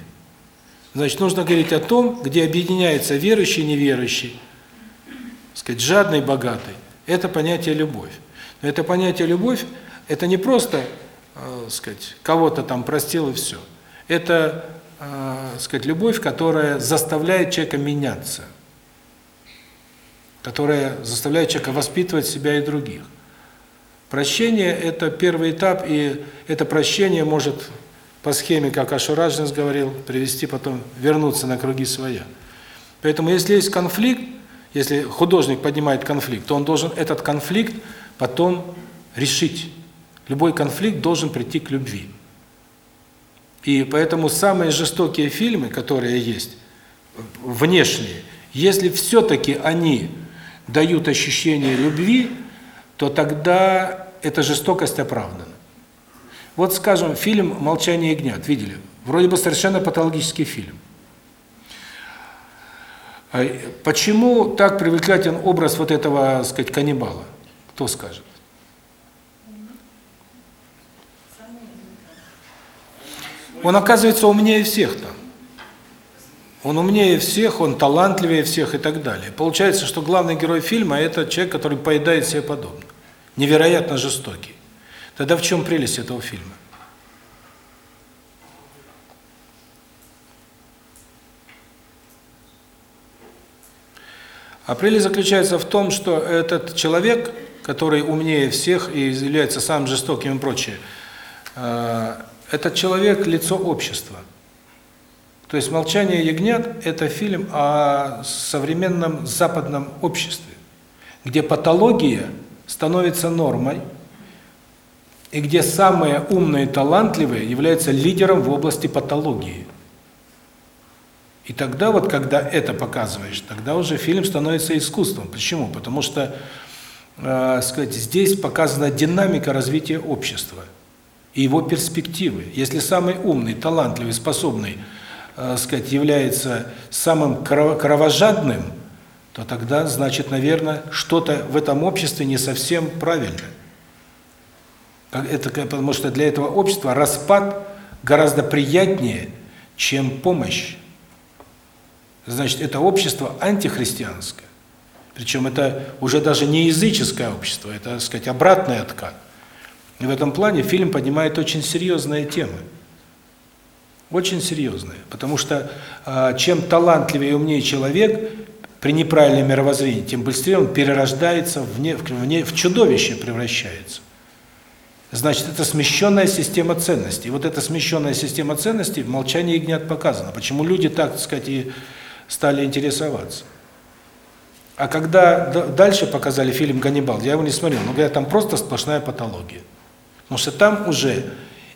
Значит, нужно говорить о том, где объединяются верующий и неверующий, сказать, жадный, богатый, это понятие любовь. Но это понятие любовь, это не просто э, сказать, кого-то там простил и все. Это, э, сказать, любовь, которая заставляет человека меняться, которая заставляет человека воспитывать себя и других. Прощение – это первый этап, и это прощение может по схеме, как Ашураджинс говорил, привести потом, вернуться на круги своя. Поэтому если есть конфликт, если художник поднимает конфликт, то он должен этот конфликт потом решить. Любой конфликт должен прийти к любви. И поэтому самые жестокие фильмы, которые есть, внешние, если все-таки они дают ощущение любви, то тогда эта жестокость оправдана. Вот, скажем, фильм «Молчание ягнят», видели? Вроде бы совершенно патологический фильм. А Почему так привлекателен образ вот этого, так сказать, каннибала? Кто скажет? Он оказывается умнее всех там. Он умнее всех, он талантливее всех и так далее. Получается, что главный герой фильма – это человек, который поедает себе подобных. Невероятно жестокий. Тогда в чем прелесть этого фильма? А прелесть заключается в том, что этот человек, который умнее всех и является самым жестоким и прочее, э, этот человек – лицо общества. То есть «Молчание ягнят» – это фильм о современном западном обществе, где патология становится нормой, и где самые умные и талантливые являются лидером в области патологии. И тогда вот, когда это показываешь, тогда уже фильм становится искусством. Почему? Потому что, э, сказать, здесь показана динамика развития общества и его перспективы. Если самый умный, талантливый, способный, э, сказать, является самым кровожадным, то тогда, значит, наверное, что-то в этом обществе не совсем правильно. Это потому что для этого общества распад гораздо приятнее, чем помощь. Значит, это общество антихристианское. Причем это уже даже не языческое общество, это, так сказать, обратный откат. И в этом плане фильм поднимает очень серьезные темы. Очень серьезные. Потому что э, чем талантливее и умнее человек при неправильном мировоззрении, тем быстрее он перерождается в, не, в, не, в чудовище превращается. Значит, это смещенная система ценностей. И вот эта смещенная система ценностей в «Молчании ягнят» показана. Почему люди так, так сказать, и стали интересоваться. А когда дальше показали фильм «Ганнибал», я его не смотрел, но говорят, там просто сплошная патология. Потому что там уже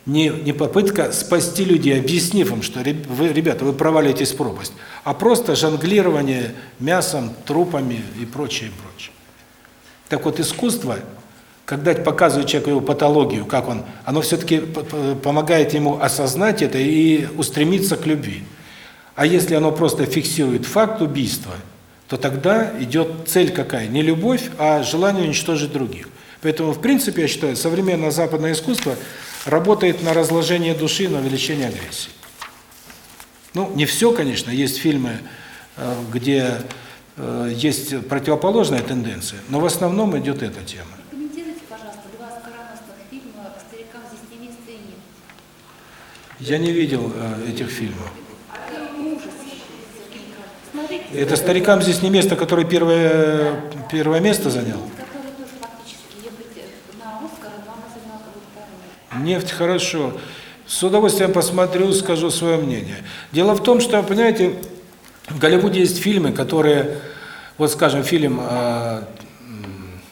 не, не попытка спасти людей, объяснив им, что, вы, ребята, вы провалитесь в пропасть, а просто жонглирование мясом, трупами и прочее, и прочее. Так вот, искусство, когда показывает человеку его патологию, как он, оно все-таки помогает ему осознать это и устремиться к любви. А если оно просто фиксирует факт убийства, то тогда идет цель какая? Не любовь, а желание уничтожить других. Поэтому, в принципе, я считаю, современное западное искусство работает на разложение души, на увеличение агрессии. Ну, не все, конечно, есть фильмы, э, где э, есть противоположная тенденция, но в основном идет эта тема. Фильма. Я не видел э, этих фильмов. Это старикам здесь не место, который первое первое место занял. занял второе. Нефть хорошо. С удовольствием посмотрю, скажу свое мнение. Дело в том, что, понимаете, в Голливуде есть фильмы, которые, вот скажем, фильм э,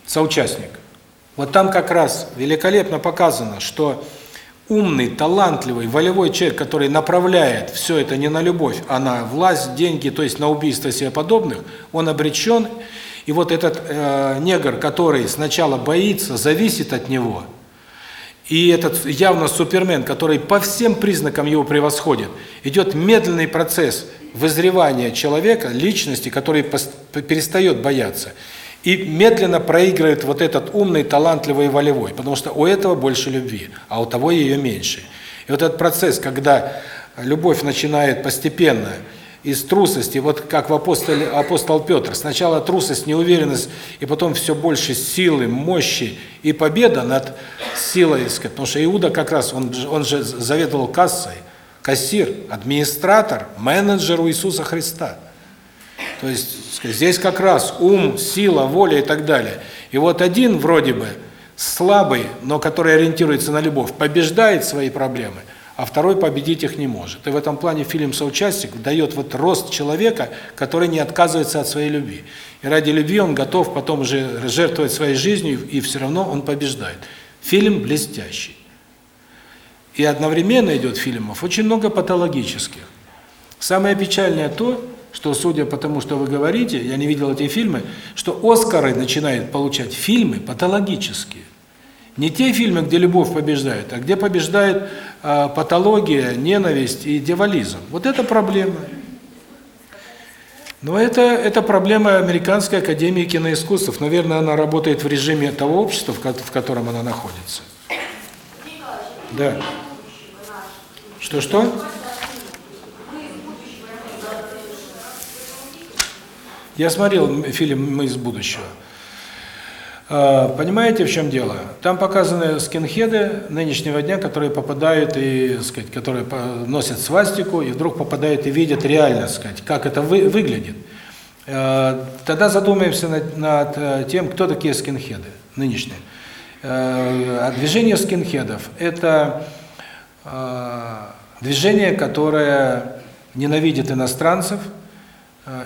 «Соучастник». Вот там как раз великолепно показано, что умный, талантливый, волевой человек, который направляет все это не на любовь, а на власть, деньги, то есть на убийство себе подобных, он обречен. И вот этот э, негр, который сначала боится, зависит от него, и этот явно супермен, который по всем признакам его превосходит, идет медленный процесс вызревания человека, личности, который перестает бояться и медленно проигрывает вот этот умный, талантливый и волевой, потому что у этого больше любви, а у того ее меньше. И вот этот процесс, когда любовь начинает постепенно из трусости, вот как в апостоле, апостол Петр. Сначала трусость, неуверенность, и потом все больше силы, мощи и победа над силой, сказать. потому что Иуда как раз, он, он же заведовал кассой, кассир, администратор, менеджер у Иисуса Христа. То есть здесь как раз ум, сила, воля и так далее. И вот один вроде бы слабый, но который ориентируется на любовь, побеждает свои проблемы, а второй победить их не может. И в этом плане фильм «Соучастник» дает вот рост человека, который не отказывается от своей любви. И ради любви он готов потом же жертвовать своей жизнью, и все равно он побеждает. Фильм блестящий. И одновременно идет фильмов очень много патологических. Самое печальное то, что, судя по тому, что вы говорите, я не видел эти фильмы, что Оскары начинают получать фильмы патологические. Не те фильмы, где любовь побеждает, а где побеждает э, патология, ненависть и дьяволизм. Вот это проблема. Но это, это проблема Американской академии киноискусств. Наверное, она работает в режиме того общества, в котором она находится. Да. Что-что? Я смотрел фильм «Мы из будущего». А, Понимаете, в чем дело? Там показаны скинхеды нынешнего дня, которые попадают и, сказать, которые носят свастику и вдруг попадают и видят реально, сказать, как это вы, выглядит. Э, Тогда задумаемся над, над, э, тем, кто такие скинхеды нынешние. А движение скинхедов – это движение, которое ненавидит иностранцев,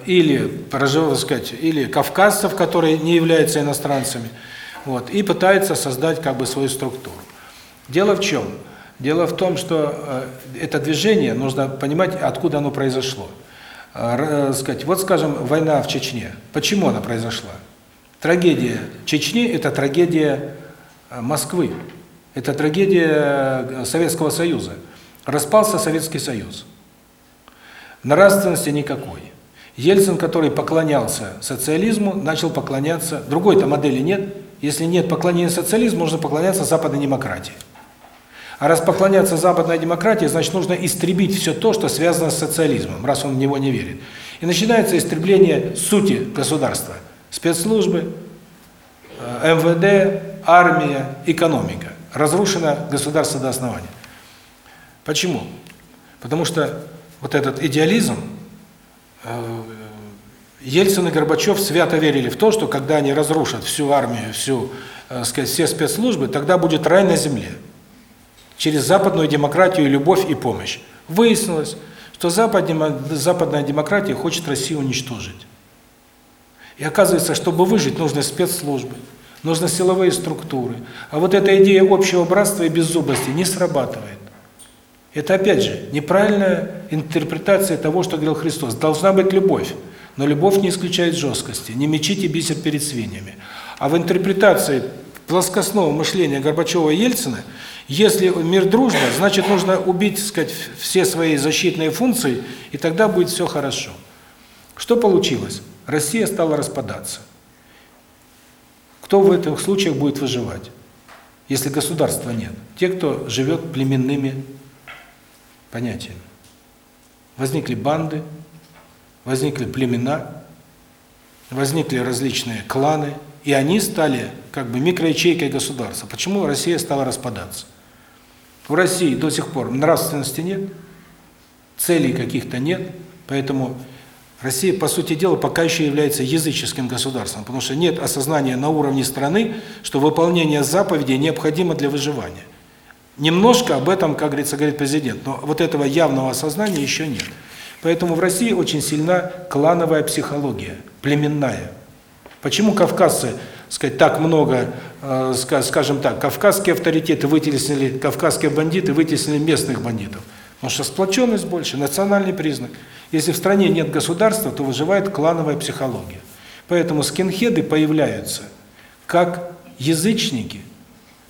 или, прожив- сказать, или кавказцев, которые не являются иностранцами, вот, и пытается создать как бы свою структуру. Дело в чем? Дело в том, что э, это движение, нужно понимать, откуда оно произошло. Р- э, сказать, вот, скажем, война в Чечне. Почему она произошла? Трагедия Чечни – это трагедия э, Москвы, это трагедия Советского Союза. Распался Советский Союз. Нравственности никакой. Ельцин, который поклонялся социализму, начал поклоняться... Другой-то модели нет. Если нет поклонения социализму, нужно поклоняться западной демократии. А раз поклоняться западной демократии, значит, нужно истребить все то, что связано с социализмом, раз он в него не верит. И начинается истребление сути государства. Спецслужбы, э, МВД, армия, экономика. Разрушено государство до основания. Почему? Потому что вот этот идеализм, Ельцин и Горбачев свято верили в то, что когда они разрушат всю армию, всю, э, сказать, все спецслужбы, тогда будет рай на земле. Через западную демократию, любовь и помощь. Выяснилось, что западня- западная демократия хочет Россию уничтожить. И оказывается, чтобы выжить, нужны спецслужбы, нужны силовые структуры. А вот эта идея общего братства и беззубости не срабатывает. Это, опять же, неправильная интерпретация того, что говорил Христос. Должна быть любовь, но любовь не исключает жесткости. Не мечите бисер перед свиньями. А в интерпретации плоскостного мышления Горбачева и Ельцина, если мир дружба, значит, нужно убить, так сказать, все свои защитные функции, и тогда будет все хорошо. Что получилось? Россия стала распадаться. Кто в этих случаях будет выживать, если государства нет? Те, кто живет племенными понятиями. Возникли банды, возникли племена, возникли различные кланы, и они стали как бы микроячейкой государства. Почему Россия стала распадаться? В России до сих пор нравственности нет, целей каких-то нет, поэтому Россия, по сути дела, пока еще является языческим государством, потому что нет осознания на уровне страны, что выполнение заповедей необходимо для выживания. Немножко об этом, как говорится, говорит президент, но вот этого явного осознания еще нет. Поэтому в России очень сильна клановая психология, племенная. Почему кавказцы, сказать, так много, э, ска- скажем так, кавказские авторитеты вытеснили, кавказские бандиты вытеснили местных бандитов? Потому что сплоченность больше, национальный признак. Если в стране нет государства, то выживает клановая психология. Поэтому скинхеды появляются как язычники,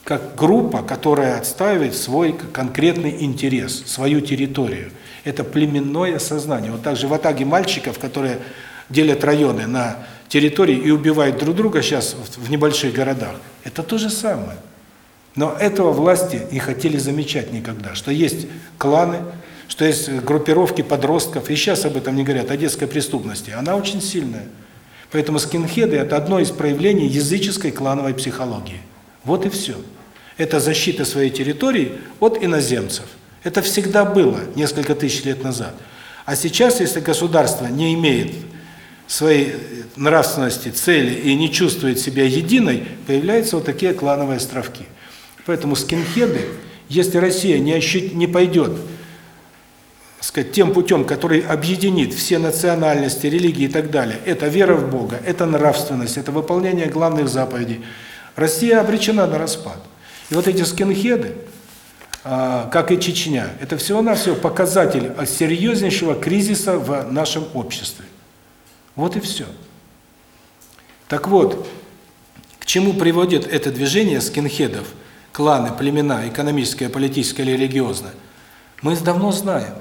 как группа, которая отстаивает свой конкретный интерес, свою территорию. Это племенное сознание. Вот так же в Атаге мальчиков, которые делят районы на территории и убивают друг друга сейчас в небольших городах, это то же самое. Но этого власти не хотели замечать никогда, что есть кланы, что есть группировки подростков, и сейчас об этом не говорят, о детской преступности, она очень сильная. Поэтому скинхеды – это одно из проявлений языческой клановой психологии. Вот и все. Это защита своей территории от иноземцев. Это всегда было несколько тысяч лет назад. А сейчас, если государство не имеет своей нравственности, цели и не чувствует себя единой, появляются вот такие клановые островки. Поэтому скинхеды, если Россия не, не пойдет сказать, тем путем, который объединит все национальности, религии и так далее, это вера в Бога, это нравственность, это выполнение главных заповедей, Россия обречена на распад. И вот эти скинхеды, а, как и Чечня, это всего-навсего показатель серьезнейшего кризиса в нашем обществе. Вот и все. Так вот, к чему приводит это движение скинхедов, кланы, племена, экономическое, политическое или религиозное? Мы давно знаем.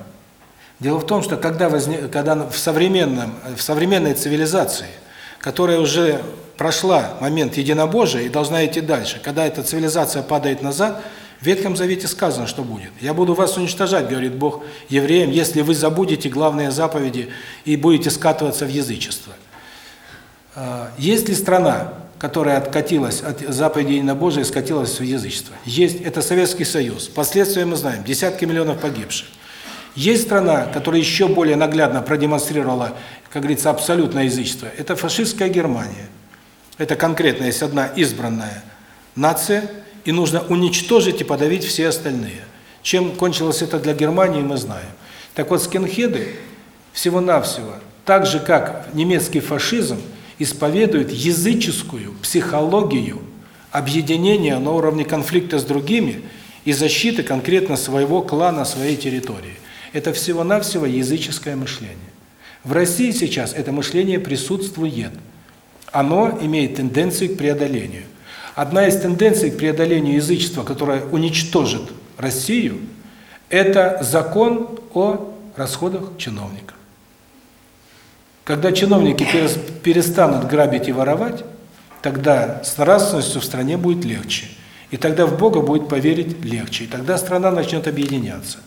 Дело в том, что когда возник, когда в современном в современной цивилизации, которая уже прошла момент единобожия и должна идти дальше, когда эта цивилизация падает назад, в Ветхом Завете сказано, что будет. «Я буду вас уничтожать, говорит Бог евреям, если вы забудете главные заповеди и будете скатываться в язычество». А, есть ли страна, которая откатилась от заповедей на Божие и скатилась в язычество? Есть. Это Советский Союз. Последствия мы знаем. Десятки миллионов погибших. Есть страна, которая еще более наглядно продемонстрировала, как говорится, абсолютное язычество. Это фашистская Германия. Это конкретно есть одна избранная нация, и нужно уничтожить и подавить все остальные. Чем кончилось это для Германии, мы знаем. Так вот, скинхеды всего-навсего, так же как немецкий фашизм, исповедуют языческую психологию объединения на уровне конфликта с другими и защиты конкретно своего клана, своей территории. Это всего-навсего языческое мышление. В России сейчас это мышление присутствует. Оно имеет тенденцию к преодолению. Одна из тенденций к преодолению язычества, которая уничтожит Россию, это закон о расходах чиновников. Когда чиновники перестанут грабить и воровать, тогда с нравственностью в стране будет легче. И тогда в Бога будет поверить легче. И тогда страна начнет объединяться.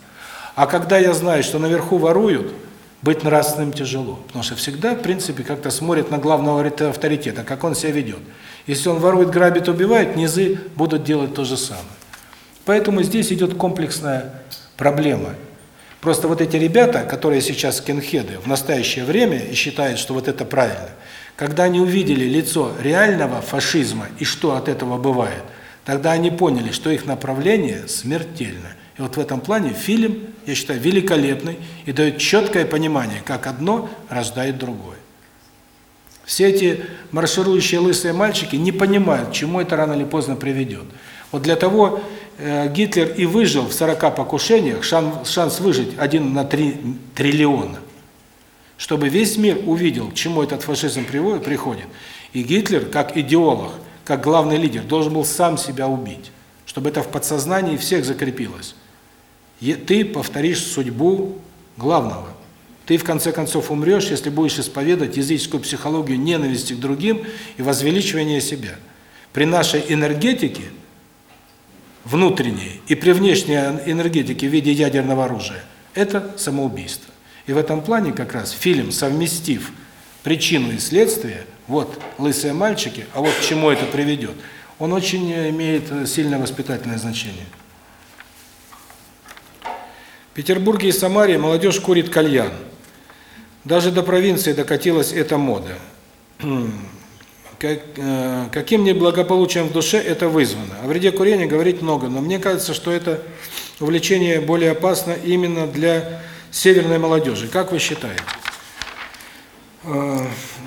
А когда я знаю, что наверху воруют, быть нравственным тяжело. Потому что всегда, в принципе, как-то смотрят на главного авторитета, как он себя ведет. Если он ворует, грабит, убивает, низы будут делать то же самое. Поэтому здесь идет комплексная проблема. Просто вот эти ребята, которые сейчас скинхеды в настоящее время и считают, что вот это правильно, когда они увидели лицо реального фашизма и что от этого бывает, тогда они поняли, что их направление смертельно. И вот в этом плане фильм, я считаю, великолепный и дает четкое понимание, как одно рождает другое. Все эти марширующие лысые мальчики не понимают, к чему это рано или поздно приведет. Вот для того э, Гитлер и выжил в 40 покушениях, шанс, шанс выжить один на 3 триллиона. Чтобы весь мир увидел, к чему этот фашизм приводит, приходит. И Гитлер, как идеолог, как главный лидер, должен был сам себя убить, чтобы это в подсознании всех закрепилось ты повторишь судьбу главного. Ты в конце концов умрешь, если будешь исповедовать языческую психологию ненависти к другим и возвеличивания себя. При нашей энергетике внутренней и при внешней энергетике в виде ядерного оружия это самоубийство. И в этом плане как раз фильм, совместив причину и следствие, вот лысые мальчики, а вот к чему это приведет, он очень имеет сильное воспитательное значение. Петербурге и Самаре молодежь курит кальян. Даже до провинции докатилась эта мода. <clears throat> Как, э, каким неблагополучием в душе это вызвано? О вреде курения говорить много, но мне кажется, что это увлечение более опасно именно для северной молодежи. Как вы считаете? Э,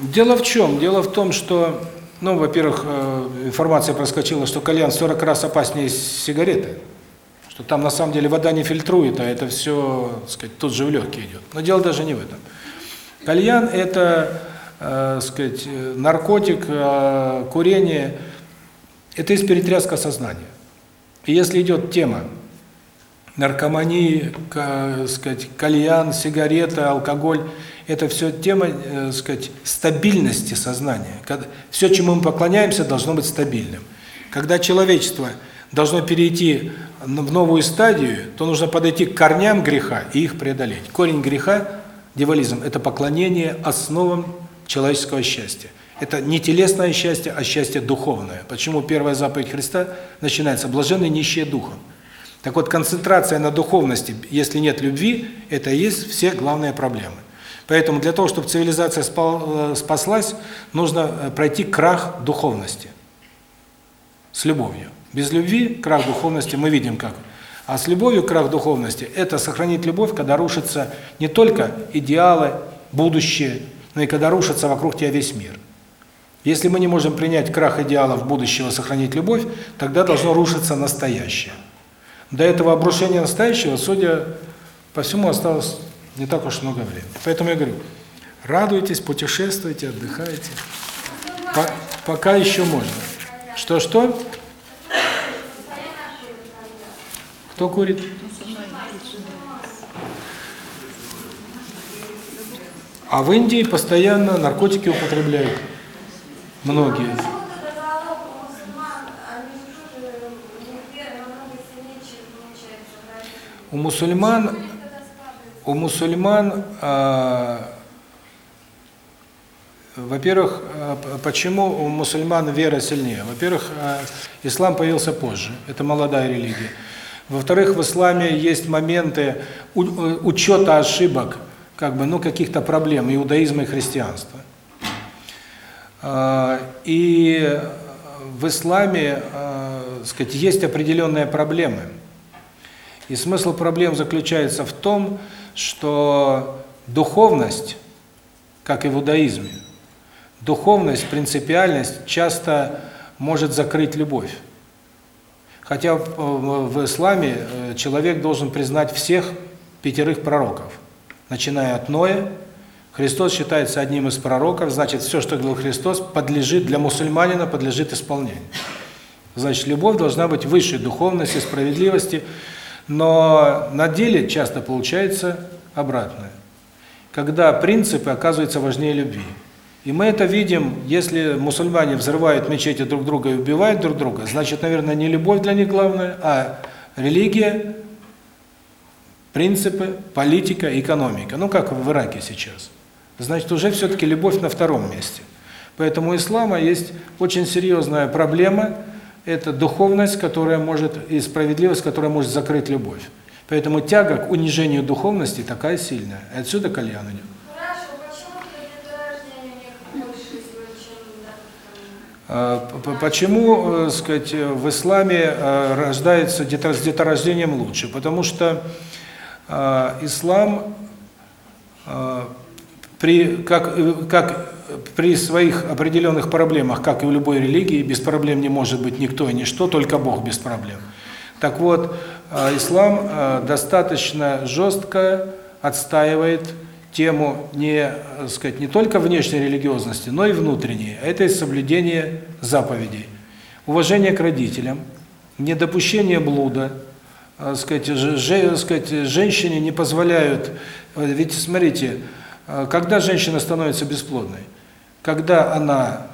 дело в чем? Дело в том, что, ну, во-первых, э, информация проскочила, что кальян 40 раз опаснее сигареты что там на самом деле вода не фильтрует, а это все, так сказать, тут же в легкие идет. Но дело даже не в этом. Кальян – это, э, сказать, наркотик, э, курение – это из перетряска сознания. И если идет тема наркомании, к, сказать, кальян, сигарета, алкоголь – это все тема, э, сказать, стабильности сознания. Все, чему мы поклоняемся, должно быть стабильным. Когда человечество должно перейти в новую стадию, то нужно подойти к корням греха и их преодолеть. Корень греха, дьяволизм, это поклонение основам человеческого счастья. Это не телесное счастье, а счастье духовное. Почему первая заповедь Христа начинается «блаженны нищие духом». Так вот, концентрация на духовности, если нет любви, это и есть все главные проблемы. Поэтому для того, чтобы цивилизация э, спаслась, нужно э, пройти крах духовности с любовью. Без любви крах духовности мы видим как. А с любовью крах духовности – это сохранить любовь, когда рушатся не только идеалы, будущее, но и когда рушится вокруг тебя весь мир. Если мы не можем принять крах идеалов будущего, сохранить любовь, тогда должно рушиться настоящее. До этого обрушения настоящего, судя по всему, осталось не так уж много времени. Поэтому я говорю, радуйтесь, путешествуйте, отдыхайте. По- пока еще можно. Что-что? Кто курит? А в Индии постоянно наркотики употребляют. Многие. У мусульман, у мусульман, а, во-первых, а, почему у мусульман вера сильнее? Во-первых, а, ислам появился позже, это молодая религия. Во-вторых, в исламе есть моменты э, учета ошибок, как бы, ну, каких-то проблем иудаизма и христианства. А, И в исламе, а, сказать, есть определенные проблемы. И смысл проблем заключается в том, что духовность, как и в иудаизме, духовность, принципиальность часто может закрыть любовь. Хотя в, исламе э, человек должен признать всех пятерых пророков, начиная от Ноя. Христос считается одним из пророков, значит, все, что говорил Христос, подлежит для мусульманина, подлежит исполнению. Значит, любовь должна быть высшей духовности, справедливости, но на деле часто получается обратное. Когда принципы оказываются важнее любви. И мы это видим, если мусульмане взрывают мечети друг друга и убивают друг друга, значит, наверное, не любовь для них главное, а религия, принципы, политика, экономика. Ну, как в Ираке сейчас. Значит, уже все-таки любовь на втором месте. Поэтому у ислама есть очень серьезная проблема – это духовность, которая может, и справедливость, которая может закрыть любовь. Поэтому тяга к унижению духовности такая сильная. И отсюда кальян идет. Хорошо, почему при деторождении у них больше силы, чем да, А, п- п- Почему, э, сказать, э, в исламе э, рождается с деторождением лучше? Потому что э, ислам э, при как э, как при своих определенных проблемах, как и в любой религии, без проблем не может быть никто и ничто, только Бог без проблем. Так вот, э, ислам э, достаточно жестко отстаивает тему не, э, сказать, не только внешней религиозности, но и внутренней. Это и соблюдение заповедей. Уважение к родителям, недопущение блуда, э, сказать, же- сказать, женщине не позволяют, э, ведь смотрите, когда женщина становится бесплодной? Когда она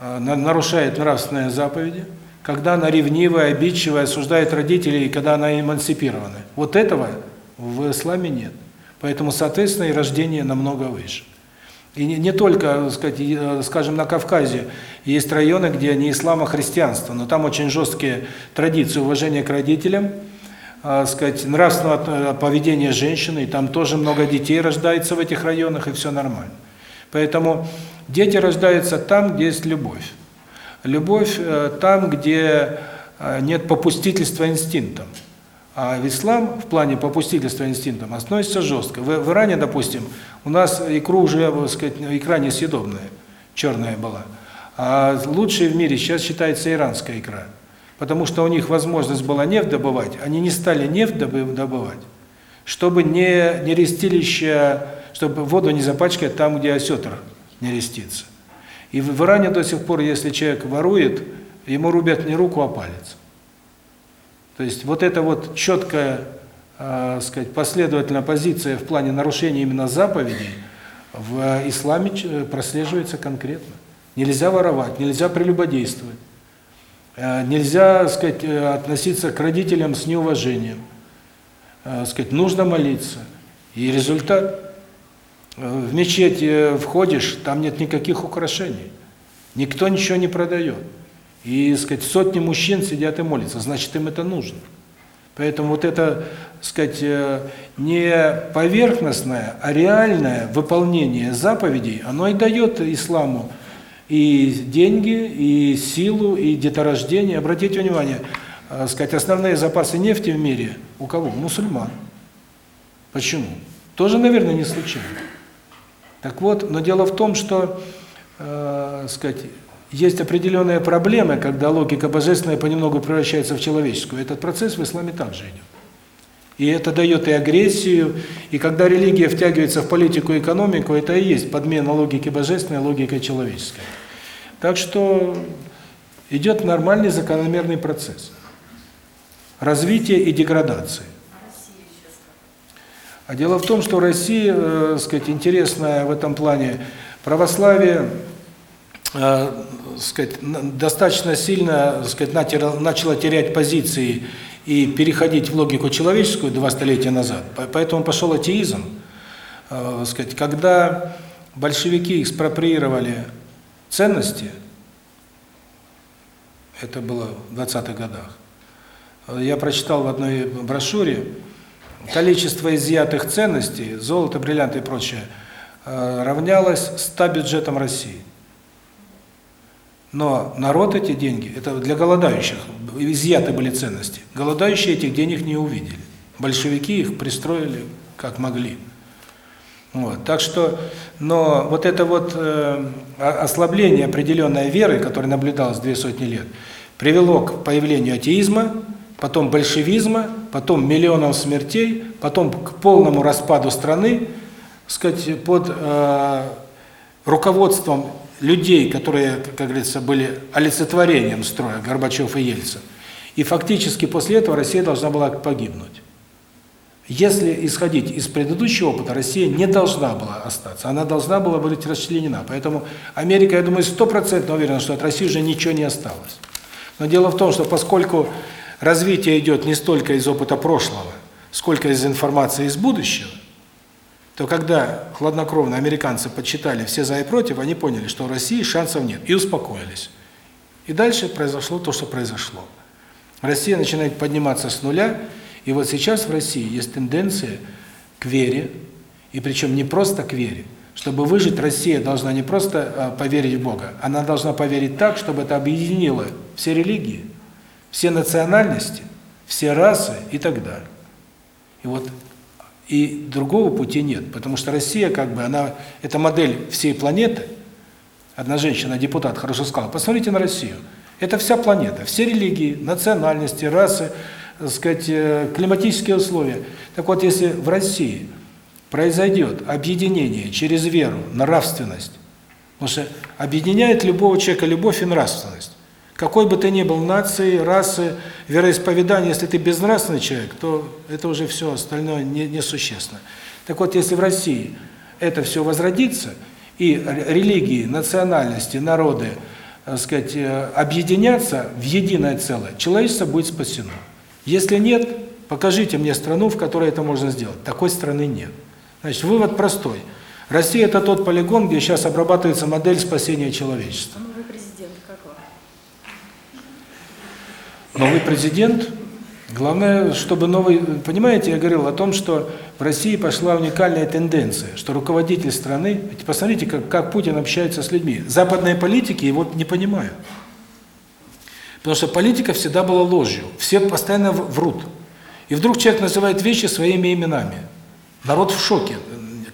на- нарушает нравственные заповеди, когда она ревнивая, обидчивая, осуждает родителей, и когда она эмансипирована. Вот этого в исламе нет. Поэтому, соответственно, и рождение намного выше. И не, не только, сказать, э, скажем, на Кавказе есть районы, где не ислам, а христианство, но там очень жесткие традиции уважения к родителям, э, сказать, нравственного э, поведения женщины, и там тоже много детей рождается в этих районах, и все нормально. Поэтому дети рождаются там, где есть любовь. Любовь э, там, где нет попустительства инстинктам. А в ислам в плане попустительства инстинктам относится жестко. В, в Иране, допустим, у нас икру уже, так сказать, икра несъедобная, черная была. А лучшей в мире сейчас считается иранская икра. Потому что у них возможность была нефть добывать, они не стали нефть добы- добывать, чтобы не, не рестилище, чтобы воду не запачкать там, где осетр не рестится. И в Иране до сих пор, если человек ворует, ему рубят не руку, а палец. То есть вот эта вот четкая, э, сказать, последовательная позиция в плане нарушения именно заповедей в э, исламе ч- прослеживается конкретно. Нельзя воровать, нельзя прелюбодействовать. Э, Нельзя, сказать, э, относиться к родителям с неуважением. Э, сказать, нужно молиться. И результат э, в мечеть э, входишь, там нет никаких украшений. Никто ничего не продает. И, сказать, сотни мужчин сидят и молятся, значит, им это нужно. Поэтому вот это, сказать, э, не поверхностное, а реальное выполнение заповедей, оно и дает исламу и деньги, и силу, и деторождение. Обратите внимание, э, сказать, основные запасы нефти в мире у кого? У мусульман. Почему? Тоже, наверное, не случайно. Так вот, но дело в том, что, э, сказать, есть определенные проблемы, когда логика божественная понемногу превращается в человеческую. Этот процесс в исламе также идет. И это дает и агрессию, и когда религия втягивается в политику и экономику, это и есть подмена логики божественной логикой человеческой. Так что идет нормальный закономерный процесс развития и деградации. А дело в том, что Россия, э, сказать, интересная в этом плане, православие, сказать, достаточно сильно, сказать, начало терять позиции и переходить в логику человеческую два столетия назад. Поэтому пошел атеизм. Э, сказать, когда большевики экспроприировали ценности, это было в 20-х годах, я прочитал в одной брошюре, количество изъятых ценностей, золото, бриллианты и прочее, равнялось 100 бюджетам России. Но народ эти деньги, это для голодающих, изъяты были ценности. Голодающие этих денег не увидели. Большевики их пристроили как могли. Вот. Так что, но вот это вот э, ослабление определенной веры, которое наблюдалось две сотни лет, привело к появлению атеизма, потом большевизма, потом миллионам смертей, потом к полному распаду страны, сказать, под э, руководством людей, которые, как говорится, были олицетворением строя, Горбачев и Ельцин. И фактически после этого Россия должна была погибнуть. Если исходить из предыдущего опыта, Россия не должна была остаться, она должна была быть расчленена. Поэтому Америка, я думаю, стопроцентно уверена, что от России уже ничего не осталось. Но дело в том, что поскольку развитие идет не столько из опыта прошлого, сколько из информации из будущего, то когда хладнокровно американцы подсчитали все за и против, они поняли, что у России шансов нет, и успокоились. И дальше произошло то, что произошло. Россия начинает подниматься с нуля, и вот сейчас в России есть тенденция к вере, и причем не просто к вере. Чтобы выжить, Россия должна не просто поверить в Бога, она должна поверить так, чтобы это объединило все религии, все национальности, все расы и так далее. И вот и другого пути нет, потому что Россия как бы она это модель всей планеты. Одна женщина, депутат, хорошо сказала: "Посмотрите на Россию. Это вся планета, все религии, национальности, расы, так сказать, климатические условия. Так вот, если в России произойдет объединение через веру, нравственность, потому что объединяет любого человека любовь и нравственность. Какой бы ты ни был нации, расы, вероисповедания, если ты безнравственный человек, то это уже все остальное не несущественно. Так вот, если в России это все возродится, и религии, национальности, народы, так сказать, объединятся в единое целое, человечество будет спасено. Если нет, покажите мне страну, в которой это можно сделать. Такой страны нет. Значит, вывод простой. Россия – это тот полигон, где сейчас обрабатывается модель спасения человечества. Новый президент, как вам? Новый президент. Главное, чтобы новый... Понимаете, я говорил о том, что в России пошла уникальная тенденция, что руководитель страны... Посмотрите, как, как Путин общается с людьми. Западные политики его не понимают. Потому что политика всегда была ложью. Все постоянно врут. И вдруг человек называет вещи своими именами. Народ в шоке.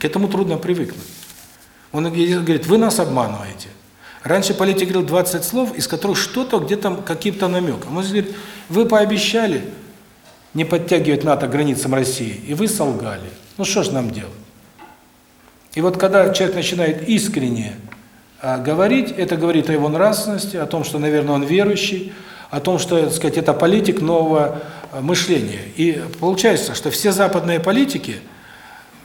К этому трудно привыкнуть. Он говорит, вы нас обманываете. Раньше политик говорил 20 слов, из которых что-то где-то каким-то намеком. Он говорит, вы пообещали не подтягивать НАТО к границам России, и вы солгали. Ну что ж нам делать? И вот когда человек начинает искренне а, говорить, это говорит о его нравственности, о том, что, наверное, он верующий, о том, что, так сказать, это политик нового мышления. И получается, что все западные политики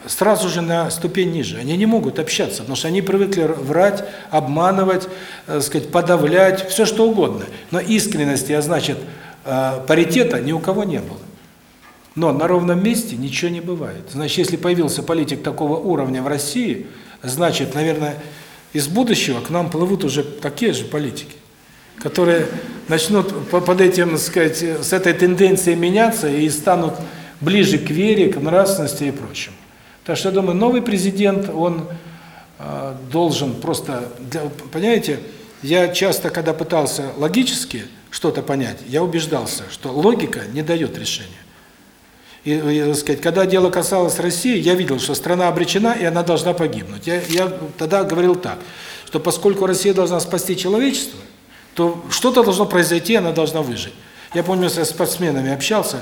сразу же на ступень ниже. Они не могут общаться, потому что они привыкли врать, обманывать, э, сказать, подавлять, все что угодно. Но искренности, а значит, э, паритета ни у кого не было. Но на ровном месте ничего не бывает. Значит, если появился политик такого уровня в России, значит, наверное, из будущего к нам плывут уже такие же политики, которые начнут под этим, так сказать, с этой тенденцией меняться и станут ближе к вере, к нравственности и прочему. Так что я думаю, новый президент, он э, должен просто, для, понимаете, я часто, когда пытался логически что-то понять, я убеждался, что логика не дает решения. И, и, так сказать, когда дело касалось России, я видел, что страна обречена, и она должна погибнуть. Я, я тогда говорил так, что поскольку Россия должна спасти человечество, то что-то должно произойти, она должна выжить. Я помню, со спортсменами общался,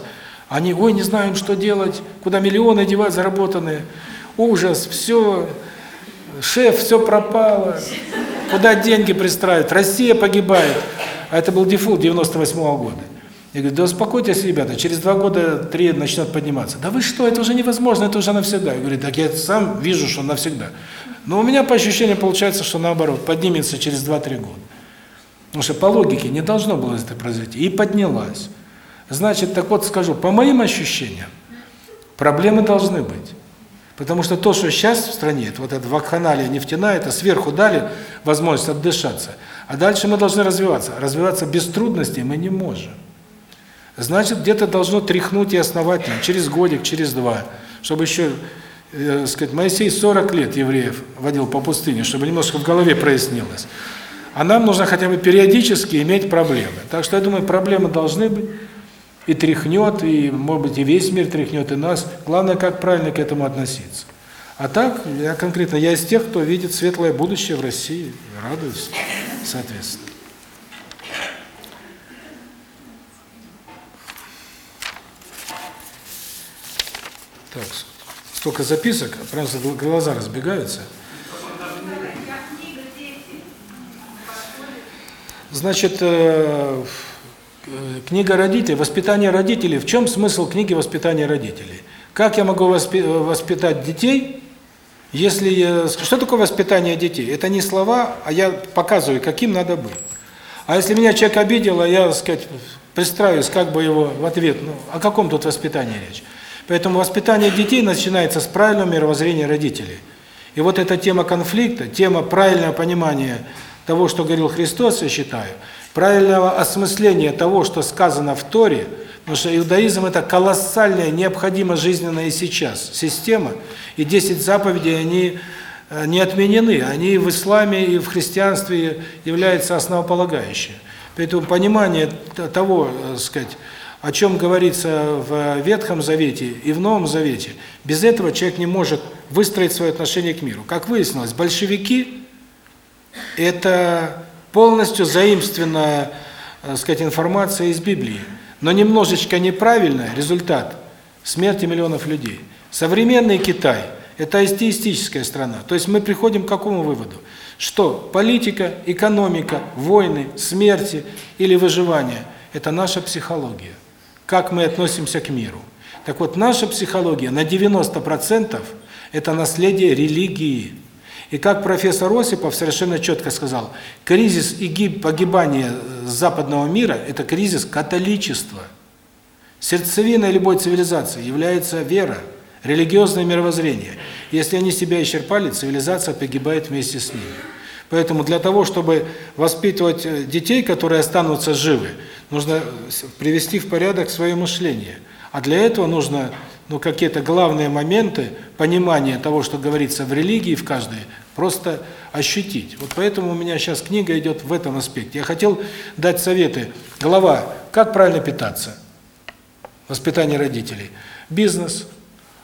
они, ой, не знаем, что делать, куда миллионы девать заработанные, ужас, все, шеф, все пропало, куда деньги пристраивать, Россия погибает. А это был дефолт 98 -го года. Я говорю, да успокойтесь, ребята, через два года, три начнет подниматься. Да вы что, это уже невозможно, это уже навсегда. Я говорю, так я сам вижу, что навсегда. Но у меня по ощущениям получается, что наоборот, поднимется через два-три года. Потому что по логике не должно было это произойти. И поднялась. Значит, так вот скажу, по моим ощущениям, проблемы должны быть. Потому что то, что сейчас в стране, вот эта вакханалия нефтяная, это сверху дали возможность отдышаться. А дальше мы должны развиваться. Развиваться без трудностей мы не можем. Значит, где-то должно тряхнуть и основательно, через годик, через два, чтобы еще, э, сказать, Моисей 40 лет евреев водил по пустыне, чтобы немножко в голове прояснилось. А нам нужно хотя бы периодически иметь проблемы. Так что я думаю, проблемы должны быть, и тряхнет, и, может быть, и весь мир тряхнет, и нас. Главное, как правильно к этому относиться. А так, я конкретно, я из тех, кто видит светлое будущее в России, радуюсь, соответственно. Так, столько записок, просто глаза разбегаются. Значит, э, книга родителей, воспитание родителей. В чем смысл книги воспитания родителей? Как я могу воспи воспитать детей, если я... Что такое воспитание детей? Это не слова, а я показываю, каким надо быть. А если меня человек обидел, а я, так сказать, пристраиваюсь, как бы его в ответ, ну, о каком тут воспитании речь? Поэтому воспитание детей начинается с правильного мировоззрения родителей. И вот эта тема конфликта, тема правильного понимания того, что говорил Христос, я считаю, правильного осмысления того, что сказано в Торе, потому что иудаизм – это колоссальная, необходимая жизненная сейчас система, и 10 заповедей, они э, не отменены, они в исламе и в христианстве являются основополагающими. Поэтому понимание того, так э, сказать, о чем говорится в Ветхом Завете и в Новом Завете, без этого человек не может выстроить свое отношение к миру. Как выяснилось, большевики – это полностью заимствованная, так сказать, информация из Библии, но немножечко неправильная, результат смерти миллионов людей. Современный Китай – это атеистическая страна. То есть мы приходим к какому выводу? Что политика, экономика, войны, смерти или выживание – это наша психология как мы относимся к миру. Так вот, наша психология на 90% это наследие религии. И как профессор Осипов совершенно четко сказал, кризис и погибание западного мира – это кризис католичества. Сердцевиной любой цивилизации является вера, религиозное мировоззрение. Если они себя исчерпали, цивилизация погибает вместе с ними. Поэтому для того, чтобы воспитывать э, детей, которые останутся живы, нужно привести в порядок свое мышление. А для этого нужно ну какие-то главные моменты понимания того, что говорится в религии в каждой, просто ощутить. Вот поэтому у меня сейчас книга идет в этом аспекте. Я хотел дать советы. Глава «Как правильно питаться?» Воспитание родителей. Бизнес,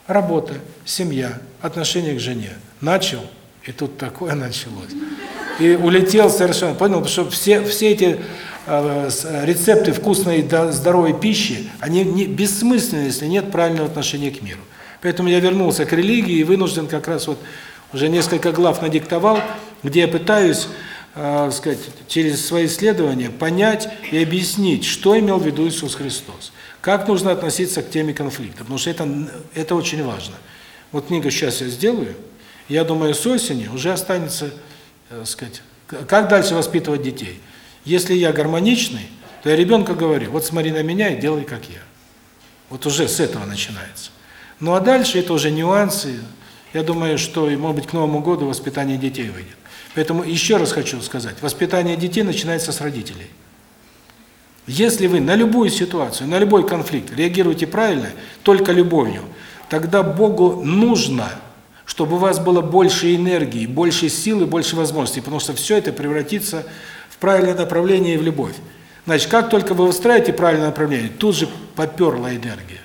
работа, семья, отношение к жене. Начал, и тут такое <laughs> началось. И улетел совершенно, понял, что все, все эти рецепты вкусной здоровой пищи, они не, бессмысленны, если нет правильного отношения к миру. Поэтому я вернулся к религии и вынужден как раз вот уже несколько глав надиктовал, где я пытаюсь, э, сказать, через свои исследования понять и объяснить, что имел в виду Иисус Христос. Как нужно относиться к теме конфликта, потому что это это очень важно. Вот книгу сейчас я сделаю, я думаю, с осени уже останется, э, сказать, как дальше воспитывать детей. Если я гармоничный, то я ребенку говорю, вот смотри на меня и делай как я. Вот уже с этого начинается. Ну а дальше это уже нюансы. Я думаю, что, может быть, к Новому году воспитание детей выйдет. Поэтому еще раз хочу сказать, воспитание детей начинается с родителей. Если вы на любую ситуацию, на любой конфликт реагируете правильно, только любовью, тогда Богу нужно, чтобы у вас было больше энергии, больше сил и больше возможностей, потому что все это превратится правильное направление и в любовь. Значит, как только вы выстраиваете правильное направление, тут же поперла энергия.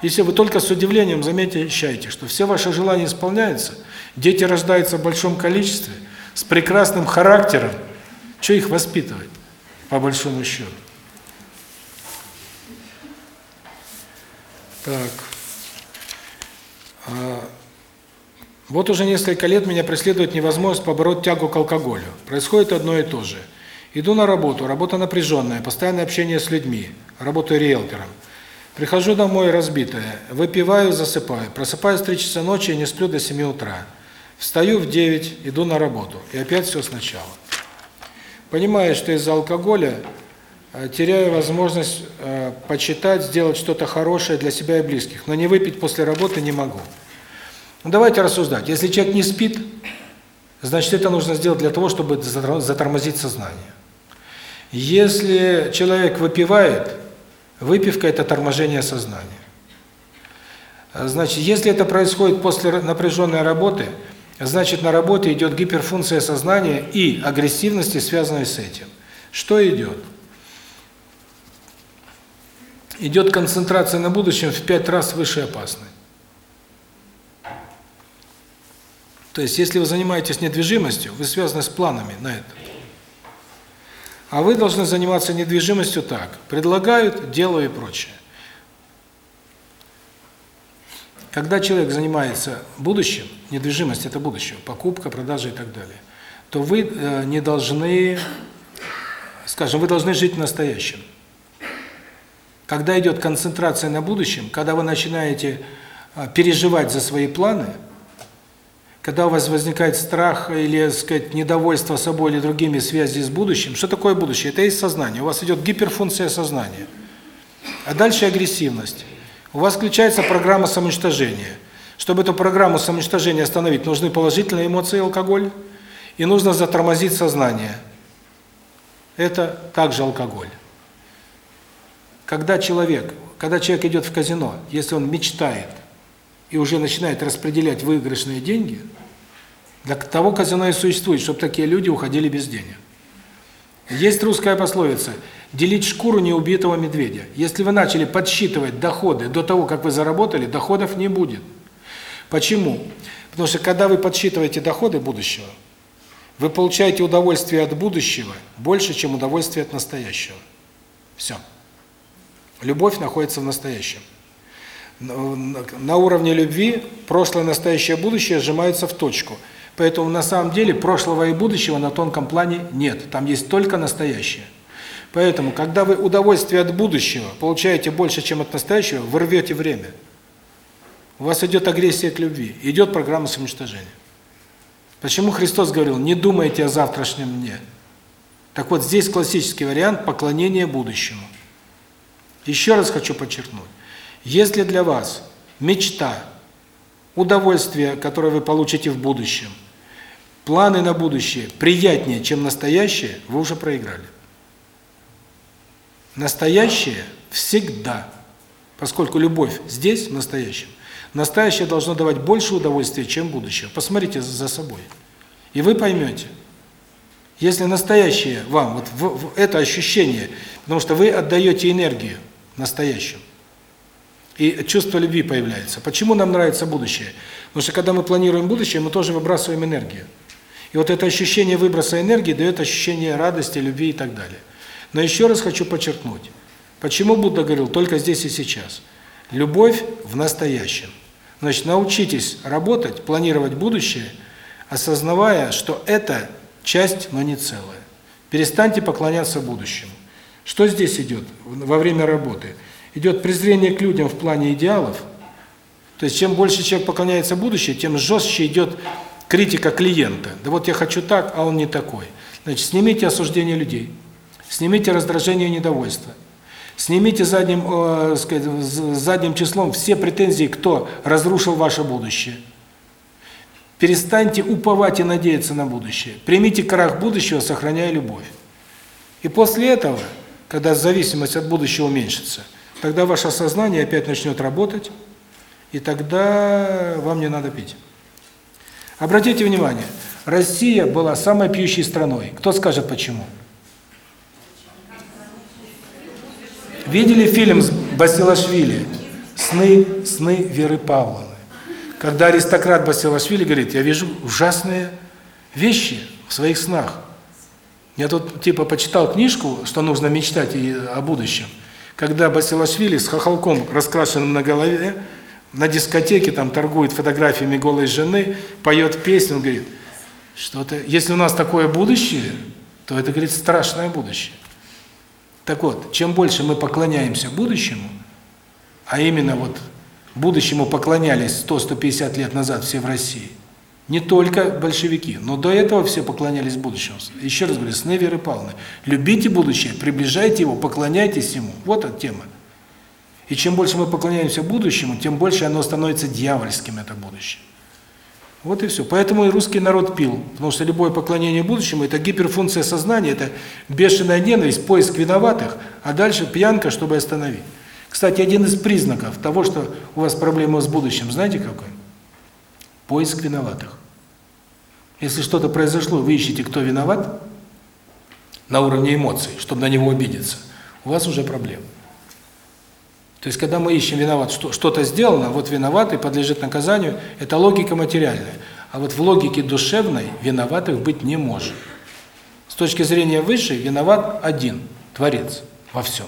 Если вы только с удивлением замечаете, что все ваши желания исполняются, дети рождаются в большом количестве, с прекрасным характером, что их воспитывать, по большому счету? Так. А, Вот уже несколько лет меня преследует невозможность побороть тягу к алкоголю. Происходит одно и то же. Иду на работу, работа напряженная, постоянное общение с людьми, работаю риэлтором. Прихожу домой разбитая, выпиваю, засыпаю, просыпаюсь в 3 часа ночи и не сплю до 7 утра. Встаю в 9, иду на работу, и опять все сначала. Понимаю, что из-за алкоголя э, теряю возможность э, почитать, сделать что-то хорошее для себя и близких, но не выпить после работы не могу. Ну, давайте рассуждать. Если человек не спит, значит, это нужно сделать для того, чтобы затор- затормозить сознание. Если человек выпивает, выпивка – это торможение сознания. Значит, если это происходит после напряженной работы, значит, на работе идет гиперфункция сознания и агрессивности, связанной с этим. Что идет? Идет концентрация на будущем в пять раз выше опасной. То есть, если вы занимаетесь недвижимостью, вы связаны с планами на это. А вы должны заниматься недвижимостью так. Предлагают, делаю и прочее. Когда человек занимается будущим, недвижимость – это будущее, покупка, продажа и так далее, то вы э, не должны, скажем, вы должны жить настоящим. Когда идет концентрация на будущем, когда вы начинаете э, переживать за свои планы, когда у вас возникает страх или, так сказать, недовольство собой или другими связи с будущим, что такое будущее? Это есть сознание. У вас идет гиперфункция сознания. А дальше агрессивность. У вас включается программа самоуничтожения. Чтобы эту программу самоуничтожения остановить, нужны положительные эмоции и алкоголь, и нужно затормозить сознание. Это также алкоголь. Когда человек, когда человек идет в казино, если он мечтает и уже начинает распределять выигрышные деньги, для того казино и существует, чтобы такие люди уходили без денег. Есть русская пословица «делить шкуру неубитого медведя». Если вы начали подсчитывать доходы до того, как вы заработали, доходов не будет. Почему? Потому что когда вы подсчитываете доходы будущего, вы получаете удовольствие от будущего больше, чем удовольствие от настоящего. Все. Любовь находится в настоящем. На уровне любви прошлое, настоящее, будущее сжимаются в точку. Поэтому на самом деле прошлого и будущего на тонком плане нет. Там есть только настоящее. Поэтому, когда вы удовольствие от будущего получаете больше, чем от настоящего, вы рвете время. У вас идет агрессия к любви, идет программа самоуничтожения. Почему Христос говорил, не думайте о завтрашнем дне? Так вот, здесь классический вариант поклонения будущему. Еще раз хочу подчеркнуть. Если для вас мечта, удовольствие, которое вы получите в будущем, планы на будущее приятнее, чем настоящее, вы уже проиграли. Настоящее всегда, поскольку любовь здесь, в настоящем, настоящее должно давать больше удовольствия, чем будущее. Посмотрите за собой. И вы поймете, если настоящее вам, вот в, в это ощущение, потому что вы отдаете энергию настоящему, и чувство любви появляется. Почему нам нравится будущее? Потому что когда мы планируем будущее, мы тоже выбрасываем энергию. И вот это ощущение выброса энергии дает ощущение радости, любви и так далее. Но еще раз хочу подчеркнуть, почему Будда говорил только здесь и сейчас. Любовь в настоящем. Значит, научитесь работать, планировать будущее, осознавая, что это часть, но не целая. Перестаньте поклоняться будущему. Что здесь идет во время работы? Идет презрение к людям в плане идеалов, То есть чем больше человек поклоняется будущему, тем жестче идет критика клиента. Да вот я хочу так, а он не такой. Значит, снимите осуждение людей, снимите раздражение и недовольство, снимите задним, э, сказать, задним числом все претензии, кто разрушил ваше будущее. Перестаньте уповать и надеяться на будущее. Примите крах будущего, сохраняя любовь. И после этого, когда зависимость от будущего уменьшится, тогда ваше сознание опять начнет работать, и тогда вам не надо пить. Обратите внимание, Россия была самой пьющей страной. Кто скажет почему? Видели фильм с Басилашвили «Сны, сны Веры Павловны»? Когда аристократ Басилашвили говорит, я вижу ужасные вещи в своих снах. Я тут типа почитал книжку, что нужно мечтать и о будущем. Когда Басилашвили с хохолком, раскрашенным на голове, на дискотеке там торгует фотографиями голой жены, поет песню, он говорит, что-то, если у нас такое будущее, то это, говорит, страшное будущее. Так вот, чем больше мы поклоняемся будущему, а именно вот будущему поклонялись 100-150 лет назад все в России, не только большевики, но до этого все поклонялись будущему. Еще раз говорю, сны Веры Павловны. Любите будущее, приближайте его, поклоняйтесь ему. Вот эта тема. И чем больше мы поклоняемся будущему, тем больше оно становится дьявольским, это будущее. Вот и все. Поэтому и русский народ пил. Потому что любое поклонение будущему – это гиперфункция сознания, это бешеная ненависть, поиск виноватых, а дальше пьянка, чтобы остановить. Кстати, один из признаков того, что у вас проблема с будущим, знаете какой? Поиск виноватых. Если что-то произошло, вы ищете, кто виноват, на уровне эмоций, чтобы на него обидеться, у вас уже проблема. То есть, когда мы ищем виноват, что что-то сделано, вот виноватый подлежит наказанию, это логика материальная. А вот в логике душевной виноватых быть не может. С точки зрения высшей, виноват один, Творец, во всем.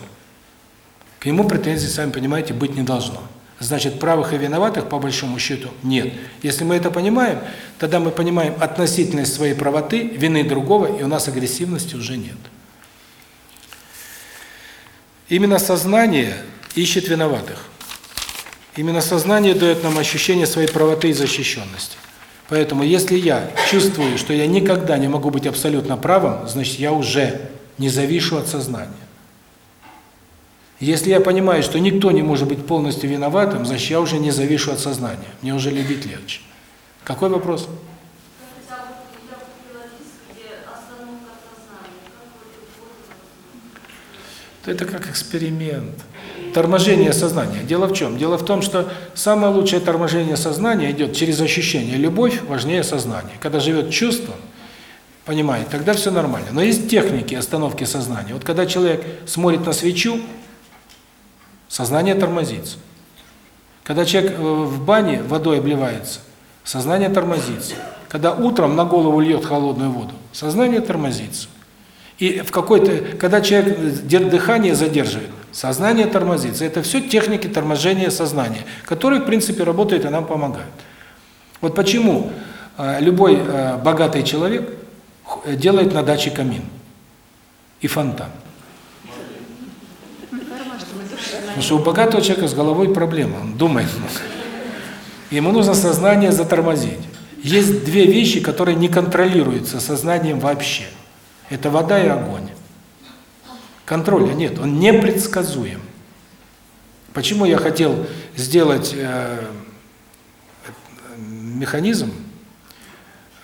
К нему претензий, сами понимаете, быть не должно. Значит, правых и виноватых, по большому счету, нет. Если мы это понимаем, тогда мы понимаем относительность своей правоты, вины другого, и у нас агрессивности уже нет. Именно сознание ищет виноватых. Именно сознание дает нам ощущение своей правоты и защищенности. Поэтому если я чувствую, что я никогда не могу быть абсолютно правым, значит, я уже не завишу от сознания. Если я понимаю, что никто не может быть полностью виноватым, значит, я уже не завишу от сознания. Мне уже любить легче. Какой вопрос? То это как эксперимент. Торможение сознания. Дело в чем? Дело в том, что самое лучшее торможение сознания идет через ощущение. Любовь важнее сознания. Когда живет чувство, понимаете, тогда все нормально. Но есть техники остановки сознания. Вот когда человек смотрит на свечу, сознание тормозится. Когда человек э, в бане водой обливается, сознание тормозится. Когда утром на голову льет холодную воду, сознание тормозится. И в какой-то, когда человек дер- дыхание задерживает, сознание тормозится. Это все техники торможения сознания, которые, в принципе, работают и нам помогают. Вот почему э, любой э, богатый человек делает на даче камин и фонтан. Потому что у богатого человека с головой проблема, он думает много. Ему нужно сознание затормозить. Есть две вещи, которые не контролируются сознанием вообще. Это вода и огонь. Контроля нет, он непредсказуем. Почему я хотел сделать э, механизм,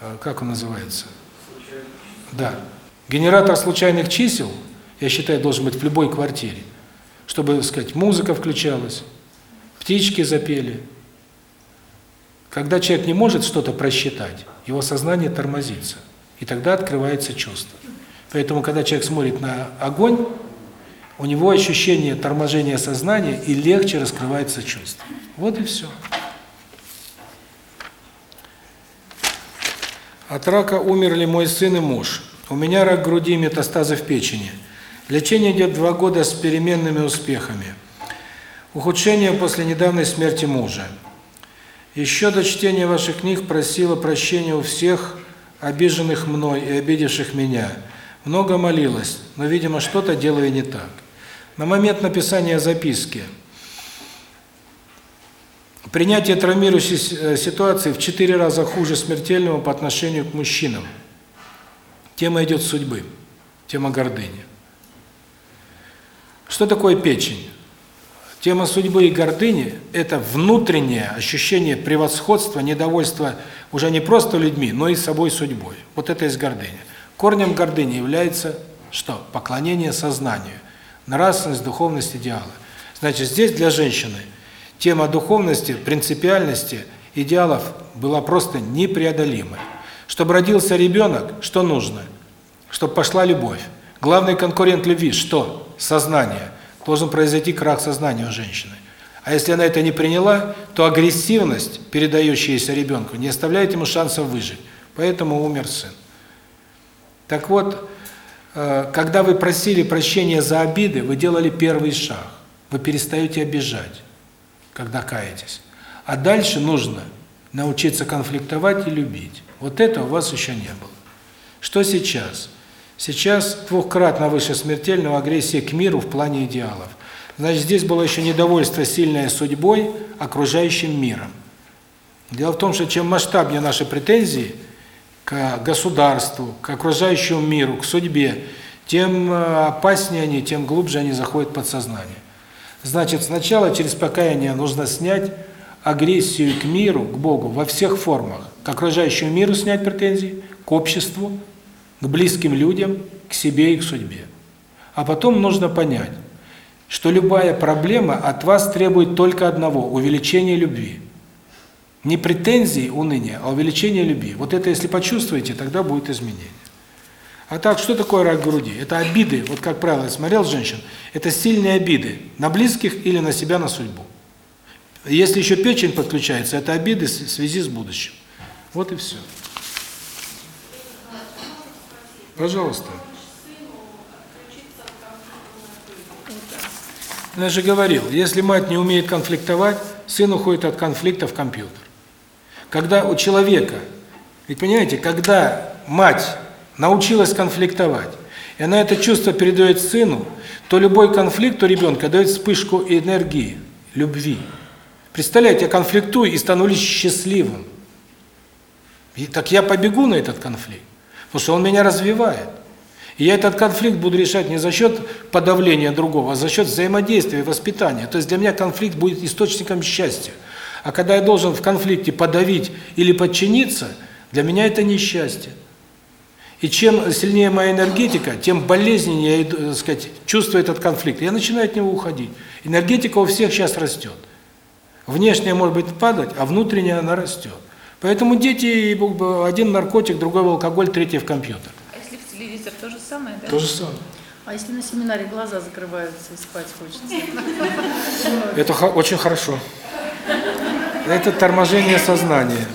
э, как он называется? Да. Генератор случайных чисел, я считаю, должен быть в любой квартире чтобы, так сказать, музыка включалась, птички запели. Когда человек не может что-то просчитать, его сознание тормозится, и тогда открывается чувство. Поэтому, когда человек смотрит на огонь, у него ощущение торможения сознания, и легче раскрывается чувство. Вот и все. От рака умерли мой сын и муж. У меня рак груди метастазы в печени. Лечение идет два года с переменными успехами. Ухудшение после недавней смерти мужа. Еще до чтения ваших книг просила прощения у всех обиженных мной и обидевших меня. Много молилась, но, видимо, что-то делаю не так. На момент написания записки Принятие травмирующей э, ситуации в четыре раза хуже смертельного по отношению к мужчинам. Тема идет судьбы, тема гордыни. Что такое печень? Тема судьбы и гордыни – это внутреннее ощущение превосходства, недовольства уже не просто людьми, но и собой судьбой. Вот это есть гордыня. Корнем гордыни является что? Поклонение сознанию, нравственность, духовность, идеалы. Значит, здесь для женщины тема духовности, принципиальности, идеалов была просто непреодолимая. Чтобы родился ребенок, что нужно? Чтобы пошла любовь. Главный конкурент любви – что? Сознание. Должен произойти крах сознания у женщины. А если она это не приняла, то агрессивность, передающаяся ребенку, не оставляет ему шансов выжить. Поэтому умер сын. Так вот, э, когда вы просили прощения за обиды, вы делали первый шаг. Вы перестаете обижать, когда каетесь. А дальше нужно научиться конфликтовать и любить. Вот это у вас еще не было. Что сейчас? Сейчас двухкратно выше смертельного агрессия к миру в плане идеалов. Значит, здесь было еще недовольство сильное судьбой, окружающим миром. Дело в том, что чем масштабнее наши претензии к государству, к окружающему миру, к судьбе, тем э, опаснее они, тем глубже они заходят в подсознание. Значит, сначала через покаяние нужно снять агрессию к миру, к Богу во всех формах. К окружающему миру снять претензии, к обществу, к близким людям, к себе и к судьбе. А потом нужно понять, что любая проблема от вас требует только одного – увеличения любви. Не претензий, уныния, а увеличение любви. Вот это если почувствуете, тогда будет изменение. А так, что такое рак груди? Это обиды, вот как правило, я смотрел женщин, это сильные обиды на близких или на себя, на судьбу. Если еще печень подключается, это обиды в связи с будущим. Вот и все. Пожалуйста. Я же говорил, если мать не умеет конфликтовать, сын уходит от конфликта в компьютер. Когда у человека, ведь понимаете, когда мать научилась конфликтовать, и она это чувство передает сыну, то любой конфликт у ребенка дает вспышку энергии, любви. Представляете, я конфликтую и становлюсь счастливым. И так я побегу на этот конфликт, потому что он меня развивает. И я этот конфликт буду решать не за счет подавления другого, а за счет взаимодействия и воспитания. То есть для меня конфликт будет источником счастья. А когда я должен в конфликте подавить или подчиниться, для меня это несчастье. И чем сильнее моя энергетика, тем болезненнее я, иду, так сказать, чувствую этот конфликт. Я начинаю от него уходить. Энергетика у всех сейчас растет. Внешняя может быть падать, а внутренняя она растет. Поэтому дети, один наркотик, другой алкоголь, третий в компьютер. А если в телевизор, то же самое, да? То же самое. А если на семинаре глаза закрываются и спать хочется? <laughs> Это очень хорошо. Это торможение сознания.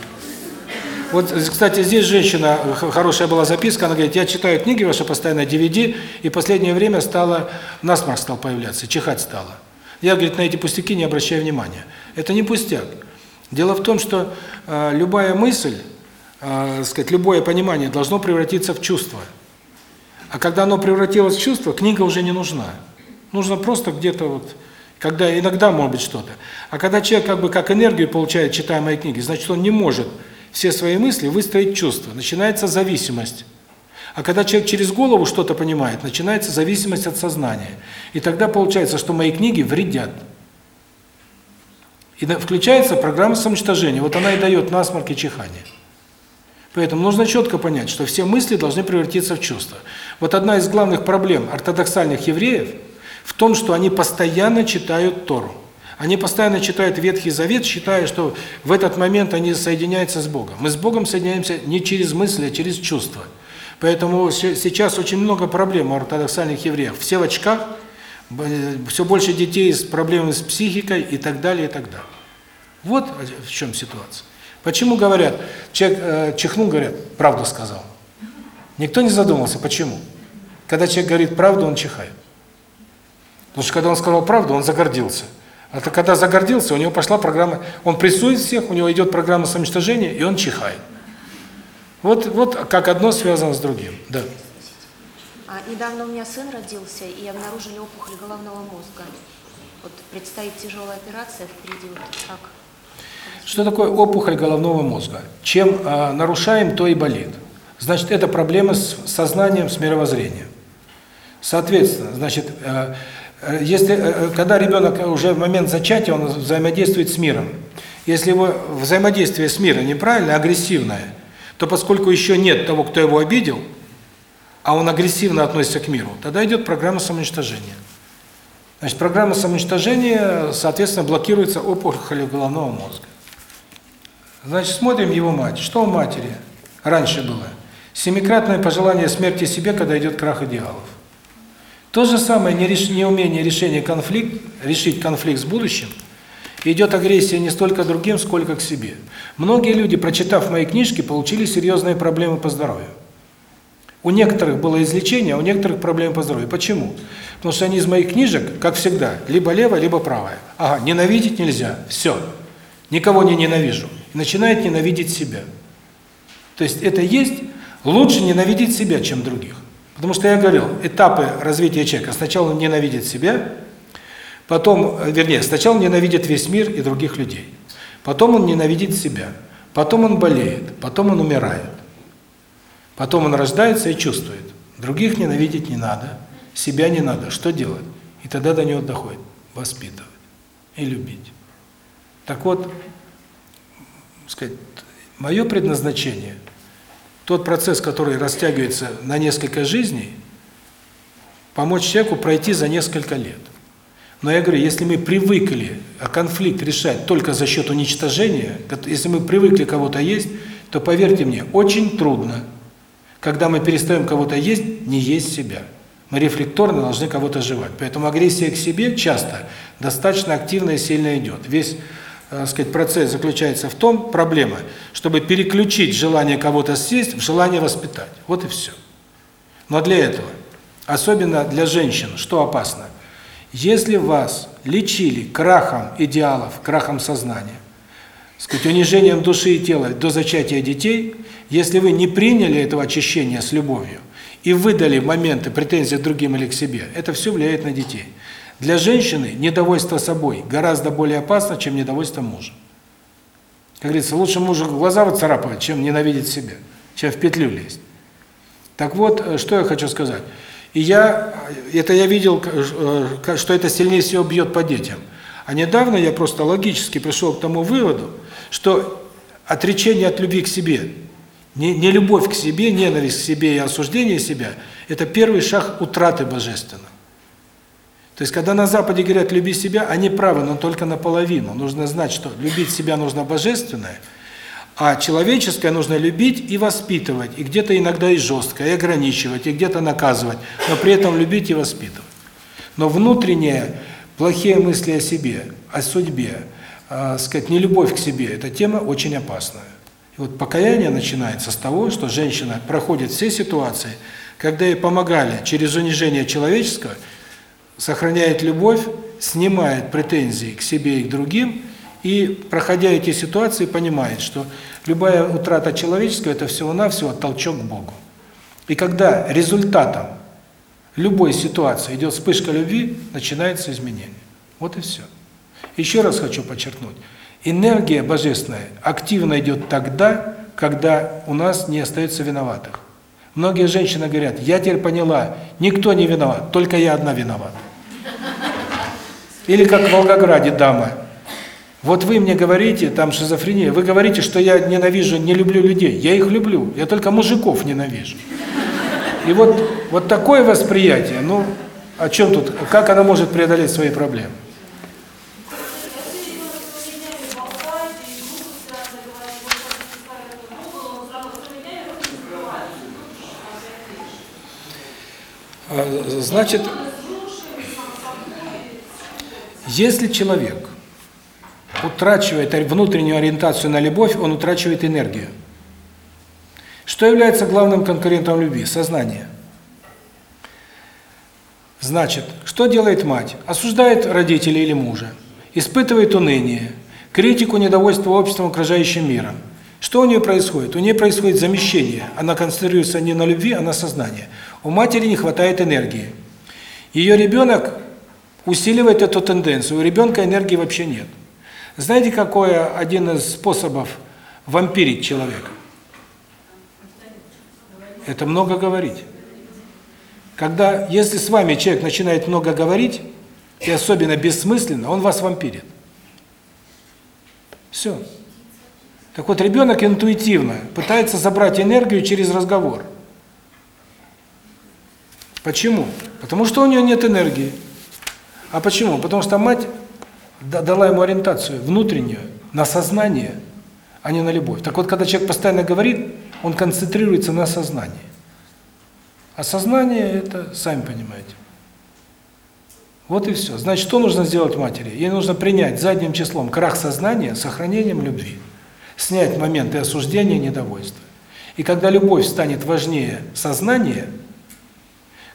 Вот, кстати, здесь женщина, хорошая была записка, она говорит, я читаю книги ваши постоянно, DVD, и последнее время стало, насморк стал появляться, чихать стало. Я, говорит, на эти пустяки не обращаю внимания. Это не пустяк. Дело в том, что э, любая мысль, э, сказать, любое понимание должно превратиться в чувство. А когда оно превратилось в чувство, книга уже не нужна. Нужно просто где-то вот, когда иногда может быть что-то. А когда человек как бы как энергию получает, читая мои книги, значит, он не может все свои мысли выстроить в чувство. Начинается зависимость. А когда человек через голову что-то понимает, начинается зависимость от сознания. И тогда получается, что мои книги вредят. И включается программа самоуничтожения. Вот она и дает насморк и чихание. Поэтому нужно четко понять, что все мысли должны превратиться в чувства. Вот одна из главных проблем ортодоксальных евреев в том, что они постоянно читают Тору. Они постоянно читают Ветхий Завет, считая, что в этот момент они соединяются с Богом. Мы с Богом соединяемся не через мысли, а через чувства. Поэтому сейчас очень много проблем у ортодоксальных евреев. Все в очках, все больше детей с проблемами с психикой и так далее, и так далее. Вот в чем ситуация. Почему говорят, человек э, чихнул, говорят, правду сказал. Никто не задумался, почему. Когда человек говорит правду, он чихает. Потому что когда он сказал правду, он загордился. А то когда загордился, у него пошла программа, он прессует всех, у него идет программа самоуничтожения, и он чихает. Вот, вот как одно связано с другим. Да. А, недавно у меня сын родился, и обнаружили опухоль головного мозга. Вот предстоит тяжелая операция впереди. Вот как? Что такое опухоль головного мозга? Чем э, нарушаем, то и болит. Значит, это проблема с сознанием, с мировоззрением. Соответственно, значит, э, э, если э, когда ребенок уже в момент зачатия он взаимодействует с миром. Если его взаимодействие с миром неправильное, агрессивное, то поскольку еще нет того, кто его обидел, а он агрессивно относится к миру, тогда идет программа самоуничтожения. Значит, программа самоуничтожения, соответственно, блокируется опухолью головного мозга. Значит, смотрим его мать. Что у матери раньше было? Семикратное пожелание смерти себе, когда идет крах идеалов. То же самое нереш... неумение решения конфликт, решить конфликт с будущим, идет агрессия не столько другим, сколько к себе. Многие люди, прочитав мои книжки, получили серьезные проблемы по здоровью. У некоторых было излечение, а у некоторых проблемы по здоровью. Почему? Потому что они из моих книжек, как всегда, либо левая, либо правая. Ага, ненавидеть нельзя. Все. Никого не ненавижу. И начинает ненавидеть себя. То есть это есть лучше ненавидеть себя, чем других. Потому что я говорил, этапы развития человека. Сначала он ненавидит себя, потом, вернее, сначала ненавидит весь мир и других людей. Потом он ненавидит себя. Потом он болеет, потом он умирает. Потом он рождается и чувствует. Других ненавидеть не надо, себя не надо. Что делать? И тогда до него доходит. Воспитывать и любить. Так вот, сказать, мое предназначение, тот процесс, который растягивается на несколько жизней, помочь человеку пройти за несколько лет. Но я говорю, если мы привыкли конфликт решать только за счет уничтожения, если мы привыкли кого-то есть, то поверьте мне, очень трудно когда мы перестаем кого-то есть, не есть себя. Мы рефлекторно должны кого-то жевать. Поэтому агрессия к себе часто достаточно активно и сильно идет. Весь, так сказать, процесс заключается в том, проблема, чтобы переключить желание кого-то съесть в желание воспитать. Вот и все. Но для этого, особенно для женщин, что опасно? Если вас лечили крахом идеалов, крахом сознания, сказать, унижением души и тела до зачатия детей, если вы не приняли этого очищения с любовью и выдали моменты претензий другим или к себе, это все влияет на детей. Для женщины недовольство собой гораздо более опасно, чем недовольство мужем. Как говорится, лучше мужу глаза выцарапывать, чем ненавидеть себя, чем в петлю лезть. Так вот, что я хочу сказать. И я, это я видел, что это сильнее всего бьет по детям. А недавно я просто логически пришел к тому выводу, что отречение от любви к себе, не, не любовь к себе, ненависть к себе и осуждение себя – это первый шаг утраты божественного. То есть, когда на Западе говорят «люби себя», они правы, но только наполовину. Нужно знать, что любить себя нужно божественное, а человеческое нужно любить и воспитывать, и где-то иногда и жестко, и ограничивать, и где-то наказывать, но при этом любить и воспитывать. Но внутренние плохие мысли о себе, о судьбе, э, сказать, нелюбовь к себе – это тема очень опасная. И вот покаяние начинается с того, что женщина проходит все ситуации, когда ей помогали через унижение человеческого, сохраняет любовь, снимает претензии к себе и к другим, и, проходя эти ситуации, понимает, что любая утрата человеческого – это всего-навсего толчок к Богу. И когда результатом любой ситуации идет вспышка любви, начинается изменение. Вот и все. Еще раз хочу подчеркнуть. Энергия божественная активно идет тогда, когда у нас не остается виноватых. Многие женщины говорят, я теперь поняла, никто не виноват, только я одна виновата. Или как в Волгограде дама. Вот вы мне говорите, там шизофрения, вы говорите, что я ненавижу, не люблю людей. Я их люблю, я только мужиков ненавижу. И вот, вот такое восприятие, ну, о чем тут, как она может преодолеть свои проблемы? Значит, если человек утрачивает внутреннюю ориентацию на любовь, он утрачивает энергию. Что является главным конкурентом любви? Сознание. Значит, что делает мать? Осуждает родителей или мужа, испытывает уныние, критику, недовольство обществом, окружающим миром. Что у нее происходит? У нее происходит замещение. Она концентрируется не на любви, а на сознании. У матери не хватает энергии. Ее ребенок усиливает эту тенденцию. У ребенка энергии вообще нет. Знаете, какой один из способов вампирить человека? Это много говорить. Когда, если с вами человек начинает много говорить, и особенно бессмысленно, он вас вампирит. Все. Так вот, ребенок интуитивно пытается забрать энергию через разговор. Почему? Потому что у него нет энергии. А почему? Потому что мать дала ему ориентацию внутреннюю, на сознание, а не на любовь. Так вот, когда человек постоянно говорит, он концентрируется на сознании. А сознание – это, сами понимаете. Вот и все. Значит, что нужно сделать матери? Ей нужно принять задним числом крах сознания сохранением любви. Снять моменты осуждения и недовольства. И когда любовь станет важнее сознания,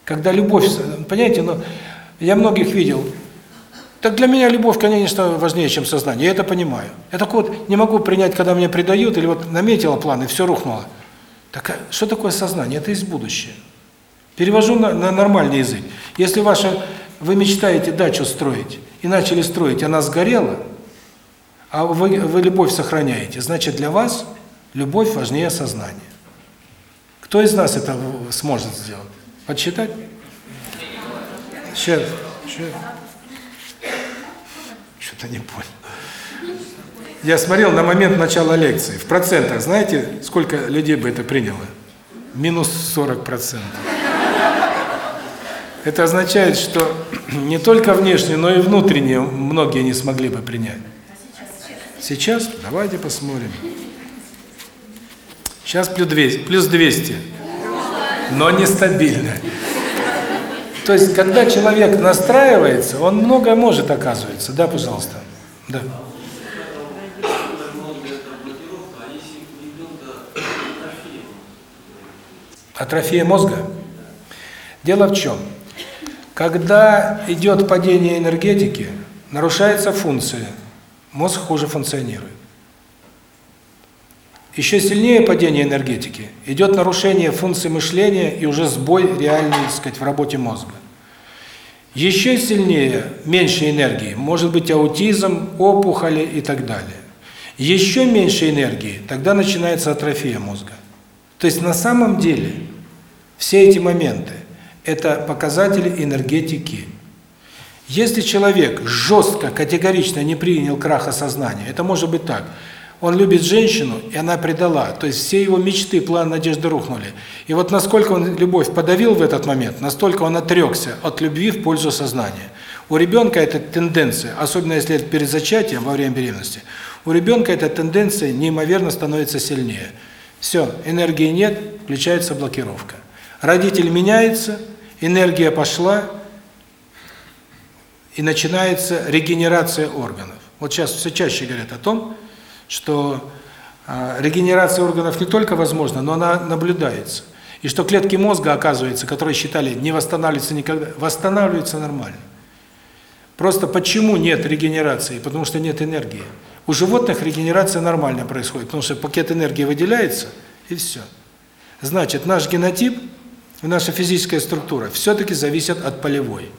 когда любовь, понимаете, ну, я многих видел, так для меня любовь, конечно, важнее, чем сознание, я это понимаю. Я так вот не могу принять, когда меня предают, или вот наметила план, и все рухнуло. Так а что такое сознание? Это есть будущее. Перевожу на, на нормальный язык. Если ваше, вы мечтаете дачу строить, и начали строить, она сгорела, а вы, вы любовь сохраняете, значит для вас любовь важнее сознания. Кто из нас это сможет сделать? Подсчитать? Сейчас. Что-то не понял. Я смотрел на момент начала лекции. В процентах, знаете, сколько людей бы это приняло? Минус 40 процентов. Это означает, что <clears throat> не только внешне, но и внутренне многие не смогли бы принять. Сейчас? Давайте посмотрим. Сейчас плюс 200, плюс 200 но нестабильно. То есть, когда человек настраивается, он многое может, оказывается. Да, пожалуйста. Да. Атрофия мозга? Дело в чем? Когда идет падение энергетики, нарушается функция, мозг хуже функционирует. Еще сильнее падение энергетики, идет нарушение функции мышления и уже сбой реальный, так сказать, в работе мозга. Еще сильнее, меньше энергии, может быть аутизм, опухоли и так далее. Еще меньше энергии, тогда начинается атрофия мозга. То есть на самом деле все эти моменты – это показатели энергетики. Если человек жестко, категорично не принял краха сознания, это может быть так – он любит женщину, и она предала. То есть все его мечты, план, надежды рухнули. И вот насколько он любовь подавил в этот момент, настолько он отрекся от любви в пользу сознания. У ребенка эта тенденция, особенно если это перед зачатием, во время беременности, у ребенка эта тенденция неимоверно становится сильнее. Все, энергии нет, включается блокировка. Родитель меняется, энергия пошла, и начинается регенерация органов. Вот сейчас все чаще говорят о том, что э, регенерация органов не только возможна, но она наблюдается. И что клетки мозга, оказывается, которые считали не восстанавливаются никогда, восстанавливаются нормально. Просто почему нет регенерации? Потому что нет энергии. У животных регенерация нормально происходит, потому что пакет энергии выделяется, и все. Значит, наш генотип, наша физическая структура все-таки зависят от полевой.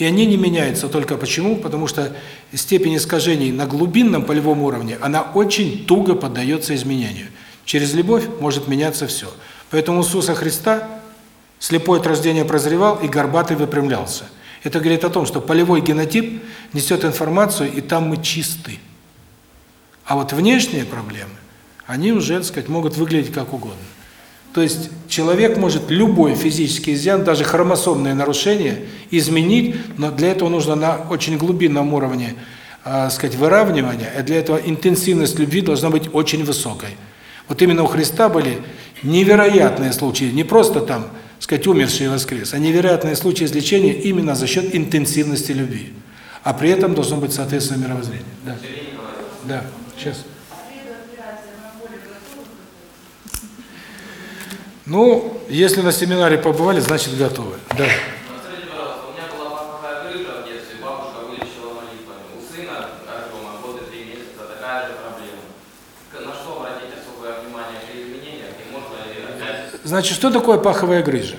И они не меняются только почему? Потому что степень искажений на глубинном полевом уровне, она очень туго поддается изменению. Через любовь может меняться все. Поэтому Иисуса Христа слепой от рождения прозревал и горбатый выпрямлялся. Это говорит о том, что полевой генотип несет информацию, и там мы чисты. А вот внешние проблемы, они уже, так сказать, могут выглядеть как угодно. То есть человек может любой физический изъян, даже хромосомное нарушение изменить, но для этого нужно на очень глубинном уровне, э, сказать, выравнивания, и для этого интенсивность любви должна быть очень высокой. Вот именно у Христа были невероятные случаи, не просто там, сказать, умерший и воскрес, а невероятные случаи излечения именно за счет интенсивности любви. А при этом должно быть соответственное мировоззрение. Да. Да. Сейчас. Ну, если на семинаре побывали, значит готовы. Да. Скажите, пожалуйста, у меня была паховая грыжа в детстве, бабушка вылечила молитвами. У сына Артема года три месяца такая же проблема. К- На что обратить особое внимание при изменениях и можно ли опять Значит, что такое паховая грыжа?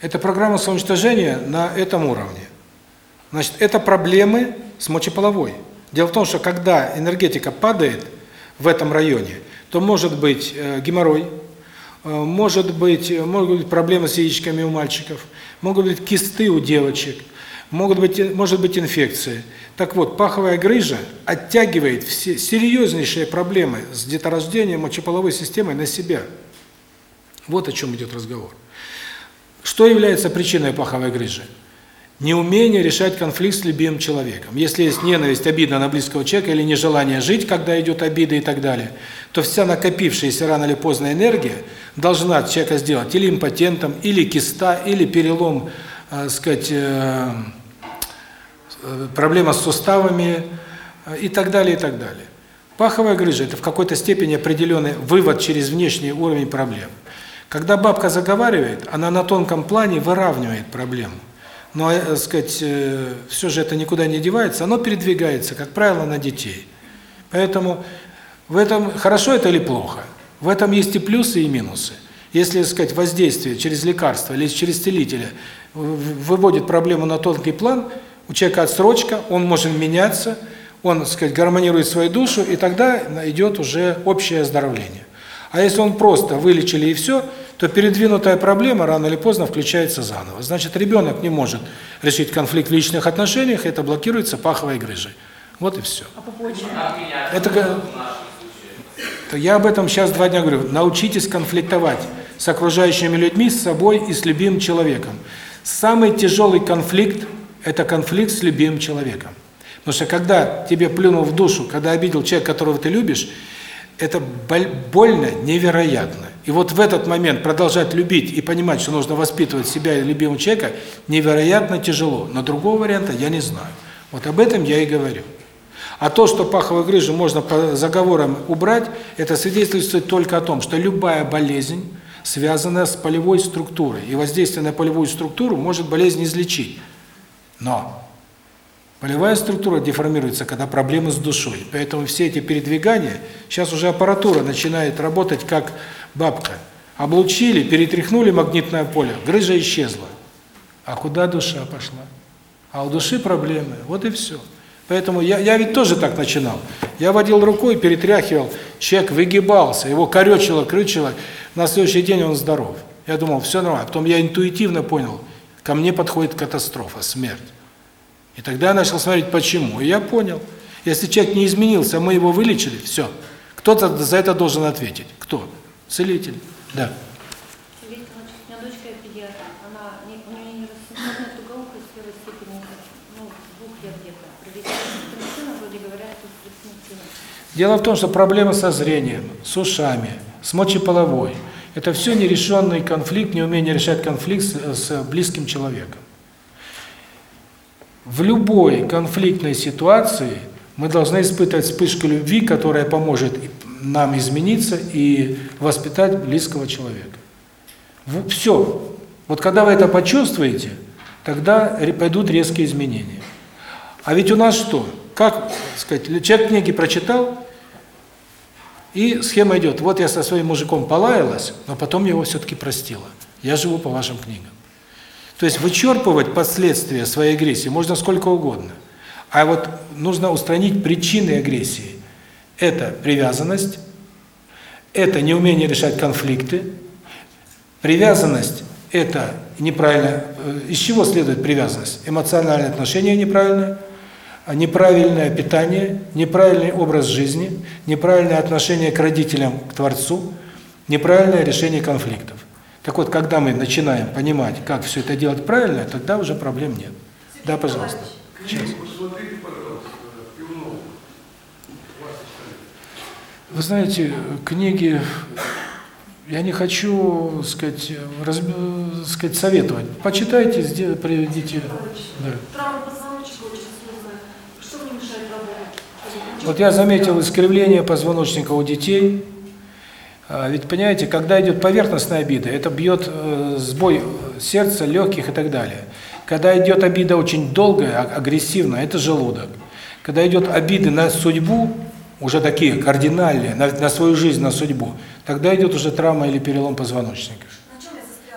Это программа самоуничтожения на этом уровне. Значит, это проблемы с мочеполовой. Дело в том, что когда энергетика падает в этом районе, то может быть э, геморрой, может быть, э, могут быть проблемы с яичками у мальчиков, могут быть кисты у девочек, могут быть, э, может быть инфекции. Так вот, паховая грыжа оттягивает все серьезнейшие проблемы с деторождением мочеполовой системой на себя. Вот о чем идет разговор. Что является причиной паховой грыжи? Неумение решать конфликт с любимым человеком. Если есть ненависть, обида на близкого человека или нежелание жить, когда идет обида и так далее, то вся накопившаяся рано или поздно энергия должна человека сделать или импотентом, или киста, или перелом, э, сказать, э, э, проблема с суставами э, и так далее, и так далее. Паховая грыжа – это в какой-то степени определенный вывод через внешний уровень проблем. Когда бабка заговаривает, она на тонком плане выравнивает проблему. Но, э, сказать, э, все же это никуда не девается, оно передвигается, как правило, на детей. Поэтому в этом хорошо это или плохо? В этом есть и плюсы, и минусы. Если, сказать, воздействие через лекарство или через целителя выводит проблему на тонкий план, у человека отсрочка, он может меняться, он, сказать, гармонирует свою душу, и тогда идет уже общее оздоровление. А если он просто вылечили и все, то передвинутая проблема рано или поздно включается заново. Значит, ребенок не может решить конфликт в личных отношениях, это блокируется паховой грыжей. Вот и все. А попозже? Это га- то я об этом сейчас два дня говорю. Научитесь конфликтовать с окружающими людьми, с собой и с любимым человеком. Самый тяжелый конфликт – это конфликт с любимым человеком. Потому что когда тебе плюнул в душу, когда обидел человек, которого ты любишь, это боль, больно невероятно. И вот в этот момент продолжать любить и понимать, что нужно воспитывать себя и любимого человека, невероятно тяжело. Но другого варианта я не знаю. Вот об этом я и говорю. А то, что паховую грыжу можно по заговорам убрать, это свидетельствует только о том, что любая болезнь связана с полевой структурой. И воздействие на полевую структуру может болезнь излечить. Но полевая структура деформируется, когда проблемы с душой. Поэтому все эти передвигания, сейчас уже аппаратура начинает работать как бабка. Облучили, перетряхнули магнитное поле, грыжа исчезла. А куда душа пошла? А у души проблемы. Вот и все. Поэтому я, я ведь тоже так начинал. Я водил рукой, перетряхивал, человек выгибался, его коречило, крючило. На следующий день он здоров. Я думал, все нормально. Потом я интуитивно понял, ко мне подходит катастрофа, смерть. И тогда я начал смотреть, почему. И я понял, если человек не изменился, мы его вылечили, все. Кто-то за это должен ответить. Кто? Целитель. Да. Ну. Дело в том, что проблемы со зрением, с ушами, с мочеполовой – это все нерешенный конфликт, неумение решать конфликт с, с близким человеком. В любой конфликтной ситуации мы должны испытывать вспышку любви, которая поможет нам измениться и воспитать близкого человека. Все. Вот когда вы это почувствуете, тогда пойдут резкие изменения. А ведь у нас что? Как сказать, человек книги прочитал, и схема идет. Вот я со своим мужиком полаялась, но потом его все-таки простила. Я живу по вашим книгам. То есть вычерпывать последствия своей агрессии можно сколько угодно. А вот нужно устранить причины агрессии. Это привязанность, это неумение решать конфликты. Привязанность – это неправильно. э, Из чего следует привязанность? Эмоциональное отношение неправильное, неправильное питание, неправильный образ жизни, неправильное отношение к родителям, к Творцу, неправильное решение конфликтов. Так вот, когда мы начинаем понимать, как все это делать правильно, тогда уже проблем нет. Да, пожалуйста. Сейчас. Посмотрите, пожалуйста, Пивнова. Вы знаете, книги, я не хочу, сказать, раз, сказать, советовать. Почитайте, сделайте, приведите. Да. Травма позвоночника очень сложная. Что мне мешает работать? Вот я заметил искривление позвоночника у детей. А, Ведь, понимаете, когда идет поверхностная обида, это бьет э, сбой сердца, легких и так далее. Когда идет обида очень долгая, а- агрессивная, это желудок. Когда идет обиды на судьбу, уже такие кардинальные, на, на свою жизнь, на судьбу, тогда идет уже травма или перелом позвоночника.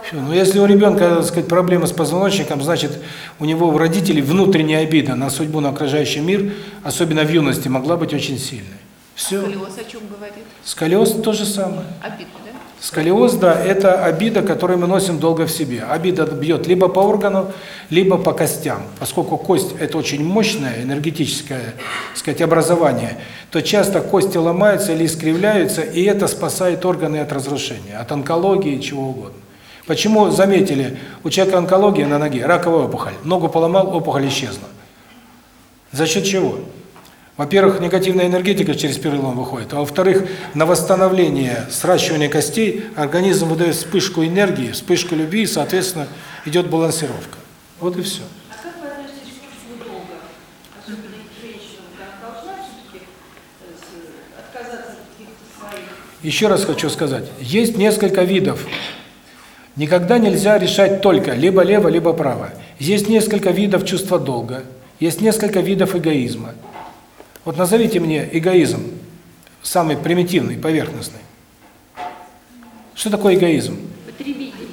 Всё, Но если у ребенка, так сказать, проблемы с позвоночником, значит, у него у родителей внутренняя обида на судьбу, на окружающий мир, особенно в юности, могла быть очень сильной. Все. Сколиоз о чем говорит? Сколиоз то же самое. Обида, да? Сколиоз, да, это обида, которую мы носим долго в себе. Обида бьет либо по органу, либо по костям. Поскольку кость – это очень мощное энергетическое, так сказать, образование, то часто кости ломаются или искривляются, и это спасает органы от разрушения, от онкологии, чего угодно. Почему, заметили, у человека онкология на ноге, раковая опухоль, ногу поломал, опухоль исчезла. За счет чего? Во-первых, негативная энергетика через перелом выходит, а во-вторых, на восстановление, сращивание костей организм выдает вспышку энергии, вспышку любви, и, соответственно, идет балансировка. Вот и все. А как вы относитесь к чувству долга? Особенно женщинам, как должна все-таки отказаться от каких-то своих Еще раз хочу сказать, есть несколько видов. Никогда нельзя решать только либо лево, либо право. Есть несколько видов чувства долга, есть несколько видов эгоизма. Вот назовите мне эгоизм, самый примитивный, поверхностный. Что такое эгоизм? Потребитель.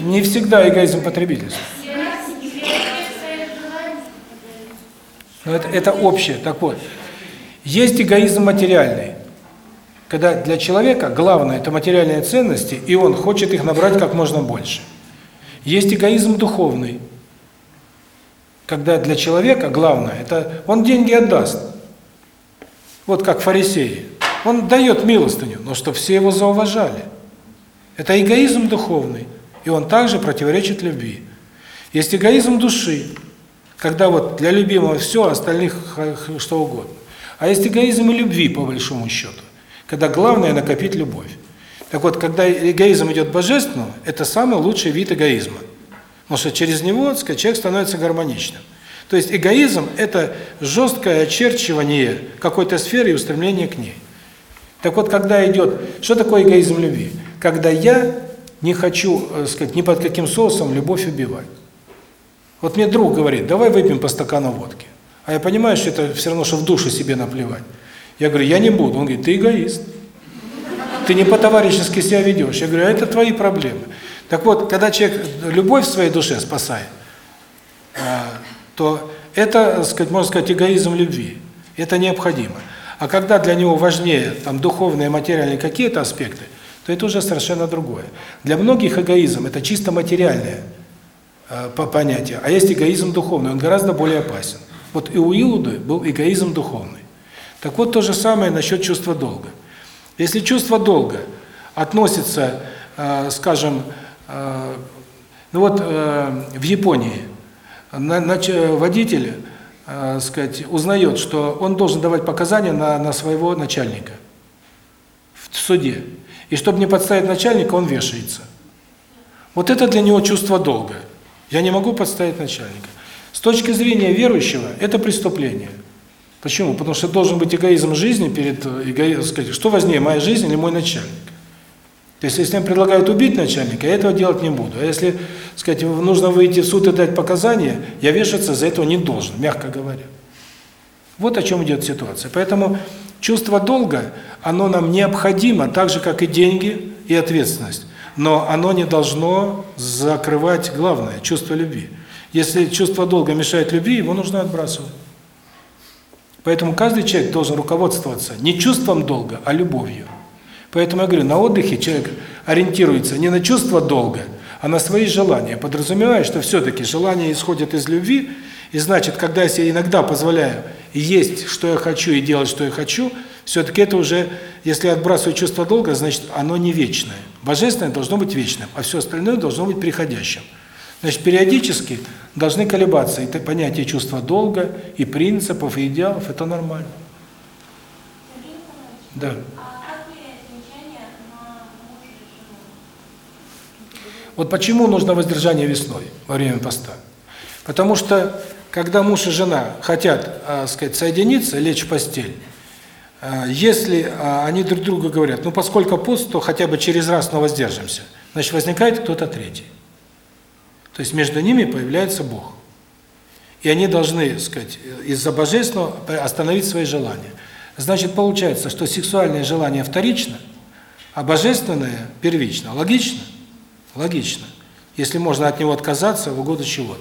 Не всегда эгоизм потребительства. Но это, это общее. Так вот, есть эгоизм материальный, когда для человека главное – это материальные ценности, и он хочет их набрать как можно больше. Есть эгоизм духовный, когда для человека главное – это он деньги отдаст. Вот как фарисеи. Он дает милостыню, но чтобы все его зауважали. Это эгоизм духовный, и он также противоречит любви. Есть эгоизм души, когда вот для любимого все, а остальных что угодно. А есть эгоизм и любви, по большому счету, когда главное накопить любовь. Так вот, когда эгоизм идет божественно, это самый лучший вид эгоизма. Потому что через него, так человек становится гармоничным. То есть эгоизм – это жесткое очерчивание какой-то сферы и устремление к ней. Так вот, когда идет… Что такое эгоизм любви? Когда я не хочу, так сказать, ни под каким соусом любовь убивать. Вот мне друг говорит, давай выпьем по стакану водки. А я понимаю, что это все равно, что в душу себе наплевать. Я говорю, я не буду. Он говорит, ты эгоист. Ты не по-товарищески себя ведешь. Я говорю, а это твои проблемы. Так вот, когда человек любовь в своей душе спасает, то это, сказать, можно сказать, эгоизм любви. Это необходимо. А когда для него важнее там духовные, материальные какие-то аспекты, то это уже совершенно другое. Для многих эгоизм – это чисто материальное э, понятие, а есть эгоизм духовный, он гораздо более опасен. Вот и у Иуды был эгоизм духовный. Так вот, то же самое насчет чувства долга. Если чувство долга относится, э, скажем, ну вот э, в Японии водитель, э, сказать, узнает, что он должен давать показания на, на своего начальника в суде. И чтобы не подставить начальника, он вешается. Вот это для него чувство долга. Я не могу подставить начальника. С точки зрения верующего, это преступление. Почему? Потому что должен быть эгоизм жизни перед эгоизмом, сказать, что важнее, моя жизнь или мой начальник. То есть, если мне предлагают убить начальника, я этого делать не буду. А если, сказать, нужно выйти в суд и дать показания, я вешаться за этого не должен, мягко говоря. Вот о чем идет ситуация. Поэтому чувство долга, оно нам необходимо, так же, как и деньги и ответственность. Но оно не должно закрывать главное – чувство любви. Если чувство долга мешает любви, его нужно отбрасывать. Поэтому каждый человек должен руководствоваться не чувством долга, а любовью. Поэтому я говорю, на отдыхе человек ориентируется не на чувство долга, а на свои желания, подразумевая, что все-таки желания исходят из любви, и значит, когда я себе иногда позволяю есть, что я хочу, и делать, что я хочу, все-таки это уже, если я отбрасываю чувство долга, значит, оно не вечное. Божественное должно быть вечным, а все остальное должно быть приходящим. Значит, периодически должны колебаться и понятие чувства долга, и принципов, и идеалов, это нормально. Да. Вот почему нужно воздержание весной во время поста? Потому что, когда муж и жена хотят, э, сказать, соединиться, лечь в постель, э, если э, они друг другу говорят, ну, поскольку пост, то хотя бы через раз, но воздержимся, значит, возникает кто-то третий. То есть между ними появляется Бог. И они должны, сказать, из-за божественного остановить свои желания. Значит, получается, что сексуальное желание вторично, А божественное первично. Логично? Логично. Если можно от него отказаться в угоду чего-то.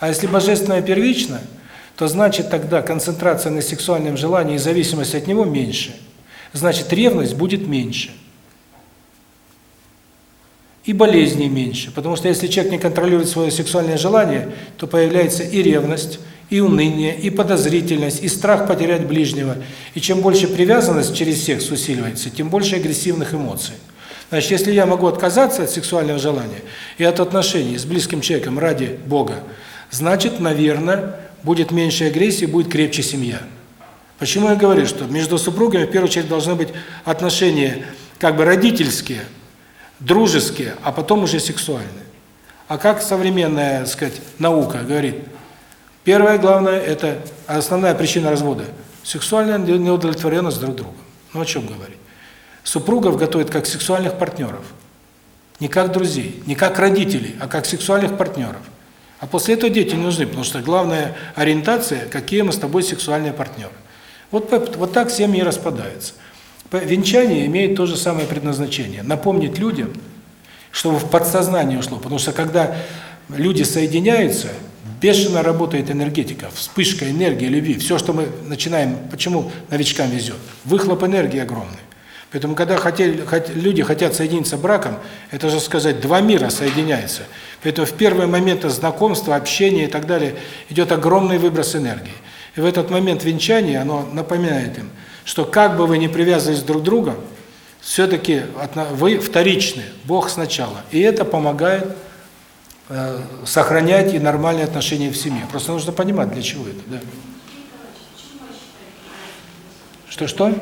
А если божественное первично, то значит тогда концентрация на сексуальном желании и зависимость от него меньше. Значит, ревность будет меньше. И болезней меньше. Потому что если человек не контролирует свое сексуальное желание, то появляется и ревность, и уныние, и подозрительность, и страх потерять ближнего. И чем больше привязанность через секс усиливается, тем больше агрессивных эмоций. Значит, если я могу отказаться от сексуального желания и от отношений с близким человеком ради Бога, значит, наверное, будет меньше агрессии, будет крепче семья. Почему я говорю, что между супругами в первую очередь должны быть отношения как бы родительские, дружеские, а потом уже сексуальные. А как современная, так сказать, наука говорит, первое главное это основная причина развода сексуальная неудовлетворенность друг другом. Ну о чем говорить? Супругов готовят как сексуальных партнеров. Не как друзей, не как родителей, а как сексуальных партнеров. А после этого дети не нужны, потому что главная ориентация, какие мы с тобой сексуальные партнеры. Вот, вот так семьи распадаются. Венчание имеет то же самое предназначение. Напомнить людям, чтобы в подсознание ушло. Потому что когда люди соединяются, бешено работает энергетика, вспышка энергии, любви. Все, что мы начинаем, почему новичкам везет? Выхлоп энергии огромный. Поэтому, когда хотели, хот, люди хотят соединиться браком, это же сказать, два мира соединяются. Поэтому в первые моменты знакомства, общения и так далее идет огромный выброс энергии. И в этот момент венчания, оно напоминает им, что как бы вы ни привязывались друг к другу, все-таки вы вторичны, Бог сначала. И это помогает э, сохранять и нормальные отношения в семье. Просто нужно понимать, для чего это. Да. Что-что?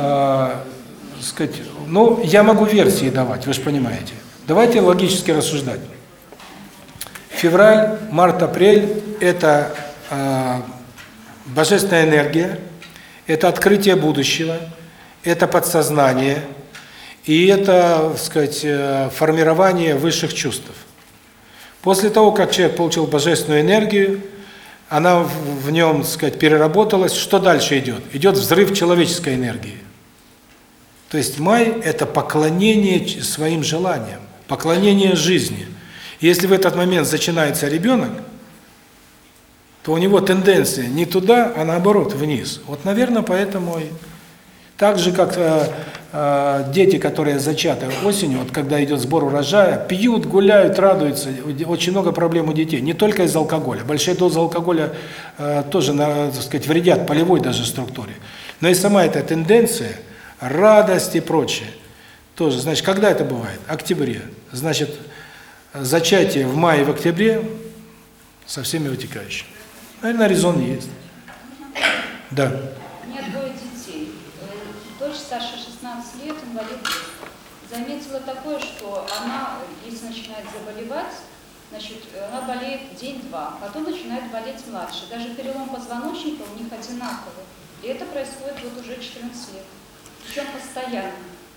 А, сказать, ну, я могу версии давать, вы же понимаете. Давайте логически рассуждать. Февраль, март, апрель – это э, божественная энергия, это открытие будущего, это подсознание, и это, так сказать, э, формирование высших чувств. После того, как человек получил божественную энергию, она в, нем, сказать, переработалась, что дальше идет? Идет взрыв человеческой энергии. То есть май – это поклонение своим желаниям, поклонение жизни. Если в этот момент начинается ребенок, то у него тенденция не туда, а наоборот, вниз. Вот, наверное, поэтому и так же, как э, э, дети, которые зачаты осенью, вот когда идет сбор урожая, пьют, гуляют, радуются. Очень много проблем у детей, не только из алкоголя. Большие дозы алкоголя э, тоже, на, так сказать, вредят полевой даже структуре. Но и сама эта тенденция – радость и прочее. Тоже, значит, когда это бывает? Октябре. Значит, зачатие в мае в октябре со всеми вытекающими. Наверное, резон есть. Да. У меня двое детей. Дочь старше 16 лет, инвалид. Заметила такое, что она, если начинает заболевать, значит, она болеет день-два, потом начинает болеть младше. Даже перелом позвоночника у них одинаковый. И это происходит вот уже 14 лет. Причем постоянно.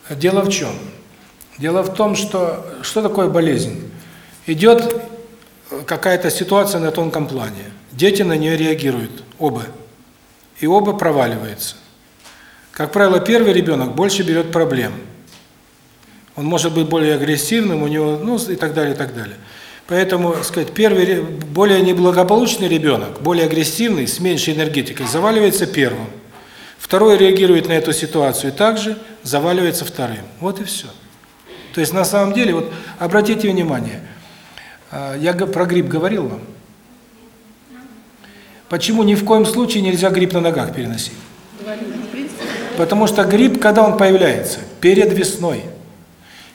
Дело в чем? Дело в том, что что такое болезнь? Идет какая-то ситуация на тонком плане. Дети на нее реагируют, оба. И оба проваливаются. Как правило, первый ребенок больше берет проблем. Он может быть более агрессивным, у него, ну, и так далее, и так далее. Поэтому, сказать, первый, более неблагополучный ребенок, более агрессивный, с меньшей энергетикой, заваливается первым. Второй реагирует на эту ситуацию также, заваливается вторым. Вот и все. То есть на самом деле, вот обратите внимание, а, я про грипп говорил вам. Почему ни в коем случае нельзя грипп на ногах переносить? Потому что грипп, когда он появляется? Перед весной.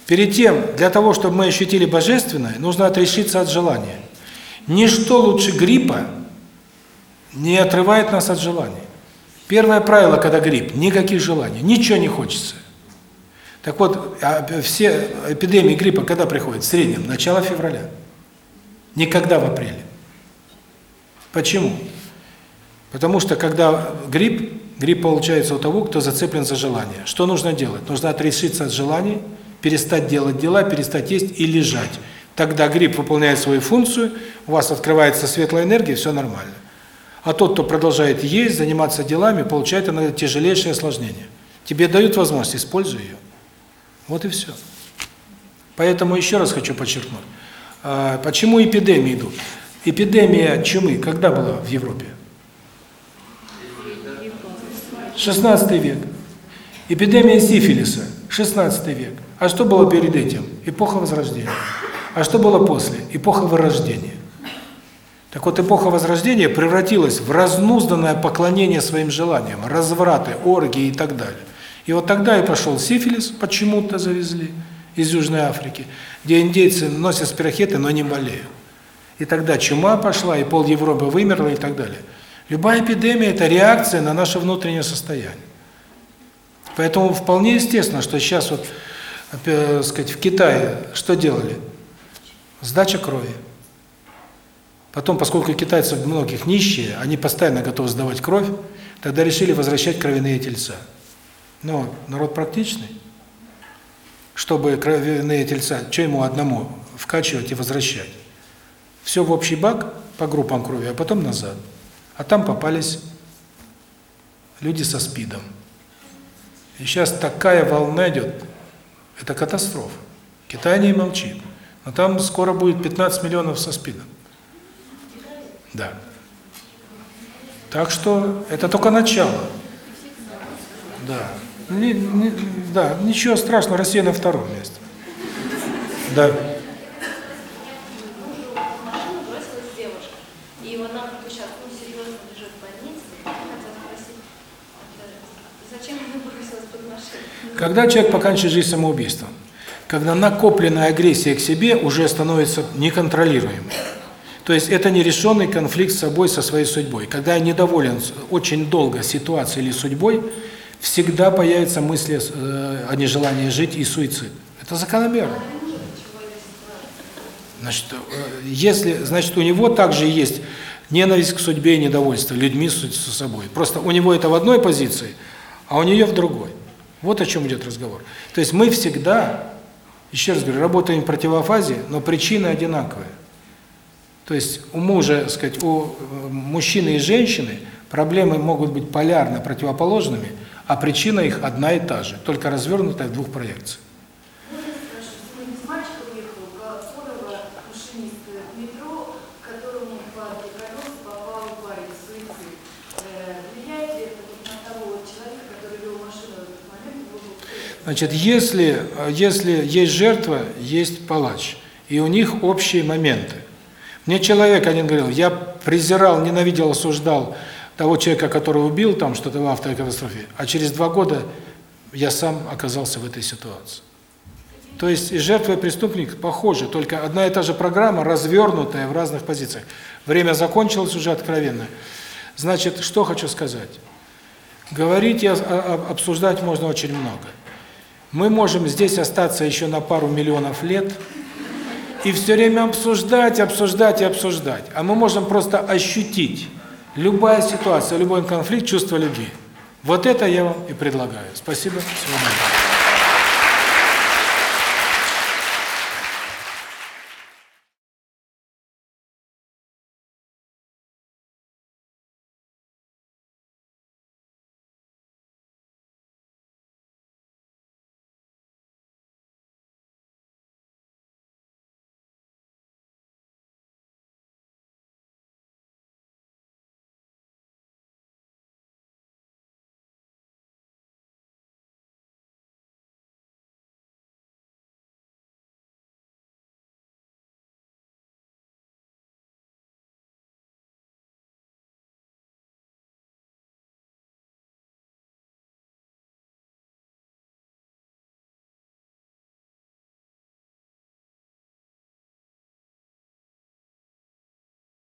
Перед тем, для того, чтобы мы ощутили божественное, нужно отрешиться от желания. Ничто лучше гриппа не отрывает нас от желания. Первое правило, когда грипп – никаких желаний, ничего не хочется. Так вот, а все эпидемии гриппа когда приходят? В среднем, начало февраля. Никогда в апреле. Почему? Потому что когда грипп, грипп получается у того, кто зацеплен за желание. Что нужно делать? Нужно отрешиться от желаний, перестать делать дела, перестать есть и лежать. Тогда грипп выполняет свою функцию, у вас открывается светлая энергия, все нормально. А тот, кто продолжает есть, заниматься делами, получает иногда тяжелейшее осложнение. Тебе дают возможность, используй ее. Вот и все. Поэтому еще раз хочу подчеркнуть. А, Почему эпидемии идут? Эпидемия чумы когда была в Европе? 16 век. Эпидемия сифилиса, 16 век. А что было перед этим? Эпоха Возрождения. А что было после? Эпоха Вырождения. Так вот, эпоха Возрождения превратилась в разнузданное поклонение своим желаниям, развраты, оргии и так далее. И вот тогда и пошел сифилис, почему-то завезли из Южной Африки, где индейцы носят спирохеты, но не болеют. И тогда чума пошла, и пол Европы вымерла и так далее. Любая эпидемия – это реакция на наше внутреннее состояние. Поэтому вполне естественно, что сейчас вот, э, сказать, в Китае что делали? Сдача крови. Потом, поскольку китайцы многих нищие, они постоянно готовы сдавать кровь, тогда решили возвращать кровяные тельца. Но народ практичный, чтобы кровяные тельца, что ему одному вкачивать и возвращать? Все в общий бак по группам крови, а потом назад. А там попались люди со СПИДом. И сейчас такая волна идет, это катастрофа. Китай не молчит. Но там скоро будет 15 миллионов со СПИДом. Да. Так что это только начало. Да. Не, не, да, ничего страшного, Россия на втором месте. Да. Когда человек поканчивает жизнь самоубийством? Когда накопленная агрессия к себе уже становится неконтролируемой. То есть это нерешенный конфликт с собой, со своей судьбой. Когда я недоволен очень долго ситуацией или судьбой, всегда появятся мысли э, о нежелании жить и суицид. Это закономерно. Значит, э, если, значит, у него также есть ненависть к судьбе и недовольство людьми с с собой. Просто у него это в одной позиции, а у нее в другой. Вот о чем идет разговор. То есть мы всегда, еще раз говорю, работаем в противофазе, но причины одинаковые. То есть у мужа, так сказать, у э, мужчины и женщины проблемы могут быть полярно противоположными, а причина их одна и та же, только развернутая в двух проекциях. Значит, если, э, если есть жертва, есть палач, и у них общие моменты. Мне человек один говорил, я презирал, ненавидел, осуждал того человека, которого убил там что-то в автокатастрофе, а через два года я сам оказался в этой ситуации. То есть и жертва, и преступник похожи, только одна и та же программа, развернутая в разных позициях. Время закончилось уже откровенно. Значит, что хочу сказать. Говорить и обсуждать можно очень много. Мы можем здесь остаться еще на пару миллионов лет и все время обсуждать, обсуждать и обсуждать. А мы можем просто ощутить любая ситуация, любой конфликт, чувство любви. Вот это я вам и предлагаю. Спасибо. Всего доброго.